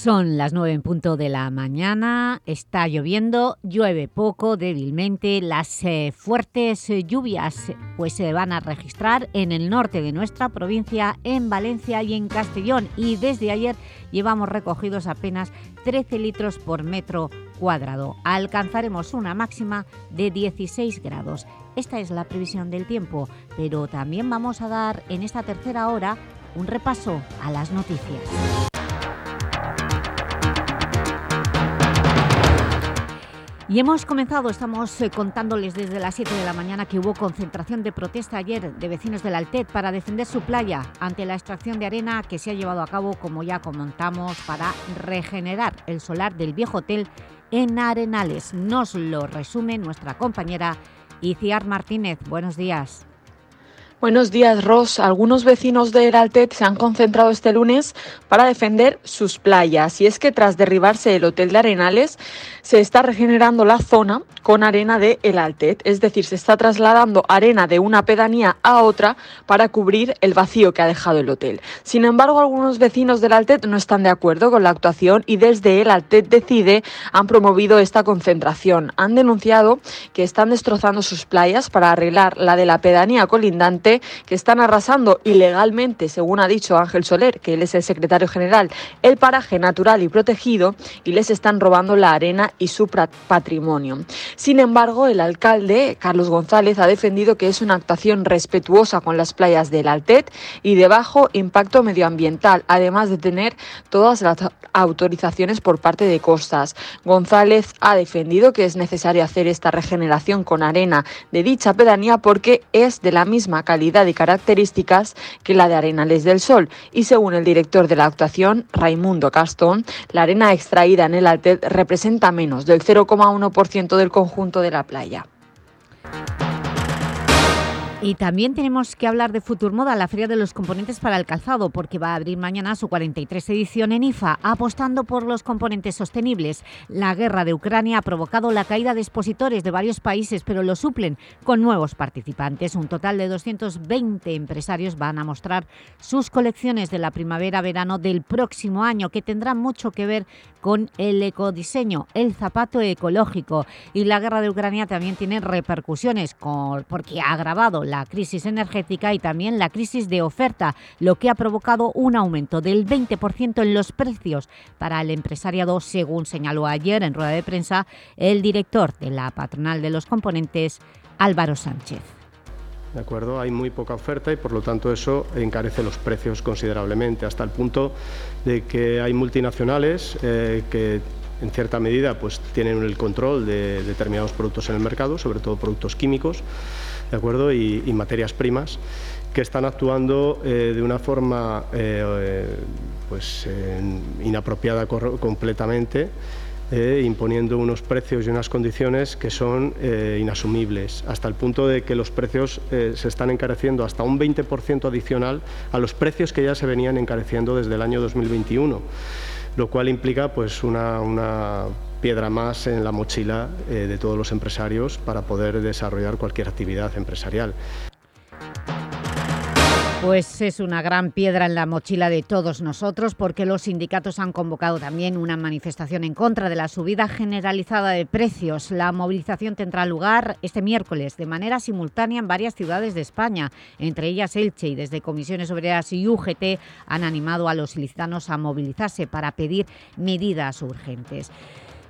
Son las nueve en punto de la mañana, está lloviendo, llueve poco, débilmente. Las eh, fuertes eh, lluvias pues, se van a registrar en el norte de nuestra provincia, en Valencia y en Castellón. Y desde ayer llevamos recogidos apenas 13 litros por metro cuadrado. Alcanzaremos una máxima de 16 grados. Esta es la previsión del tiempo, pero también vamos a dar en esta tercera hora un repaso a las noticias. Y hemos comenzado, estamos eh, contándoles desde las 7 de la mañana que hubo concentración de protesta ayer de vecinos del Altet para defender su playa ante la extracción de arena que se ha llevado a cabo, como ya comentamos, para regenerar el solar del viejo hotel en Arenales. Nos lo resume nuestra compañera Iciar Martínez. Buenos días. Buenos días, Ross. Algunos vecinos de Altet se han concentrado este lunes para defender sus playas. Y es que tras derribarse el Hotel de Arenales, se está regenerando la zona con arena de El Altet. Es decir, se está trasladando arena de una pedanía a otra para cubrir el vacío que ha dejado el hotel. Sin embargo, algunos vecinos del Altet no están de acuerdo con la actuación y desde El Altet Decide han promovido esta concentración. Han denunciado que están destrozando sus playas para arreglar la de la pedanía colindante que están arrasando ilegalmente, según ha dicho Ángel Soler, que él es el secretario general, el paraje natural y protegido y les están robando la arena y su patrimonio. Sin embargo, el alcalde, Carlos González, ha defendido que es una actuación respetuosa con las playas del Altet y de bajo impacto medioambiental, además de tener todas las autorizaciones por parte de costas. González ha defendido que es necesario hacer esta regeneración con arena de dicha pedanía porque es de la misma calidad y características que la de Arenales del Sol y según el director de la actuación, Raimundo Castón, la arena extraída en el Altet representa menos del 0,1% del conjunto de la playa. Y también tenemos que hablar de Futurmoda, la Feria de los Componentes para el Calzado, porque va a abrir mañana su 43 edición en IFA, apostando por los componentes sostenibles. La guerra de Ucrania ha provocado la caída de expositores de varios países, pero lo suplen con nuevos participantes. Un total de 220 empresarios van a mostrar sus colecciones de la primavera-verano del próximo año, que tendrán mucho que ver con el ecodiseño, el zapato ecológico. Y la guerra de Ucrania también tiene repercusiones, porque ha agravado la crisis energética y también la crisis de oferta, lo que ha provocado un aumento del 20% en los precios para el empresariado, según señaló ayer en rueda de prensa el director de la patronal de los componentes, Álvaro Sánchez. ¿De acuerdo? Hay muy poca oferta y por lo tanto eso encarece los precios considerablemente, hasta el punto de que hay multinacionales eh, que en cierta medida pues, tienen el control de determinados productos en el mercado, sobre todo productos químicos, ¿de acuerdo? Y, materias primas que están actuando eh, de una forma eh, eh, pues, inapropiada completamente, imponiendo unos precios y unas condiciones que son inasumibles, hasta el punto de que los precios se están encareciendo hasta un 20% adicional a los precios que ya se venían encareciendo desde el año 2021, lo cual implica pues, una piedra más en la mochila eh, de todos los empresarios para poder desarrollar cualquier actividad empresarial. Pues es una gran piedra en la mochila de todos nosotros porque los sindicatos han convocado también una manifestación en contra de la subida generalizada de precios. La movilización tendrá lugar este miércoles de manera simultánea en varias ciudades de España, entre ellas Elche y desde Comisiones Obreras y UGT han animado a los ilicitanos a movilizarse para pedir medidas urgentes.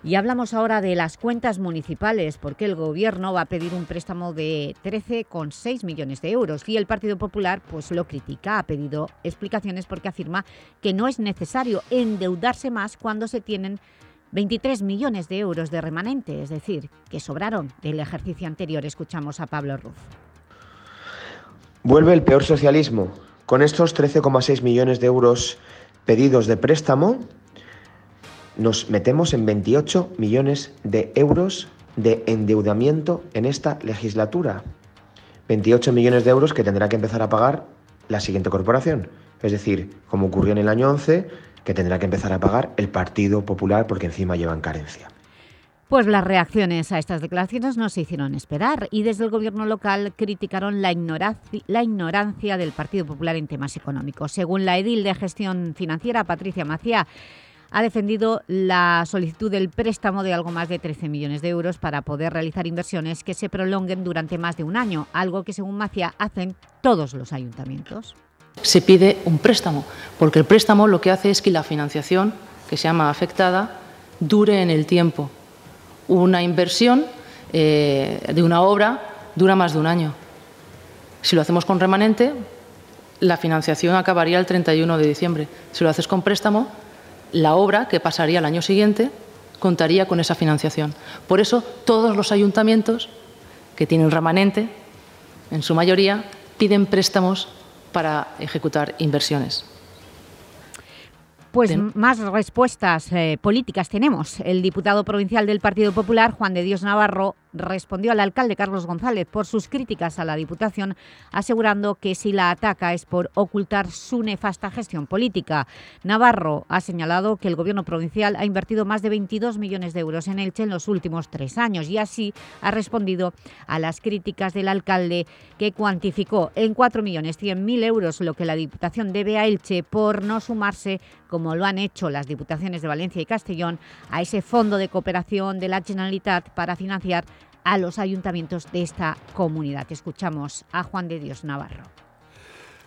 Y hablamos ahora de las cuentas municipales, porque el Gobierno va a pedir un préstamo de 13,6 millones de euros y el Partido Popular pues, lo critica, ha pedido explicaciones porque afirma que no es necesario endeudarse más cuando se tienen 23 millones de euros de remanente, es decir, que sobraron del ejercicio anterior. Escuchamos a Pablo Ruz. Vuelve el peor socialismo. Con estos 13,6 millones de euros pedidos de préstamo, nos metemos en 28 millones de euros de endeudamiento en esta legislatura. 28 millones de euros que tendrá que empezar a pagar la siguiente corporación. Es decir, como ocurrió en el año 11, que tendrá que empezar a pagar el Partido Popular porque encima llevan carencia. Pues las reacciones a estas declaraciones no se hicieron esperar y desde el gobierno local criticaron la ignorancia, del Partido Popular en temas económicos. Según la edil de gestión financiera, Patricia Macía, ha defendido la solicitud del préstamo de algo más de 13 millones de euros para poder realizar inversiones que se prolonguen durante más de un año, algo que según Macía hacen todos los ayuntamientos. se pide un préstamo, porque el préstamo lo que hace es que la financiación, que se llama afectada, dure en el tiempo. Una inversión eh, de una obra dura más de un año. Si lo hacemos con remanente, la financiación acabaría el 31 de diciembre. Si lo haces con préstamo, la obra que pasaría al año siguiente contaría con esa financiación. Por eso, todos los ayuntamientos que tienen remanente, en su mayoría, piden préstamos para ejecutar inversiones. Pues más respuestas eh, políticas tenemos. El diputado provincial del Partido Popular, Juan de Dios Navarro, respondió al alcalde Carlos González por sus críticas a la Diputación, asegurando que si la ataca es por ocultar su nefasta gestión política. Navarro ha señalado que el Gobierno provincial ha invertido más de 22 millones de euros en Elche en los últimos tres años y así ha respondido a las críticas del alcalde que cuantificó en 4.100.000 euros lo que la Diputación debe a Elche por no sumarse como lo han hecho las Diputaciones de Valencia y Castellón, a ese fondo de cooperación de la Generalitat para financiar a los ayuntamientos de esta comunidad. Escuchamos a Juan de Dios Navarro.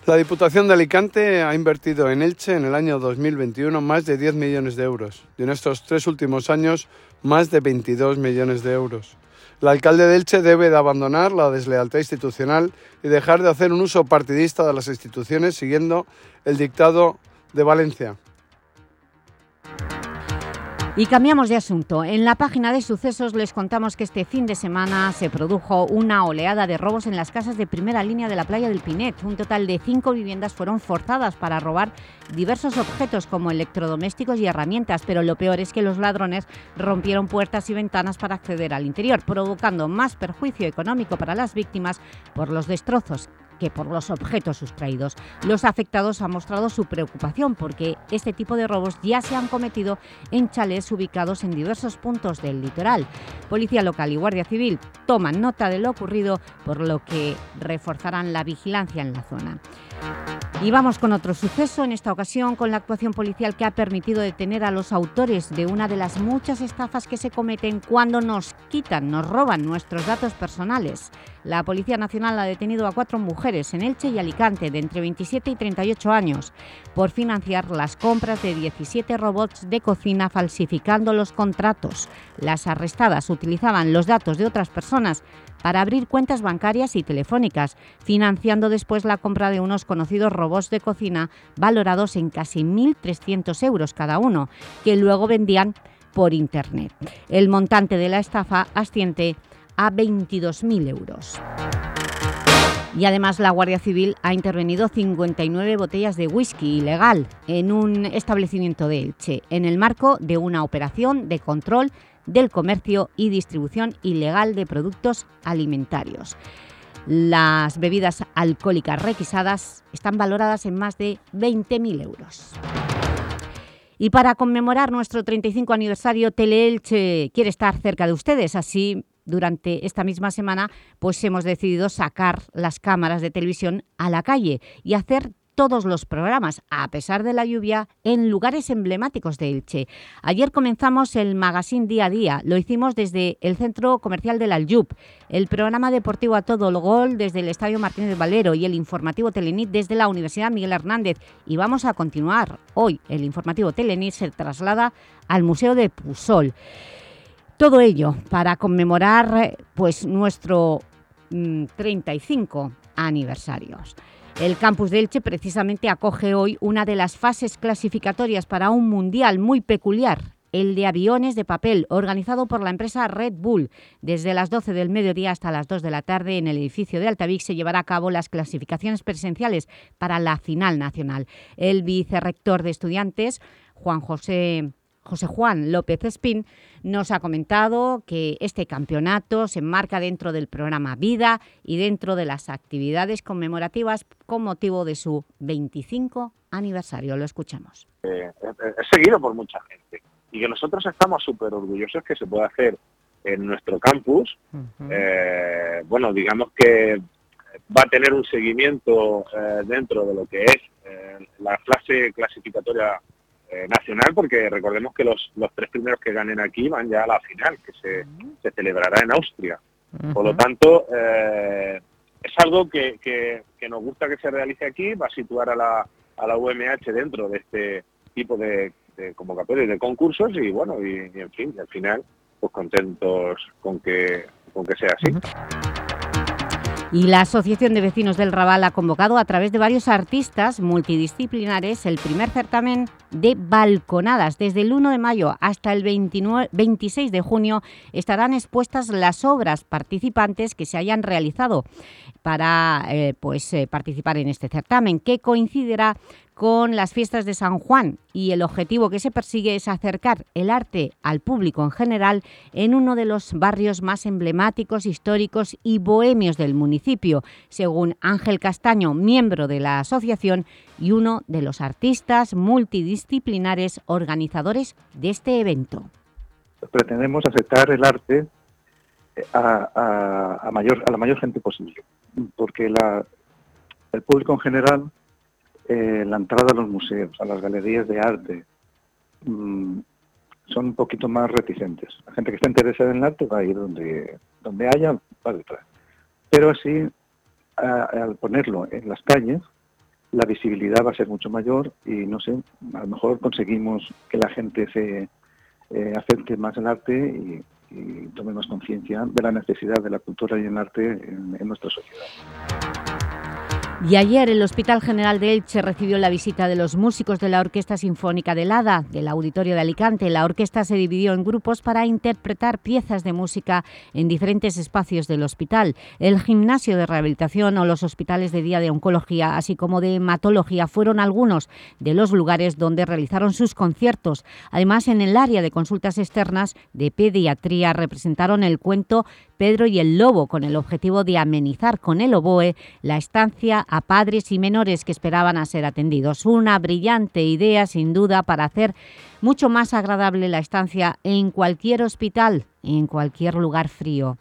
La Diputación de Alicante ha invertido en Elche en el año 2021 más de 10 millones de euros y en estos tres últimos años más de 22 millones de euros. El alcalde de Elche debe de abandonar la deslealtad institucional y dejar de hacer un uso partidista de las instituciones siguiendo el dictado de Valencia. Y cambiamos de asunto. En la página de sucesos les contamos que este fin de semana se produjo una oleada de robos en las casas de primera línea de la playa del Pinet. Un total de cinco viviendas fueron forzadas para robar diversos objetos como electrodomésticos y herramientas, pero lo peor es que los ladrones rompieron puertas y ventanas para acceder al interior, provocando más perjuicio económico para las víctimas por los destrozos que por los objetos sustraídos. Los afectados han mostrado su preocupación porque este tipo de robos ya se han cometido en chalés ubicados en diversos puntos del litoral. Policía local y Guardia Civil toman nota de lo ocurrido, por lo que reforzarán la vigilancia en la zona. Y vamos con otro suceso, en esta ocasión con la actuación policial que ha permitido detener a los autores de una de las muchas estafas que se cometen cuando nos quitan, nos roban nuestros datos personales. La Policía Nacional ha detenido a cuatro mujeres en Elche y Alicante de entre 27 y 38 años por financiar las compras de 17 robots de cocina falsificando los contratos. Las arrestadas utilizaban los datos de otras personas para abrir cuentas bancarias y telefónicas, financiando después la compra de unos conocidos robots de cocina valorados en casi 1.300 euros cada uno, que luego vendían por Internet. El montante de la estafa asciende a 22.000 euros. Y además la Guardia Civil ha intervenido 59 botellas de whisky ilegal en un establecimiento de Elche, en el marco de una operación de control del comercio y distribución ilegal de productos alimentarios. Las bebidas alcohólicas requisadas están valoradas en más de 20.000 euros. Y para conmemorar nuestro 35 aniversario, Teleelche quiere estar cerca de ustedes, así durante esta misma semana pues hemos decidido sacar las cámaras de televisión a la calle y hacer todos los programas, a pesar de la lluvia, en lugares emblemáticos de Elche. Ayer comenzamos el Magazine Día a Día, lo hicimos desde el Centro Comercial del Aljub, el programa deportivo a todo el gol desde el Estadio Martínez Valero y el informativo Telenit desde la Universidad Miguel Hernández. Y vamos a continuar. Hoy el informativo Telenit se traslada al Museo de Pusol. Todo ello para conmemorar pues, nuestro mm, 35 aniversarios. El campus de Elche precisamente acoge hoy una de las fases clasificatorias para un mundial muy peculiar, el de aviones de papel, organizado por la empresa Red Bull. Desde las 12 del mediodía hasta las 2 de la tarde en el edificio de Altavix se llevará a cabo las clasificaciones presenciales para la final nacional. El vicerrector de estudiantes, Juan José José Juan López Espín nos ha comentado que este campeonato se enmarca dentro del programa Vida y dentro de las actividades conmemorativas con motivo de su 25 aniversario. Lo escuchamos. Eh, es seguido por mucha gente y que nosotros estamos súper orgullosos que se pueda hacer en nuestro campus. Eh, bueno, digamos que va a tener un seguimiento eh, dentro de lo que es eh, la fase clasificatoria eh, nacional, porque recordemos que los, los tres primeros que ganen aquí van ya a la final, que se, se celebrará en Austria. Por lo tanto, eh, es algo que, que, que nos gusta que se realice aquí, va a situar a la, a la UMH dentro de este tipo de, de convocatorias, de concursos y bueno, y, y en fin, y al final, pues contentos con que, con que sea así. Y la Asociación de Vecinos del Raval ha convocado a través de varios artistas multidisciplinares el primer certamen de balconadas. Desde el 1 de mayo hasta el 29, 26 de junio estarán expuestas las obras participantes que se hayan realizado para eh, pues, eh, participar en este certamen, que coincidirá con las fiestas de San Juan y el objetivo que se persigue es acercar el arte al público en general en uno de los barrios más emblemáticos, históricos y bohemios del municipio, según Ángel Castaño, miembro de la asociación y uno de los artistas multidisciplinares organizadores de este evento. pretendemos acercar el arte eh, a, a- la mayor gente posible, porque la, el público en general, eh, la entrada a los museos, a las galerías de arte, mm, son un poquito más reticentes. La gente que está interesada en el arte va a ir donde, donde haya, va detrás. Pero así, al ponerlo en las calles, la visibilidad va a ser mucho mayor y no sé, a lo mejor conseguimos que la gente se eh, acepte más el arte y, tome más conciencia de la necesidad de la cultura y el arte en nuestra sociedad. Y ayer el Hospital General de Elche recibió la visita de los músicos de la Orquesta Sinfónica del ADA, del Auditorio de Alicante. La orquesta se dividió en grupos para interpretar piezas de música en diferentes espacios del hospital. El gimnasio de rehabilitación o los hospitales de día de oncología, así como de hematología, fueron algunos de los lugares donde realizaron sus conciertos. Además, en el área de consultas externas de pediatría representaron el cuento Pedro y el Lobo, con el objetivo de amenizar con el oboe la estancia a padres y menores que esperaban a ser atendidos. Una brillante idea, sin duda, para hacer mucho más agradable la estancia en cualquier hospital, en cualquier lugar frío.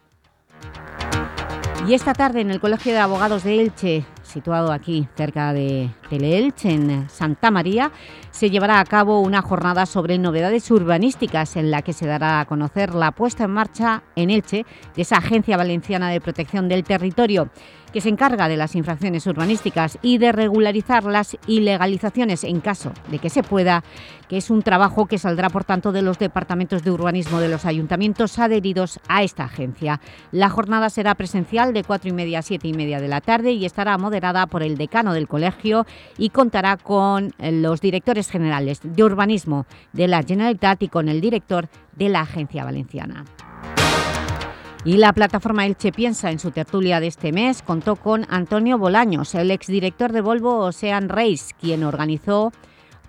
Y esta tarde en el Colegio de Abogados de Elche, situado aquí cerca de Teleelche, en Santa María, se llevará a cabo una jornada sobre novedades urbanísticas en la que se dará a conocer la puesta en marcha en Elche de esa Agencia Valenciana de Protección del Territorio que se encarga de las infracciones urbanísticas y de regularizar las ilegalizaciones en caso de que se pueda, que es un trabajo que saldrá, por tanto, de los departamentos de urbanismo de los ayuntamientos adheridos a esta agencia. La jornada será presencial de cuatro y media a siete y media de la tarde y estará moderada por el decano del colegio y contará con los directores generales de urbanismo de la Generalitat y con el director de la Agencia Valenciana. Y la plataforma Elche Piensa en su tertulia de este mes contó con Antonio Bolaños, el exdirector de Volvo Ocean Race, quien organizó,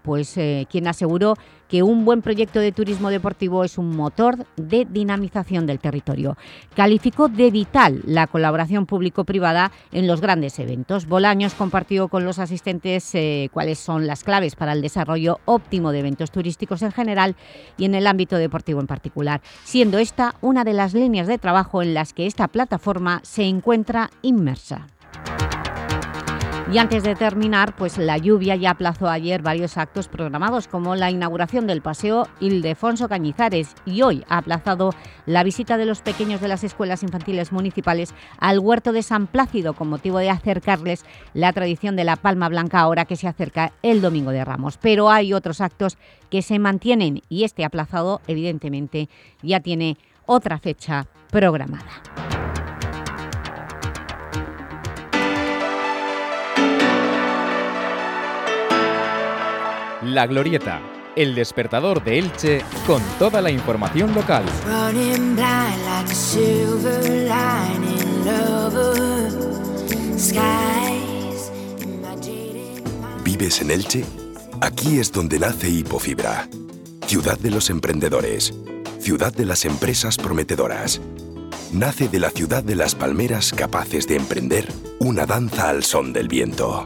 pues eh, quien aseguró que un buen proyecto de turismo deportivo es un motor de dinamización del territorio. Calificó de vital la colaboración público-privada en los grandes eventos. Bolaños compartió con los asistentes eh, cuáles son las claves para el desarrollo óptimo de eventos turísticos en general y en el ámbito deportivo en particular, siendo esta una de las líneas de trabajo en las que esta plataforma se encuentra inmersa. Y antes de terminar, pues la lluvia ya aplazó ayer varios actos programados, como la inauguración del Paseo Ildefonso Cañizares, y hoy ha aplazado la visita de los pequeños de las escuelas infantiles municipales al Huerto de San Plácido, con motivo de acercarles la tradición de la palma blanca ahora que se acerca el Domingo de Ramos. Pero hay otros actos que se mantienen y este aplazado, evidentemente, ya tiene otra fecha programada. La Glorieta, el despertador de Elche con toda la información local. ¿Vives en Elche? Aquí es donde nace Hipofibra. Ciudad de los emprendedores. Ciudad de las empresas prometedoras. Nace de la ciudad de las palmeras capaces de emprender una danza al son del viento.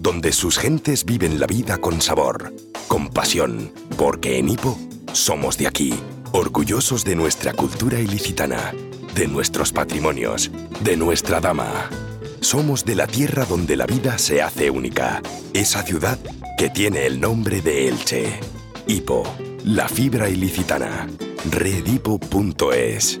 Donde sus gentes viven la vida con sabor, con pasión, porque en Hipo somos de aquí, orgullosos de nuestra cultura ilicitana, de nuestros patrimonios, de nuestra dama. Somos de la tierra donde la vida se hace única, esa ciudad que tiene el nombre de Elche. Hipo, la fibra ilicitana. Redipo.es.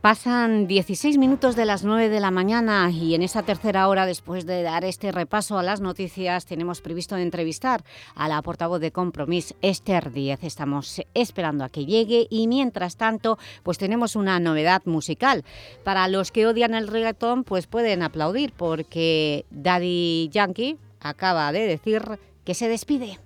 Pasan 16 minutos de las 9 de la mañana y en esta tercera hora, después de dar este repaso a las noticias, tenemos previsto entrevistar a la portavoz de Compromís, Esther Díez. Estamos esperando a que llegue y mientras tanto, pues tenemos una novedad musical. Para los que odian el reggaetón, pues pueden aplaudir porque Daddy Yankee acaba de decir que se despide.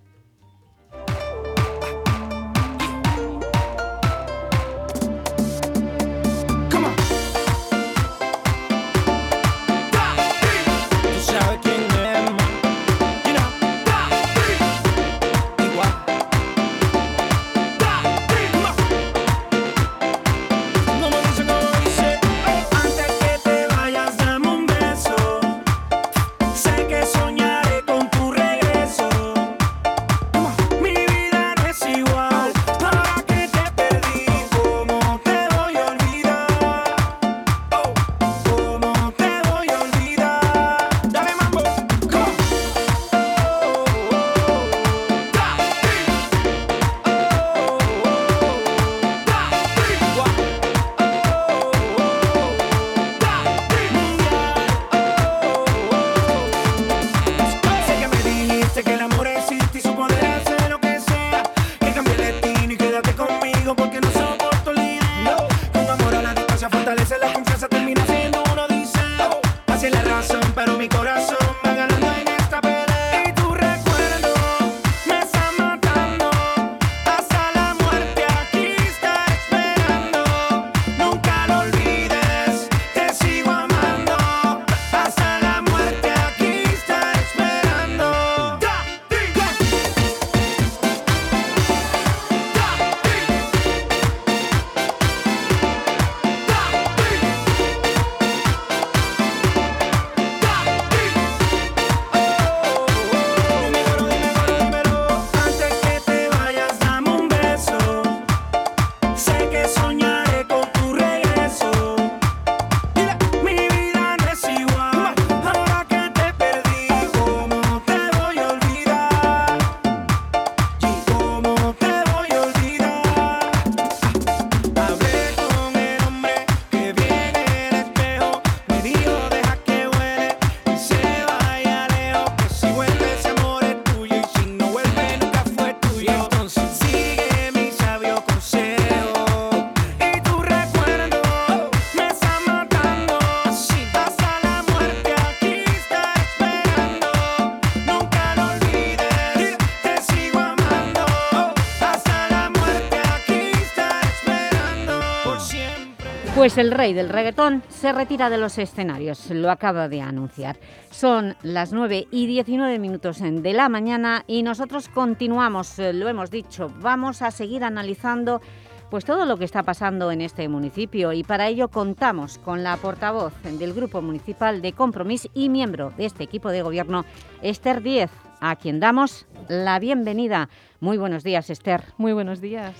El rey del reggaetón se retira de los escenarios, lo acaba de anunciar. Son las 9 y 19 minutos de la mañana y nosotros continuamos, eh, lo hemos dicho, vamos a seguir analizando pues todo lo que está pasando en este municipio y para ello contamos con la portavoz del Grupo Municipal de Compromís y miembro de este equipo de gobierno, Esther Díez, a quien damos la bienvenida. Muy buenos días, Esther. Muy buenos días.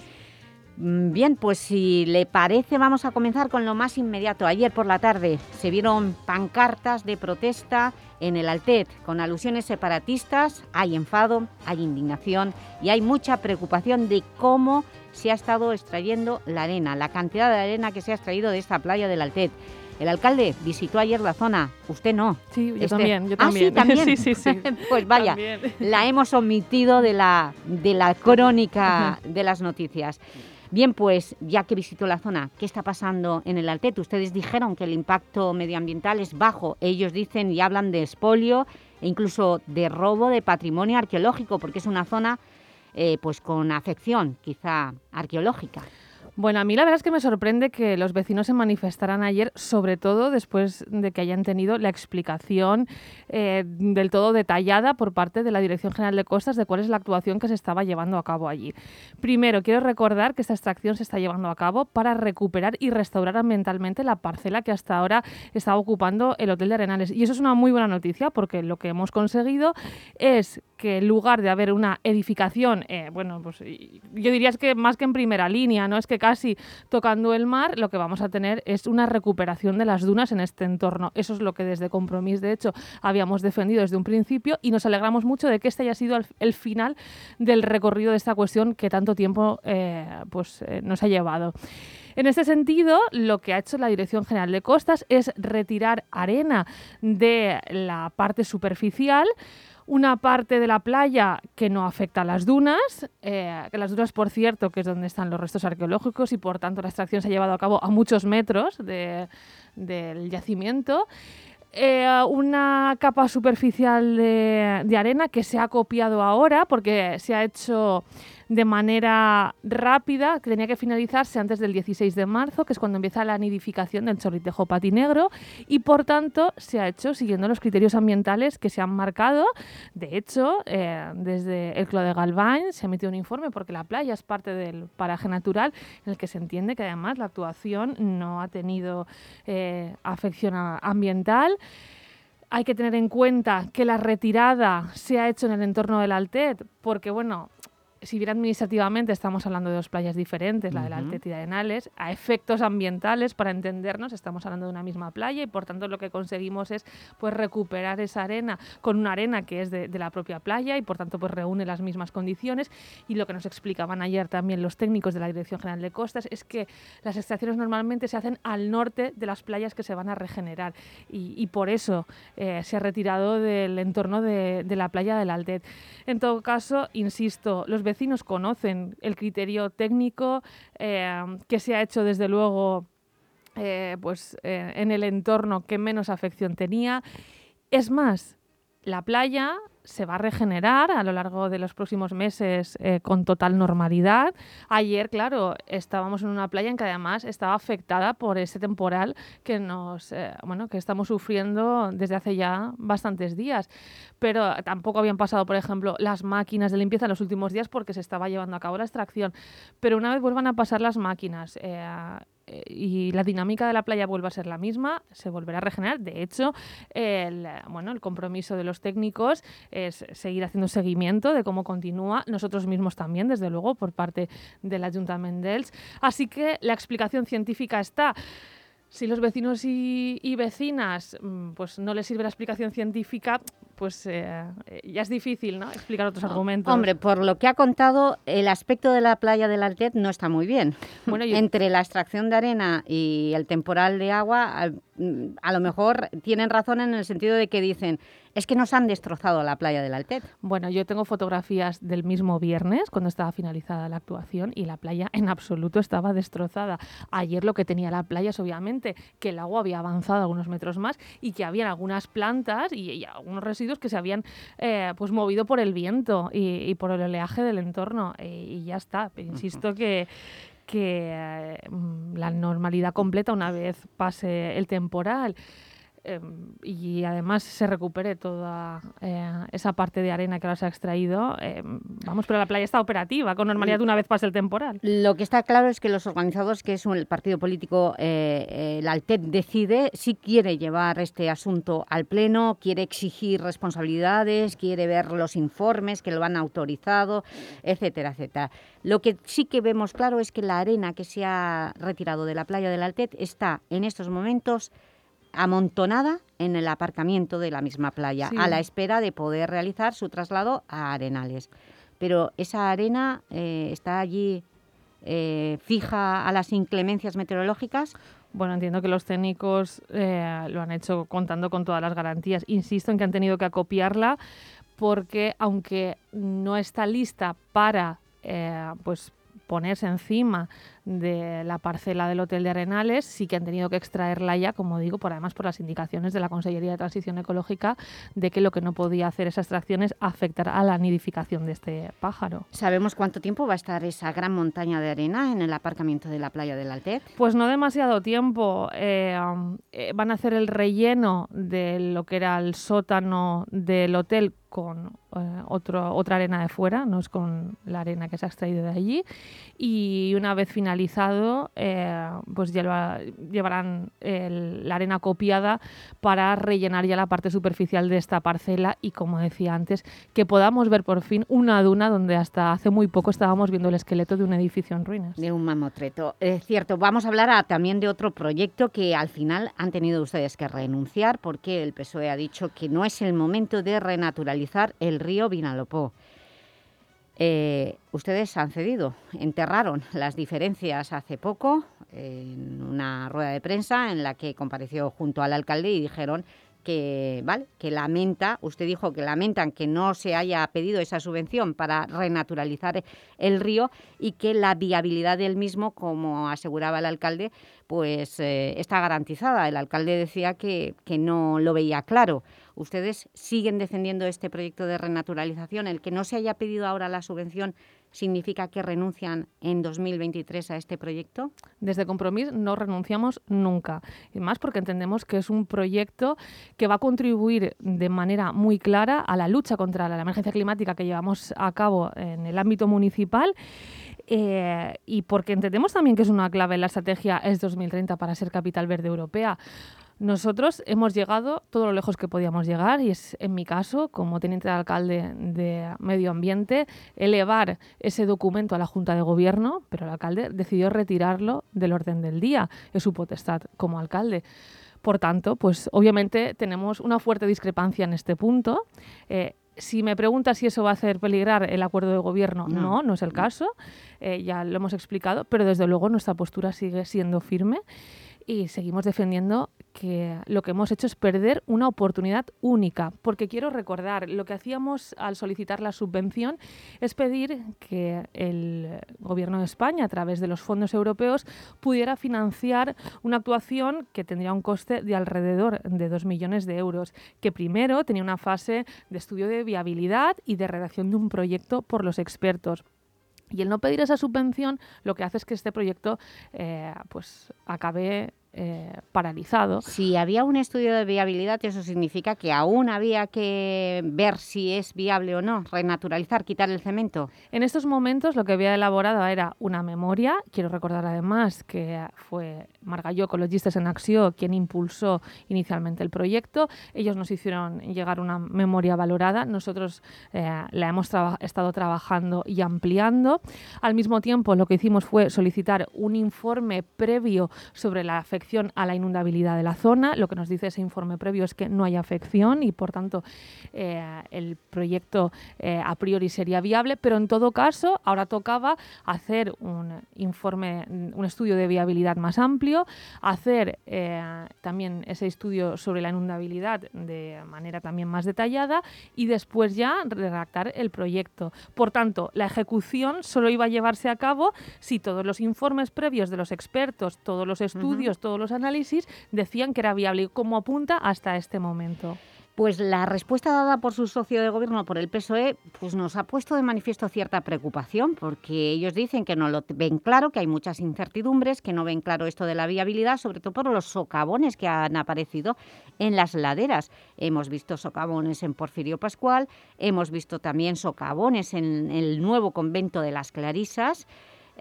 Mm, Bien, pues si le parece vamos a comenzar con lo más inmediato. Ayer por la tarde se vieron pancartas de protesta en el Altet con alusiones separatistas, hay enfado, hay indignación y hay mucha preocupación de cómo se ha estado extrayendo la arena, la cantidad de arena que se ha extraído de esta playa del Altet. El alcalde visitó ayer la zona, usted no. Sí, yo Esther. también, yo Ah, sí, también. también. Sí, sí, sí. pues vaya, También. la hemos omitido de la, de la crónica de las noticias. Bien, pues ya que visitó la zona, ¿qué está pasando en el Altet? Ustedes dijeron que el impacto medioambiental es bajo. Ellos dicen y hablan de expolio e incluso de robo de patrimonio arqueológico, porque es una zona eh, pues con afección quizá arqueológica. Bueno, a mí la verdad es que me sorprende que los vecinos se manifestaran ayer, sobre todo después de que hayan tenido la explicación eh, del todo detallada por parte de la Dirección General de Costas de cuál es la actuación que se estaba llevando a cabo allí. Primero, quiero recordar que esta extracción se está llevando a cabo para recuperar y restaurar ambientalmente la parcela que hasta ahora estaba ocupando el Hotel de Arenales. Y eso es una muy buena noticia porque lo que hemos conseguido es que en lugar de haber una edificación, eh, bueno, pues yo diría es que más que en primera línea, no es que casi tocando el mar, lo que vamos a tener es una recuperación de las dunas en este entorno. Eso es lo que desde Compromís, de hecho, habíamos defendido desde un principio y nos alegramos mucho de que este haya sido el, final del recorrido de esta cuestión que tanto tiempo eh, pues, eh, nos ha llevado. En este sentido, lo que ha hecho la Dirección General de Costas es retirar arena de la parte superficial, una parte de la playa que no afecta a las dunas, eh, que las dunas, por cierto, que es donde están los restos arqueológicos y por tanto la extracción se ha llevado a cabo a muchos metros de- del yacimiento. Eh, una capa superficial de arena que se ha copiado ahora porque se ha hecho de manera rápida, que tenía que finalizarse antes del 16 de marzo, que es cuando empieza la nidificación del chorritejo patinegro, y por tanto se ha hecho siguiendo los criterios ambientales que se han marcado. De hecho, eh, desde el Clo de Galván se ha emitido un informe porque la playa es parte del paraje natural en el que se entiende que además la actuación no ha tenido eh, afección ambiental. Hay que tener en cuenta que la retirada se ha hecho en el entorno del Altet, porque bueno, si bien administrativamente estamos hablando de dos playas diferentes, la del Ujú. Altet y de Arenales, a efectos ambientales, para entendernos, estamos hablando de una misma playa y por tanto lo que conseguimos es pues recuperar esa arena con una arena que es de, de la propia playa y por tanto pues reúne las mismas condiciones y lo que nos explicaban ayer también los técnicos de la Dirección General de Costas es que las extracciones normalmente se hacen al norte de las playas que se van a regenerar y, y por eso eh, se ha retirado del entorno de, de la playa del Altet. En todo caso, insisto, los vecinos conocen el criterio técnico eh, que se ha hecho desde luego eh, pues, eh, en el entorno que menos afección tenía. Es más, la playa se va a regenerar a lo largo de los próximos meses eh, con total normalidad. Ayer, claro, estábamos en una playa en que además estaba afectada por ese temporal que nos, eh, bueno, que estamos sufriendo desde hace ya bastantes días. Pero tampoco habían pasado, por ejemplo, las máquinas de limpieza en los últimos días porque se estaba llevando a cabo la extracción. Pero una vez vuelvan a pasar las máquinas eh, y la dinámica de la playa vuelva a ser la misma, se volverá a regenerar. De hecho, el, eh, bueno, el compromiso de los técnicos es seguir haciendo seguimiento de cómo continúa, nosotros mismos también, desde luego, por parte del Ayuntamiento d'Elx. Así que la explicación científica está. Si los vecinos y, y vecinas mm, pues no les sirve la explicación científica, pues eh, ya es difícil ¿no? explicar otros argumentos. Hombre, por lo que ha contado, el aspecto de la playa del Altet no está muy bien. Bueno, yo- Entre la extracción de arena y el temporal de agua, a, mm, a lo mejor tienen razón en el sentido de que dicen es que nos han destrozado la playa del Altet. Bueno, yo tengo fotografías del mismo viernes, cuando estaba finalizada la actuación, y la playa en absoluto estaba destrozada. Ayer lo que tenía la playa es obviamente que el agua había avanzado algunos metros más y que había algunas plantas y, y algunos residuos que se habían eh, pues movido por el viento y, y por el oleaje del entorno. eh, y ya está. Insisto que que eh, mm, la normalidad completa una vez pase el temporal eh, y además se recupere toda eh, esa parte de arena que ahora se ha extraído, eh, vamos, pero la playa está operativa con normalidad una vez pase el temporal. Lo que está claro es que los organizadores, que es un- el partido político, eh, el Altet decide si quiere llevar este asunto al Pleno, quiere exigir responsabilidades, quiere ver los informes que lo han autorizado, etcétera, etcétera. Lo que sí que vemos claro es que la arena que se ha retirado de la playa del Altet está en estos momentos amontonada en el aparcamiento de la misma playa, Sí. a la espera de poder realizar su traslado a Arenales. Pero esa arena eh, está allí eh, fija a las inclemencias meteorológicas. Bueno, entiendo que los técnicos eh, lo han hecho contando con todas las garantías. Insisto en que han tenido que acopiarla porque aunque no está lista para pues ponerse encima de la parcela del Hotel de Arenales, sí que han tenido que extraerla ya, como digo, por además por las indicaciones de la Consellería de Transición Ecológica de que lo que no podía hacer esas extracciones afectar a la nidificación de este pájaro. ¿Sabemos cuánto tiempo va a estar esa gran montaña de arena en el aparcamiento de la playa del Altet? Pues no demasiado tiempo. Eh, um, eh, van a hacer el relleno de lo que era el sótano del hotel con eh, otro, otra arena de fuera, no es con la arena que se ha extraído de allí. Y una vez eh, pues lleva- llevarán el- la arena copiada para rellenar ya la parte superficial de esta parcela y, como decía antes, que podamos ver por fin una duna donde hasta hace muy poco estábamos viendo el esqueleto de un edificio en ruinas. De un mamotreto. Es cierto, vamos a hablar también de otro proyecto que al final han tenido ustedes que renunciar porque el PSOE ha dicho que no es el momento de renaturalizar el río Vinalopó. Eh, ustedes han cedido, enterraron las diferencias hace poco en una rueda de prensa en la que compareció junto al alcalde y dijeron que, vale, que lamenta, usted dijo que lamentan que no se haya pedido esa subvención para renaturalizar el río y que la viabilidad del mismo, como aseguraba el alcalde, pues eh, está garantizada. El alcalde decía que, que no lo veía claro. ¿Ustedes siguen defendiendo este proyecto de renaturalización? ¿El que no se haya pedido ahora la subvención significa que renuncian en 2023 a este proyecto? Desde Compromís no renunciamos nunca. Y más porque entendemos que es un proyecto que va a contribuir de manera muy clara a la lucha contra la emergencia climática que llevamos a cabo en el ámbito municipal. eh, y porque entendemos también que es una clave en la estrategia ES 2030 para ser capital verde europea. Nosotros hemos llegado todo lo lejos que podíamos llegar y es, en mi caso, como teniente de alcalde de Medio Ambiente, elevar ese documento a la Junta de Gobierno, pero el alcalde decidió retirarlo del orden del día. Es su potestad como alcalde. Por tanto, pues obviamente tenemos una fuerte discrepancia en este punto. Eh, si me pregunta si eso va a hacer peligrar el acuerdo de gobierno, No. no, no, es el caso. Eh, ya lo hemos explicado, pero desde luego nuestra postura sigue siendo firme y seguimos defendiendo que lo que hemos hecho es perder una oportunidad única, porque quiero recordar, lo que hacíamos al solicitar la subvención es pedir que el Gobierno de España, a través de los fondos europeos, pudiera financiar una actuación que tendría un coste de alrededor de 2 millones de euros, que primero tenía una fase de estudio de viabilidad y de redacción de un proyecto por los expertos. Y el no pedir esa subvención lo que hace es que este proyecto eh, pues acabe eh, paralizado. Si había un estudio de viabilidad, eso significa que aún había que ver si es viable o no, renaturalizar, quitar el cemento. En estos momentos lo que había elaborado era una memoria. Quiero recordar además que fue Margalló Ecologistas en Acción quien impulsó inicialmente el proyecto. Ellos nos hicieron llegar una memoria valorada. Nosotros eh, la hemos estado trabajando y ampliando. Al mismo tiempo lo que hicimos fue solicitar un informe previo sobre la afección a la inundabilidad de la zona. Lo que nos dice ese informe previo es que no hay afección y por tanto eh, el proyecto eh, a priori sería viable, pero en todo caso ahora tocaba hacer un informe, un estudio de viabilidad más amplio, hacer eh, también ese estudio sobre la inundabilidad de manera también más detallada y después ya redactar el proyecto. Por tanto, la ejecución solo iba a llevarse a cabo si todos los informes previos de los expertos, todos los estudios, todos los análisis decían que era viable, como apunta hasta este momento. Pues la respuesta dada por su socio de gobierno, por el PSOE, pues nos ha puesto de manifiesto cierta preocupación, porque ellos dicen que no lo ven claro, que hay muchas incertidumbres, que no ven claro esto de la viabilidad, sobre todo por los socavones que han aparecido en las laderas. Hemos visto socavones en Porfirio Pascual, hemos visto también socavones en el nuevo convento de las Clarisas,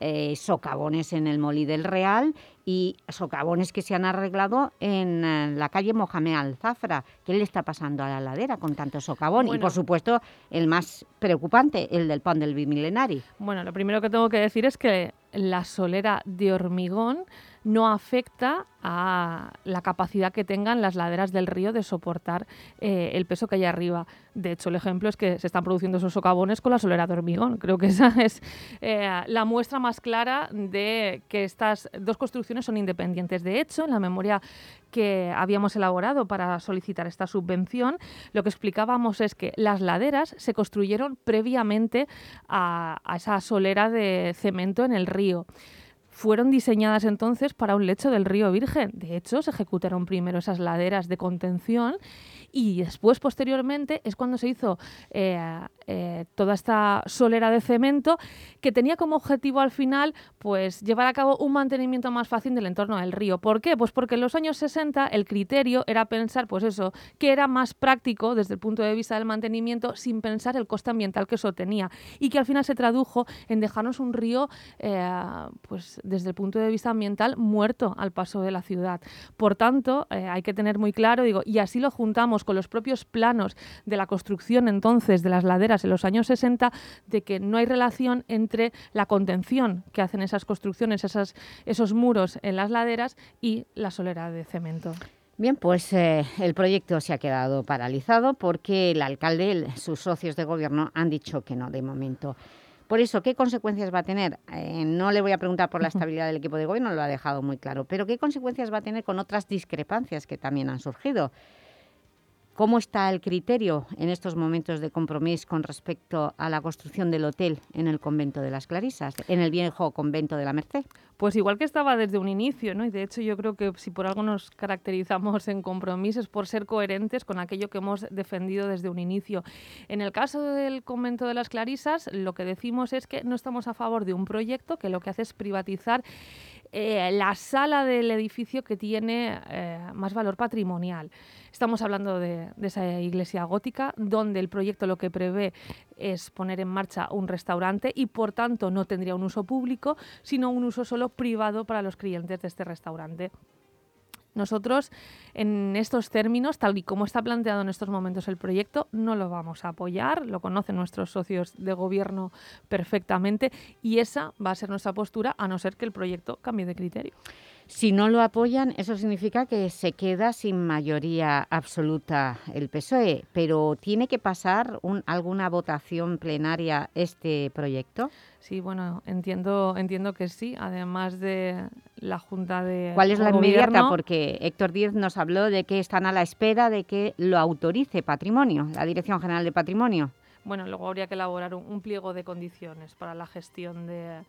eh, socavones en el Molí del Real y socavones que se han arreglado en eh, la calle Mohamed Alzafra. ¿Qué le está pasando a la ladera con tanto socavón? Y, por supuesto, el más preocupante, el del pan del Bimilenari. Bueno, lo primero que tengo que decir es que la solera de hormigón no afecta a la capacidad que tengan las laderas del río de soportar eh, el peso que hay arriba. De hecho, el ejemplo es que se están produciendo esos socavones con la solera de hormigón. Creo que esa es eh, la muestra más clara de que estas dos construcciones son independientes. De hecho, en la memoria que habíamos elaborado para solicitar esta subvención, lo que explicábamos es que las laderas se construyeron previamente a, a esa solera de cemento en el río. Fueron diseñadas entonces para un lecho del río Virgen. De hecho, se ejecutaron primero esas laderas de contención y después, posteriormente, es cuando se hizo eh, eh, toda esta solera de cemento que tenía como objetivo al final pues, llevar a cabo un mantenimiento más fácil del entorno del río. ¿Por qué? Pues porque en los años 60 el criterio era pensar pues eso, que era más práctico desde el punto de vista del mantenimiento sin pensar el coste ambiental que eso tenía y que al final se tradujo en dejarnos un río eh, pues desde el punto de vista ambiental muerto al paso de la ciudad. Por tanto, hay que tener muy claro, digo, y así lo juntamos con los propios planos de la construcción entonces de las laderas en los años 60, de que no hay relación entre la contención que hacen esas construcciones, esas, esos muros en las laderas y la solera de cemento. Bien, pues eh, el proyecto se ha quedado paralizado porque el alcalde, sus socios de gobierno han dicho que no de momento. Por eso, ¿qué consecuencias va a tener? Eh, no le voy a preguntar por la estabilidad del equipo de gobierno, lo ha dejado muy claro, pero ¿qué consecuencias va a tener con otras discrepancias que también han surgido? ¿Cómo está el criterio en estos momentos de compromiso con respecto a la construcción del hotel en el convento de las Clarisas, en el viejo convento de la Merced? Pues igual que estaba desde un inicio, ¿no? Y de hecho yo creo que si por algo nos caracterizamos en compromiso es por ser coherentes con aquello que hemos defendido desde un inicio. En el caso del convento de las Clarisas, lo que decimos es que no estamos a favor de un proyecto que lo que hace es privatizar eh, la sala del edificio que tiene eh, más valor patrimonial. Estamos hablando de, esa iglesia gótica, donde el proyecto lo que prevé es poner en marcha un restaurante y, por tanto, no tendría un uso público, sino un uso solo privado para los clientes de este restaurante. Nosotros, en estos términos, tal y como está planteado en estos momentos el proyecto, no lo vamos a apoyar, lo conocen nuestros socios de gobierno perfectamente y esa va a ser nuestra postura a no ser que el proyecto cambie de criterio. Si no lo apoyan, eso significa que se queda sin mayoría absoluta el PSOE, pero ¿tiene que pasar un- alguna votación plenaria este proyecto? Sí, bueno, entiendo, entiendo que sí, además de la Junta de ¿Cuál es la inmediata? Gobierno. Porque Héctor Díez nos habló de que están a la espera de que lo autorice Patrimonio, la Dirección General de Patrimonio. Bueno, luego habría que elaborar un, un pliego de condiciones para la gestión de,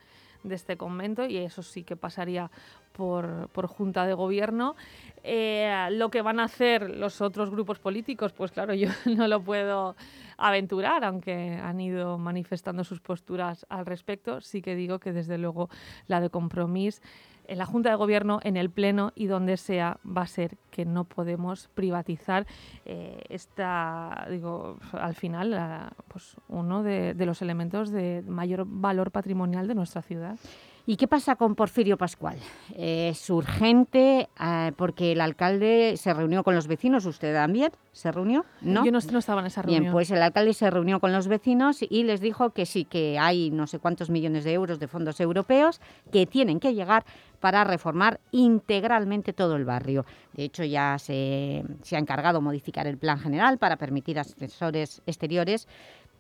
de este convento y eso sí que pasaría por, por Junta de Gobierno. Eh, lo que van a hacer los otros grupos políticos, pues claro, yo no lo puedo aventurar, aunque han ido manifestando sus posturas al respecto. Sí que digo que desde luego la de Compromís en la Junta de Gobierno, en el Pleno y donde sea, va a ser que no podemos privatizar eh, esta, digo, al final, pues uno de los elementos de mayor valor patrimonial de nuestra ciudad. ¿Y qué pasa con Porfirio Pascual? Eh, Es urgente eh, porque el alcalde se reunió con los vecinos, ¿usted también se reunió? ¿No? Yo no, no estaba en esa reunión. Bien, pues el alcalde se reunió con los vecinos y les dijo que sí, que hay no sé cuántos millones de euros de fondos europeos que tienen que llegar para reformar integralmente todo el barrio. De hecho, ya se, se ha encargado modificar el plan general para permitir ascensores exteriores,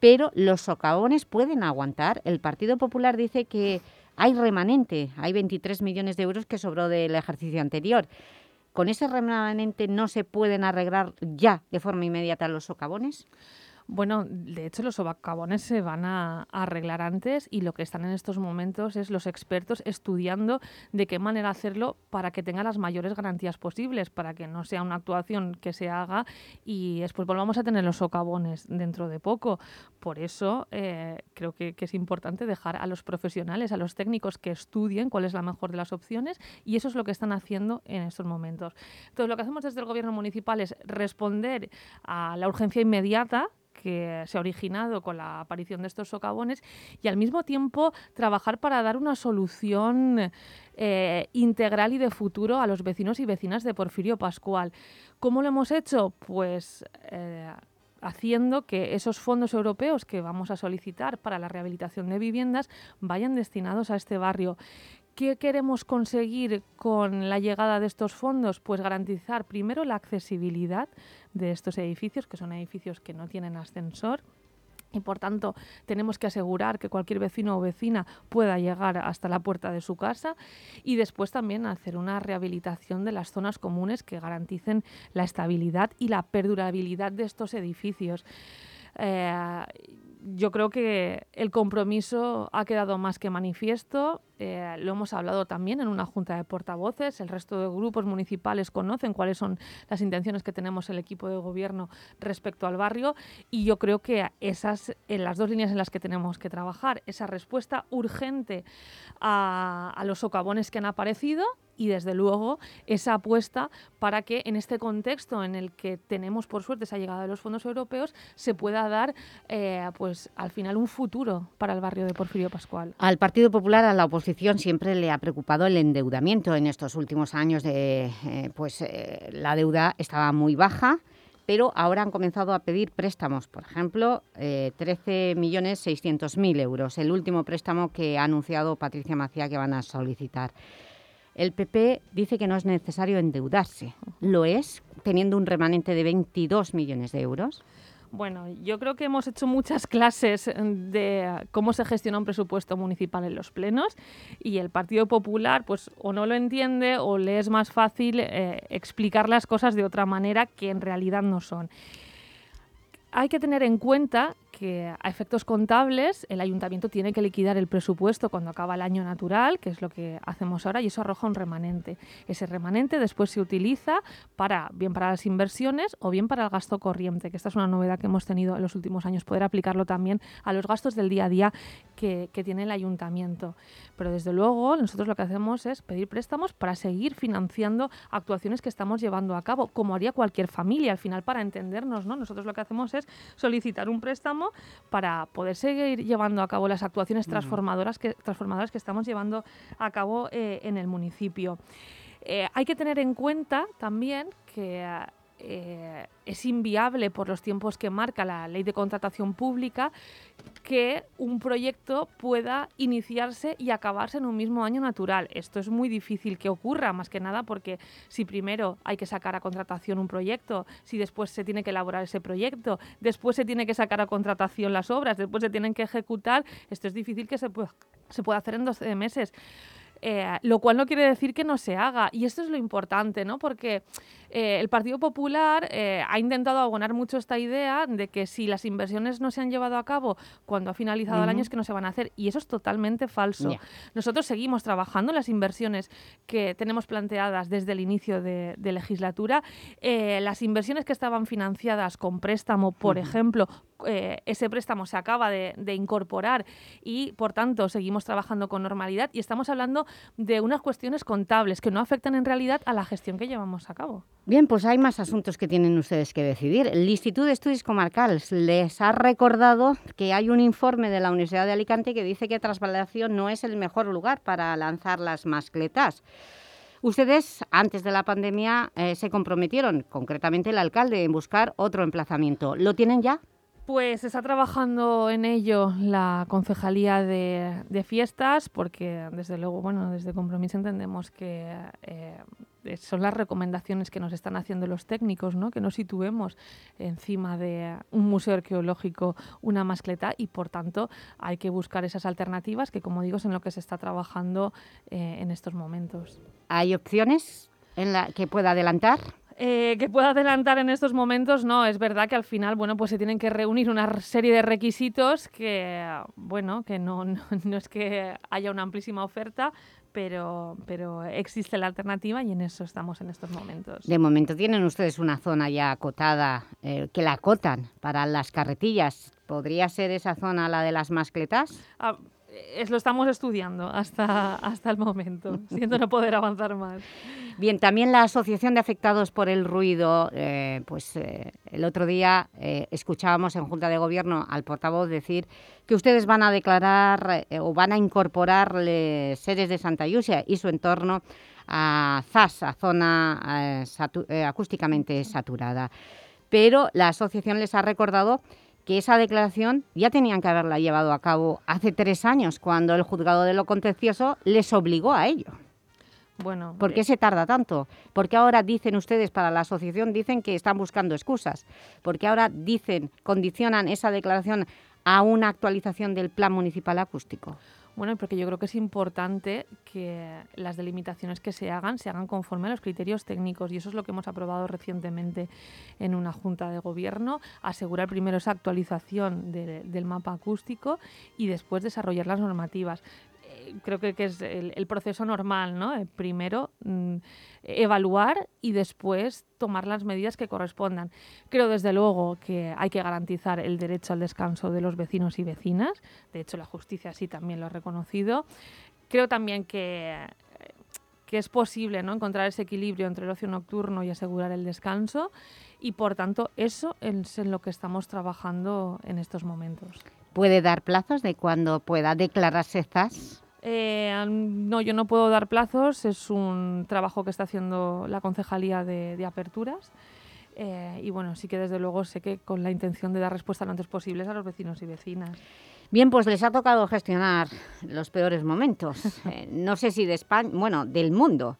pero los socavones pueden aguantar. El Partido Popular dice que hay remanente, hay 23 millones de euros que sobró del ejercicio anterior. ¿Con ese remanente no se pueden arreglar ya de forma inmediata los socavones? Bueno, de hecho los socavones se van a, a arreglar antes y lo que están en estos momentos es los expertos estudiando de qué manera hacerlo para que tenga las mayores garantías posibles, para que no sea una actuación que se haga y después volvamos a tener los socavones dentro de poco. Por eso eh, creo que, que es importante dejar a los profesionales, a los técnicos que estudien cuál es la mejor de las opciones y eso es lo que están haciendo en estos momentos. Entonces, lo que hacemos desde el Gobierno municipal es responder a la urgencia inmediata que se ha originado con la aparición de estos socavones y al mismo tiempo trabajar para dar una solución eh, integral y de futuro a los vecinos y vecinas de Porfirio Pascual. ¿Cómo lo hemos hecho? Pues eh, haciendo que esos fondos europeos que vamos a solicitar para la rehabilitación de viviendas vayan destinados a este barrio. ¿Qué queremos conseguir con la llegada de estos fondos? Pues garantizar primero la accesibilidad de estos edificios, que son edificios que no tienen ascensor. Y por tanto, tenemos que asegurar que cualquier vecino o vecina pueda llegar hasta la puerta de su casa y después también hacer una rehabilitación de las zonas comunes que garanticen la estabilidad y la perdurabilidad de estos edificios. Eh, yo creo que el compromiso ha quedado más que manifiesto. Eh, lo hemos hablado también en una junta de portavoces. El resto de grupos municipales conocen cuáles son las intenciones que tenemos el equipo de gobierno respecto al barrio. Y yo creo que esas, en las dos líneas en las que tenemos que trabajar, esa respuesta urgente a, los socavones que han aparecido y desde luego esa apuesta para que en este contexto en el que tenemos por suerte esa llegada de los fondos europeos se pueda dar eh, pues al final un futuro para el barrio de Porfirio Pascual. Al Partido Popular, a la oposición, siempre le ha preocupado el endeudamiento en estos últimos años. De, eh, pues eh, la deuda estaba muy baja, pero ahora han comenzado a pedir préstamos. Por ejemplo, eh, 13.600.000 euros, el último préstamo que ha anunciado Patricia Macía que van a solicitar. El PP dice que no es necesario endeudarse. ¿Lo es, teniendo un remanente de 22 millones de euros? Bueno, yo creo que hemos hecho muchas clases de cómo se gestiona un presupuesto municipal en los plenos y el Partido Popular pues o no lo entiende o le es más fácil eh, explicar las cosas de otra manera que en realidad no son. Hay que tener en cuenta que a efectos contables el ayuntamiento tiene que liquidar el presupuesto cuando acaba el año natural, que es lo que hacemos ahora, y eso arroja un remanente. Ese remanente después se utiliza para bien para las inversiones o bien para el gasto corriente, que esta es una novedad que hemos tenido en los últimos años, poder aplicarlo también a los gastos del día a día que, que tiene el ayuntamiento. Pero desde luego nosotros lo que hacemos es pedir préstamos para seguir financiando actuaciones que estamos llevando a cabo, como haría cualquier familia, al final para entendernos, ¿no? Nosotros lo que hacemos es solicitar un préstamo para poder seguir llevando a cabo las actuaciones transformadoras que, transformadoras que estamos llevando a cabo eh, en el municipio. Eh, hay que tener en cuenta también que eh, es inviable por los tiempos que marca la ley de contratación pública que un proyecto pueda iniciarse y acabarse en un mismo año natural. Esto es muy difícil que ocurra, más que nada porque si primero hay que sacar a contratación un proyecto, si después se tiene que elaborar ese proyecto, después se tiene que sacar a contratación las obras, después se tienen que ejecutar, esto es difícil que se pueda, hacer en 12 meses. Eh, lo cual no quiere decir que no se haga. Y esto es lo importante, ¿no? Porque eh, el Partido Popular eh, ha intentado abonar mucho esta idea de que si las inversiones no se han llevado a cabo cuando ha finalizado el año es que no se van a hacer. Y eso es totalmente falso. Nosotros seguimos trabajando en las inversiones que tenemos planteadas desde el inicio de, de legislatura. Eh, las inversiones que estaban financiadas con préstamo, por ejemplo, ese préstamo se acaba de, de incorporar y, por tanto, seguimos trabajando con normalidad y estamos hablando de unas cuestiones contables que no afectan en realidad a la gestión que llevamos a cabo. Bien, pues hay más asuntos que tienen ustedes que decidir. El Instituto de Estudios Comarcals les ha recordado que hay un informe de la Universidad de Alicante que dice que Trasladación no es el mejor lugar para lanzar las mascletas. Ustedes, antes de la pandemia, eh, se comprometieron, concretamente el alcalde, en buscar otro emplazamiento. ¿Lo tienen ya? Pues está trabajando en ello la concejalía de, fiestas, porque desde luego, bueno, desde Compromiso entendemos que eh, eh, son las recomendaciones que nos están haciendo los técnicos, ¿no? Que nos situemos encima de un museo arqueológico, una mascleta, y por tanto hay que buscar esas alternativas que, como digo, es en lo que se está trabajando eh, en estos momentos. ¿Hay opciones en la que pueda adelantar? Eh, que pueda adelantar en estos momentos, no, es verdad que al final, bueno, pues se tienen que reunir una serie de requisitos que, bueno, que no, no, no es que haya una amplísima oferta, pero, pero existe la alternativa y en eso estamos en estos momentos. De momento tienen ustedes una zona ya acotada, eh, que la acotan para las carretillas. ¿Podría ser esa zona la de las mascletas? Ah, es, lo estamos estudiando hasta, hasta el momento, siento no poder avanzar más. Bien, también la Asociación de Afectados por el Ruido, eh, pues eh, el otro día eh, escuchábamos en Junta de Gobierno al portavoz decir que ustedes van a declarar eh, o van a incorporar sedes de Santa Yusia y su entorno a ZAS, a zona eh, satu- eh, acústicamente saturada. Pero la asociación les ha recordado que esa declaración ya tenían que haberla llevado a cabo hace tres años, cuando el juzgado de lo contencioso les obligó a ello. Bueno, ¿Por qué se tarda tanto? Porque ahora dicen ustedes, para la asociación, dicen que están buscando excusas. Porque ahora dicen, condicionan esa declaración a una actualización del Plan Municipal Acústico. Bueno, porque yo creo que es importante que las delimitaciones que se hagan se hagan conforme a los criterios técnicos y eso es lo que hemos aprobado recientemente en una junta de gobierno, asegurar primero esa actualización de- del mapa acústico y después desarrollar las normativas. Creo que, que es el, el proceso normal, ¿no? Eh, Primero mm, evaluar y después tomar las medidas que correspondan. Creo desde luego que hay que garantizar el derecho al descanso de los vecinos y vecinas. De hecho, la justicia sí también lo ha reconocido. Creo también que, que es posible ¿no? encontrar ese equilibrio entre el ocio nocturno y asegurar el descanso. Y por tanto, eso es en lo que estamos trabajando en estos momentos. ¿Puede dar plazos de cuándo pueda declararse ZAS? Eh, no, yo no puedo dar plazos, es un trabajo que está haciendo la Concejalía de, de Aperturas. Eh, y bueno, sí que desde luego sé que con la intención de dar respuesta lo antes posible a los vecinos y vecinas. Bien, pues les ha tocado gestionar los peores momentos. Eh, no sé si de España, bueno, del mundo.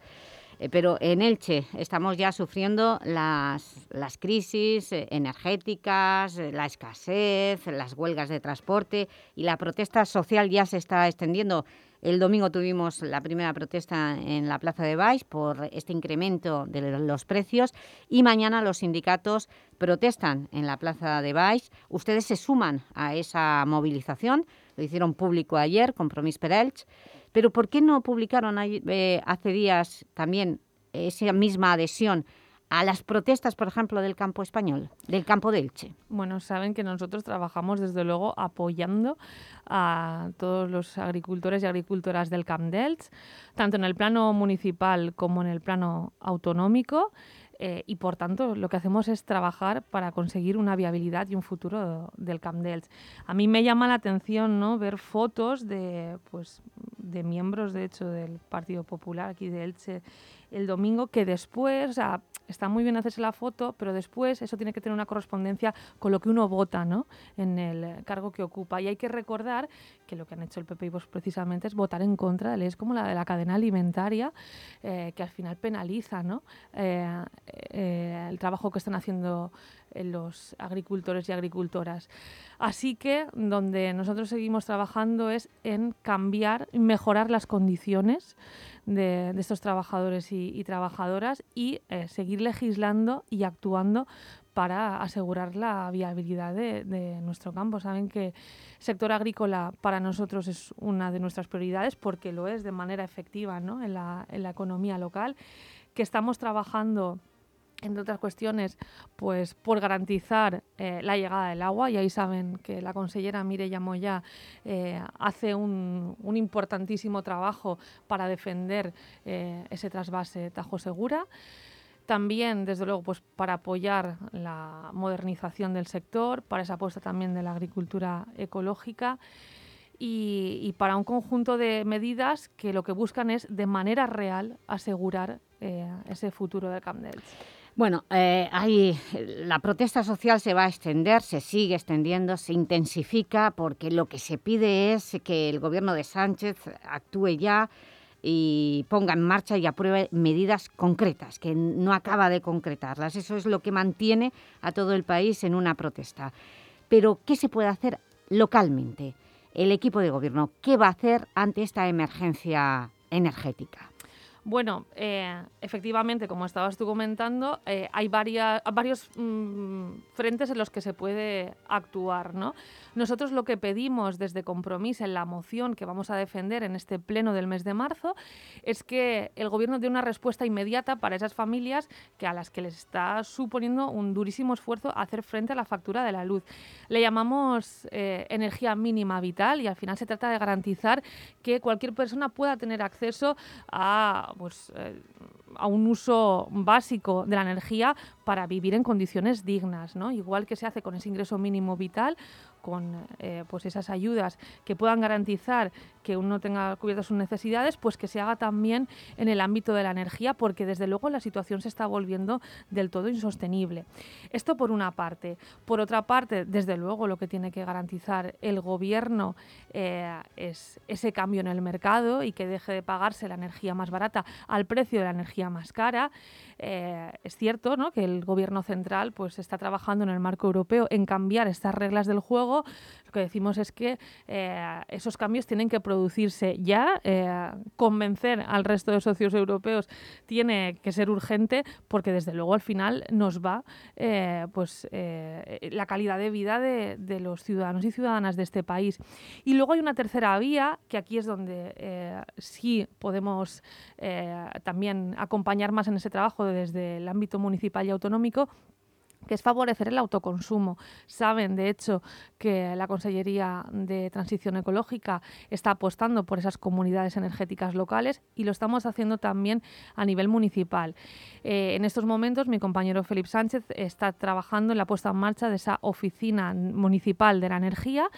Eh, pero en Elche estamos ya sufriendo las, las crisis energéticas, la escasez, las huelgas de transporte y la protesta social ya se está extendiendo. El domingo tuvimos la primera protesta en la Plaza de Baix por este incremento de los precios y mañana los sindicatos protestan en la Plaza de Baix. Ustedes se suman a esa movilización, lo hicieron público ayer, Compromís per Elx, pero ¿por qué no publicaron eh, hace días también esa misma adhesión a las protestas, por ejemplo, del campo español, del campo de Elche? Bueno, saben que nosotros trabajamos desde luego apoyando a todos los agricultores y agricultoras del Camp d'Elx, tanto en el plano municipal como en el plano autonómico. eh, y por tanto lo que hacemos es trabajar para conseguir una viabilidad y un futuro del Camp d'Elx. A mí me llama la atención ¿no? ver fotos de, pues, de miembros, de hecho, del Partido Popular aquí de Elche el domingo, que después, está muy bien hacerse la foto, pero después eso tiene que tener una correspondencia con lo que uno vota ¿no? en el cargo que ocupa. Y hay que recordar que lo que han hecho el PP y Vox precisamente es votar en contra de leyes como la de la cadena alimentaria, eh, que al final penaliza ¿no? Eh, eh, el trabajo que están haciendo eh, los agricultores y agricultoras. Así que donde nosotros seguimos trabajando es en cambiar, mejorar las condiciones de, estos trabajadores y, trabajadoras y eh, seguir legislando y actuando para asegurar la viabilidad de, nuestro campo. Saben que el sector agrícola para nosotros es una de nuestras prioridades porque lo es de manera efectiva ¿no? en, en la economía local, que estamos trabajando entre otras cuestiones, pues por garantizar eh, la llegada del agua. Y ahí saben que la consellera Mireia Moya eh, hace un, importantísimo trabajo para defender eh, ese trasvase Tajo Segura. También, desde luego, pues para apoyar la modernización del sector, para esa apuesta también de la agricultura ecológica y, para un conjunto de medidas que lo que buscan es, de manera real, asegurar ese futuro del Camp d'Elx. Bueno, eh, hay, la protesta social se va a extender, se sigue extendiendo, se intensifica, porque lo que se pide es que el gobierno de Sánchez actúe ya y ponga en marcha y apruebe medidas concretas, que no acaba de concretarlas. Eso es lo que mantiene a todo el país en una protesta. Pero, ¿qué se puede hacer localmente? El equipo de gobierno, ¿qué va a hacer ante esta emergencia energética? Bueno, eh, efectivamente, como estabas tú comentando, eh, hay varias, varios mm, frentes en los que se puede actuar. ¿no? Nosotros lo que pedimos desde Compromís en la moción que vamos a defender en este pleno del mes de marzo es que el Gobierno dé una respuesta inmediata para esas familias que a las que les está suponiendo un durísimo esfuerzo hacer frente a la factura de la luz. Le llamamos eh, energía mínima vital y al final se trata de garantizar que cualquier persona pueda tener acceso a pues, eh, a un uso básico de la energía para vivir en condiciones dignas, ¿no? Igual que se hace con ese ingreso mínimo vital, con eh, pues esas ayudas que puedan garantizar que uno tenga cubiertas sus necesidades, pues que se haga también en el ámbito de la energía, porque desde luego la situación se está volviendo del todo insostenible. Esto por una parte. Por otra parte, desde luego lo que tiene que garantizar el gobierno eh, es ese cambio en el mercado y que deje de pagarse la energía más barata al precio de la energía más cara. Eh, es cierto ¿no? que el gobierno central pues, está trabajando en el marco europeo en cambiar estas reglas del juego. Lo que decimos es que eh, esos cambios tienen que producirse ya. Eh, convencer al resto de socios europeos tiene que ser urgente porque desde luego al final nos va pues, la calidad de vida de, los ciudadanos y ciudadanas de este país. Y luego hay una tercera vía que aquí es donde sí podemos también acompañar más en ese trabajo desde el ámbito municipal y autonómico que es favorecer el autoconsumo. Saben, de hecho, que la Consellería de Transición Ecológica está apostando por esas comunidades energéticas locales y lo estamos haciendo también a nivel municipal. Eh, en estos momentos, mi compañero Felipe Sánchez está trabajando en la puesta en marcha de esa oficina municipal de la energía,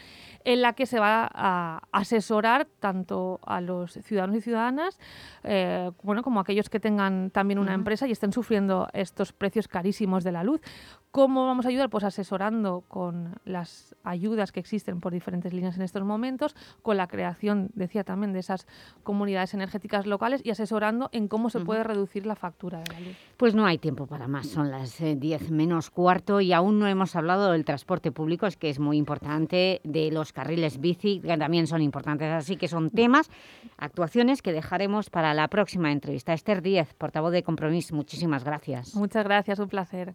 en la que se va a asesorar tanto a los ciudadanos y ciudadanas, eh, bueno, como a aquellos que tengan también una empresa y estén sufriendo estos precios carísimos de la luz. ¿Cómo vamos a ayudar? Pues asesorando con las ayudas que existen por diferentes líneas en estos momentos, con la creación, decía también, de esas comunidades energéticas locales y asesorando en cómo se puede reducir la factura de la luz. Pues no hay tiempo para más, son las 10 eh, menos cuarto y aún no hemos hablado del transporte público, es que es muy importante, de los carriles bici, que también son importantes, así que son temas, actuaciones que dejaremos para la próxima entrevista. Esther Díez, portavoz de Compromís, muchísimas gracias. Muchas gracias, un placer.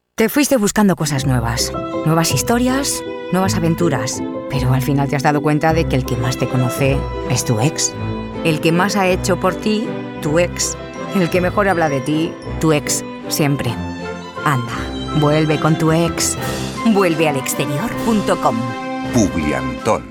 Te fuiste buscando cosas nuevas, nuevas historias, nuevas aventuras, pero al final te has dado cuenta de que el que más te conoce es tu ex. El que más ha hecho por ti, tu ex. El que mejor habla de ti, tu ex, siempre. Anda, vuelve con tu ex. Vuelve al exterior.com. Publiantón.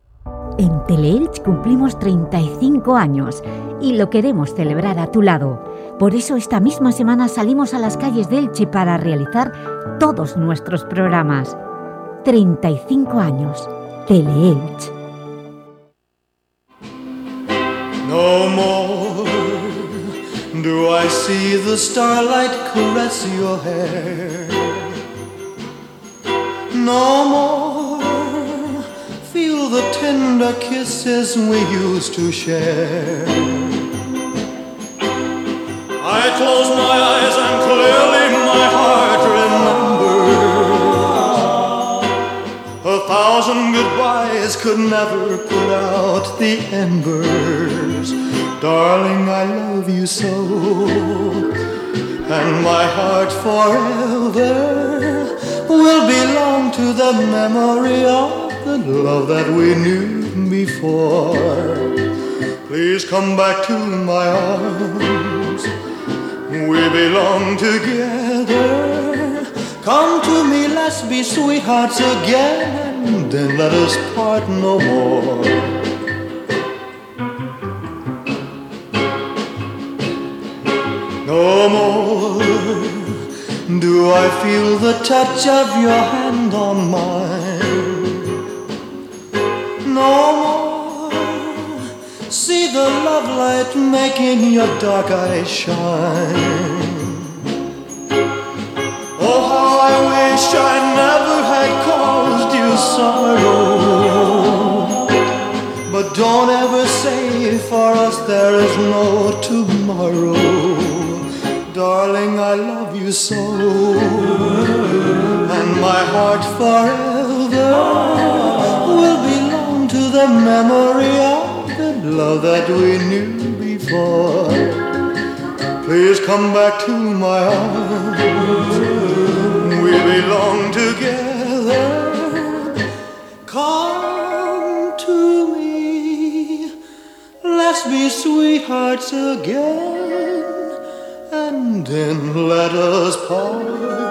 En Teleelch cumplimos 35 años y lo queremos celebrar a tu lado. Por eso esta misma semana salimos a las calles de Elche para realizar todos nuestros programas. 35 años. Teleelch. No more do I see the starlight caress your hair. No more the tender kisses we used to share. I close my eyes and clearly my heart remembers. A thousand goodbyes could never put out the embers. Darling, I love you so. And my heart forever will belong to the memory of love that we knew before. Please come back to my arms. we belong together. Come to me, let's be sweethearts again, then let us part no more. No more do I feel the touch of your hand on mine. No more see the love light making your dark eyes shine. Oh, how I wish I never had caused you sorrow. But don't ever say for us there is no tomorrow. Darling, I love you so. And my heart forever the memory of the love that we knew before. Please come back to my arms. We belong together. Come to me. Let's be sweethearts again. And then let us part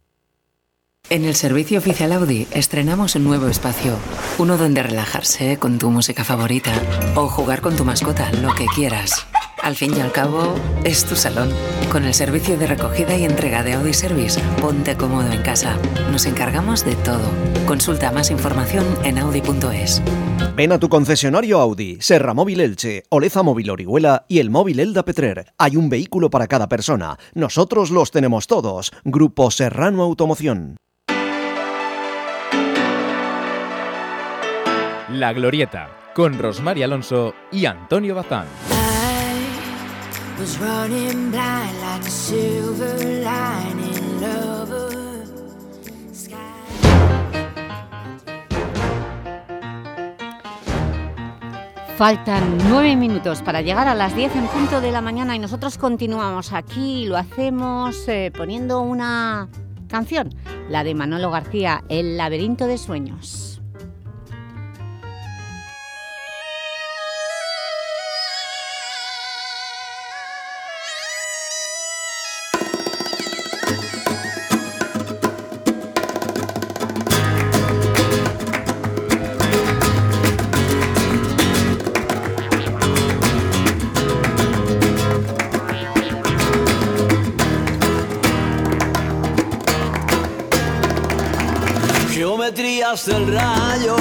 En el servicio oficial Audi estrenamos un nuevo espacio, uno donde relajarse con tu música favorita o jugar con tu mascota, lo que quieras. Al fin y al cabo, es tu salón. Con el servicio de recogida y entrega de Audi Service, ponte cómodo en casa. Nos encargamos de todo. Consulta más información en audi.es. Ven a tu concesionario Audi, Serra Móvil Elche, Oleza Móvil Orihuela y el Móvil Elda Petrer. Hay un vehículo para cada persona. Nosotros los tenemos todos. Grupo Serrano Automoción. La Glorieta, con Rosmar Alonso y Antonio Bazán. Faltan nueve minutos para llegar a las 10 en punto de la mañana y nosotros continuamos aquí y lo hacemos eh, poniendo una canción, la de Manolo García, El laberinto de sueños. Geometrías del rayo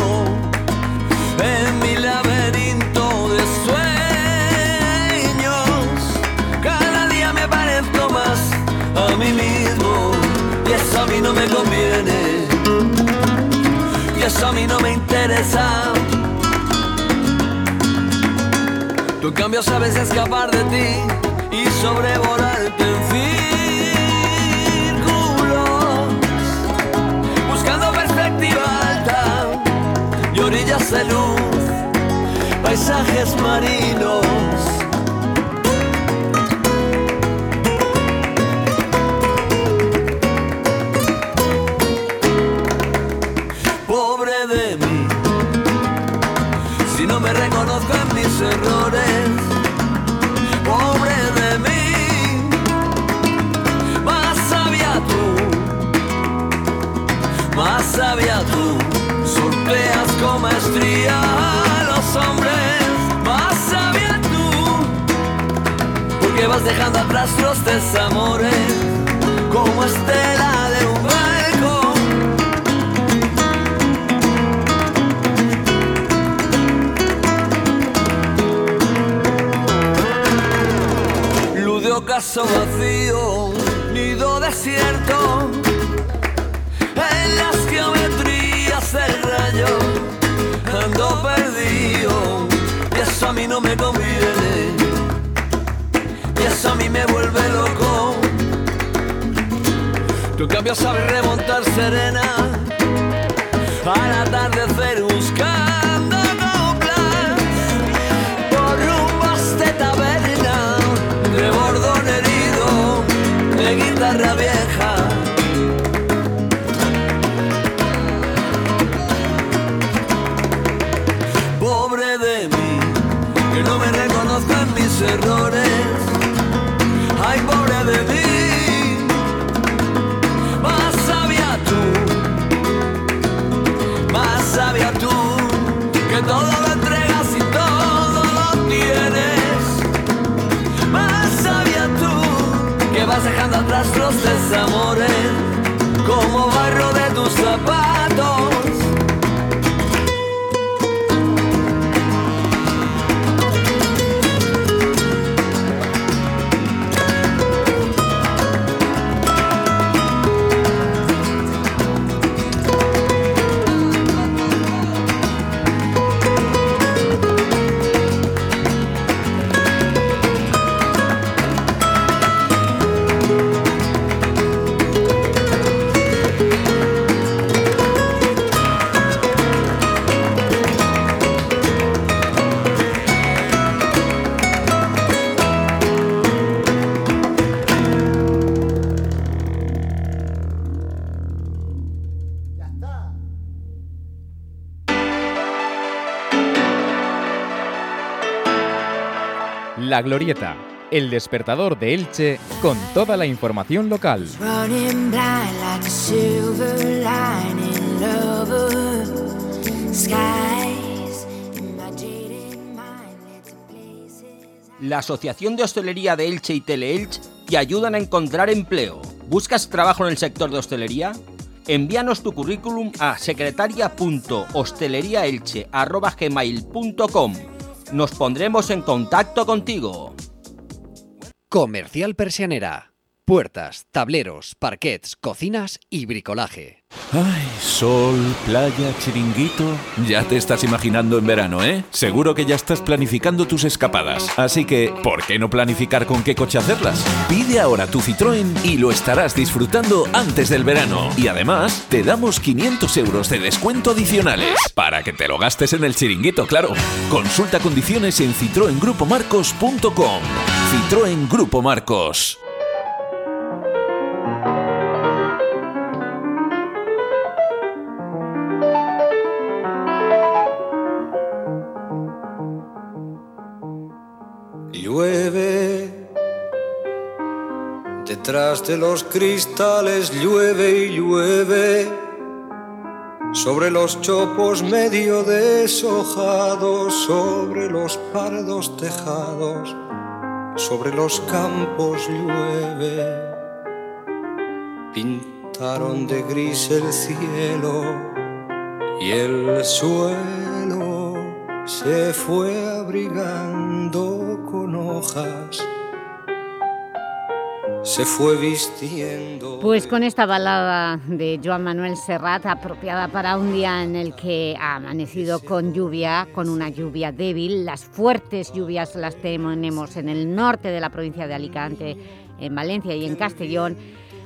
en mi laberinto de sueños. Cada día me parezco más a mí mismo y eso a mí no me conviene. Y eso a mí no me interesa. Tú en cambio sabes escapar de ti y sobrevolarte de luz, paisajes marinos. Pobre de mí, si no me reconozco en mis errores. Pobre de mí, más sabia tú más sabia con maestría los hombres, más sabia tú, porque vas dejando atrás los desamores, como estela de un barco. Lude caso vacío, nido desierto mí me vuelve loco. En cambio sabes remontar serena al atardecer buscando coplas por rumbos de taberna, de bordón herido, de guitarra vieja. Pobre de mí, que no me reconozcan mis errores. La Glorieta, el despertador de Elche con toda la información local. La Asociación de Hostelería de Elche y Teleelch te ayudan a encontrar empleo. ¿Buscas trabajo en el sector de hostelería? Envíanos tu currículum a secretaria.hosteleriaelche.gmail.com Nos pondremos en contacto contigo. Comercial Persianera. Puertas, tableros, parquets, cocinas y bricolaje. Ay, sol, playa, chiringuito. Ya te estás imaginando en verano, ¿eh? Seguro que ya estás planificando tus escapadas. Así que, ¿por qué no planificar con qué coche hacerlas? Pide ahora tu Citroën y lo estarás disfrutando antes del verano. Y además, te damos 500 euros de descuento adicionales. Para que te lo gastes en el chiringuito, claro. Consulta condiciones en citroengrupomarcos.com. Citroën Grupo Marcos. Detrás de los cristales llueve y llueve, sobre los chopos medio deshojados, sobre los pardos tejados, sobre los campos llueve. Pintaron de gris el cielo y el suelo se fue abrigando con hojas, se fue vistiendo. Pues con esta balada de Joan Manuel Serrat, apropiada para un día en el que ha amanecido con lluvia, con una lluvia débil, las fuertes lluvias las tenemos en el norte de la provincia de Alicante, en Valencia y en Castellón,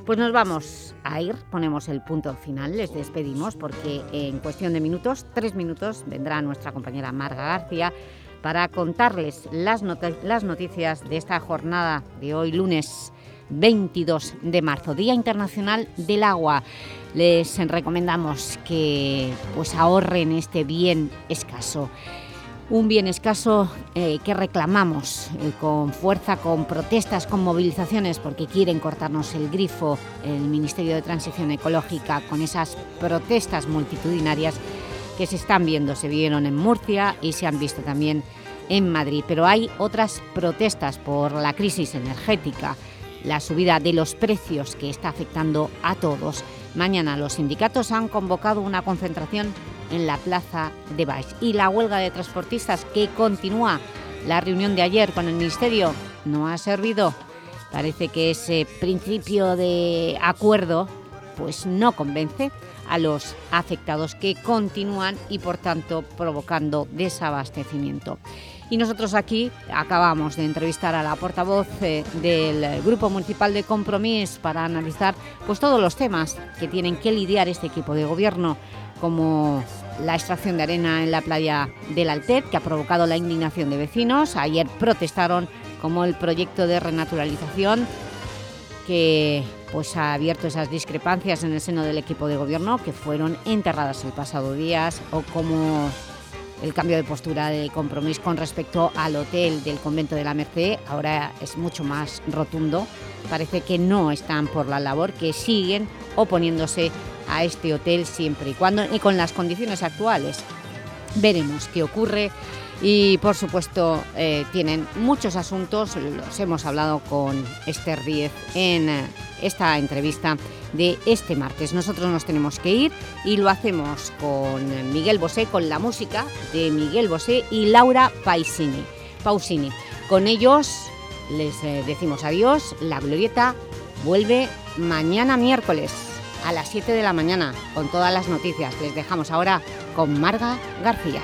pues nos vamos a ir, ponemos el punto final, les despedimos porque en cuestión de minutos, tres minutos, vendrá nuestra compañera Marga García para contarles las, las noticias de esta jornada de hoy, lunes 22 de marzo, Día Internacional del Agua. Les recomendamos que pues, ahorren este bien escaso. Un bien escaso eh, que reclamamos eh, con fuerza, con protestas, con movilizaciones, porque quieren cortarnos el grifo el Ministerio de Transición Ecológica con esas protestas multitudinarias que se están viendo, se vieron en Murcia y se han visto también en Madrid. Pero hay otras protestas por la crisis energética, la subida de los precios que está afectando a todos. Mañana los sindicatos han convocado una concentración en la plaza de Baix. Y la huelga de transportistas que continúa. La reunión de ayer con el Ministerio no ha servido. Parece que ese principio de acuerdo pues no convence. a los afectados que continúan y por tanto provocando desabastecimiento. Y nosotros aquí acabamos de entrevistar a la portavoz eh, del Grupo Municipal de Compromís para analizar pues, todos los temas que tienen que lidiar este equipo de gobierno, como la extracción de arena en la playa del Altet, que ha provocado la indignación de vecinos. Ayer protestaron como el proyecto de renaturalización que pues, ha abierto esas discrepancias en el seno del equipo de gobierno que fueron enterradas el pasado día o como el cambio de postura de compromiso con respecto al hotel del convento de la Merced ahora es mucho más rotundo. Parece que no están por la labor, que siguen oponiéndose a este hotel siempre y cuando y con las condiciones actuales. Veremos qué ocurre y por supuesto eh, tienen muchos asuntos, los hemos hablado con Esther Díez en eh, esta entrevista de este martes. Nosotros nos tenemos que ir y lo hacemos con Miguel Bosé, con la música de Miguel Bosé y Laura Paisini, Pausini. Con ellos les eh, decimos adiós, la glorieta vuelve mañana miércoles a las 7 de la mañana con todas las noticias. Les dejamos ahora con Marga García.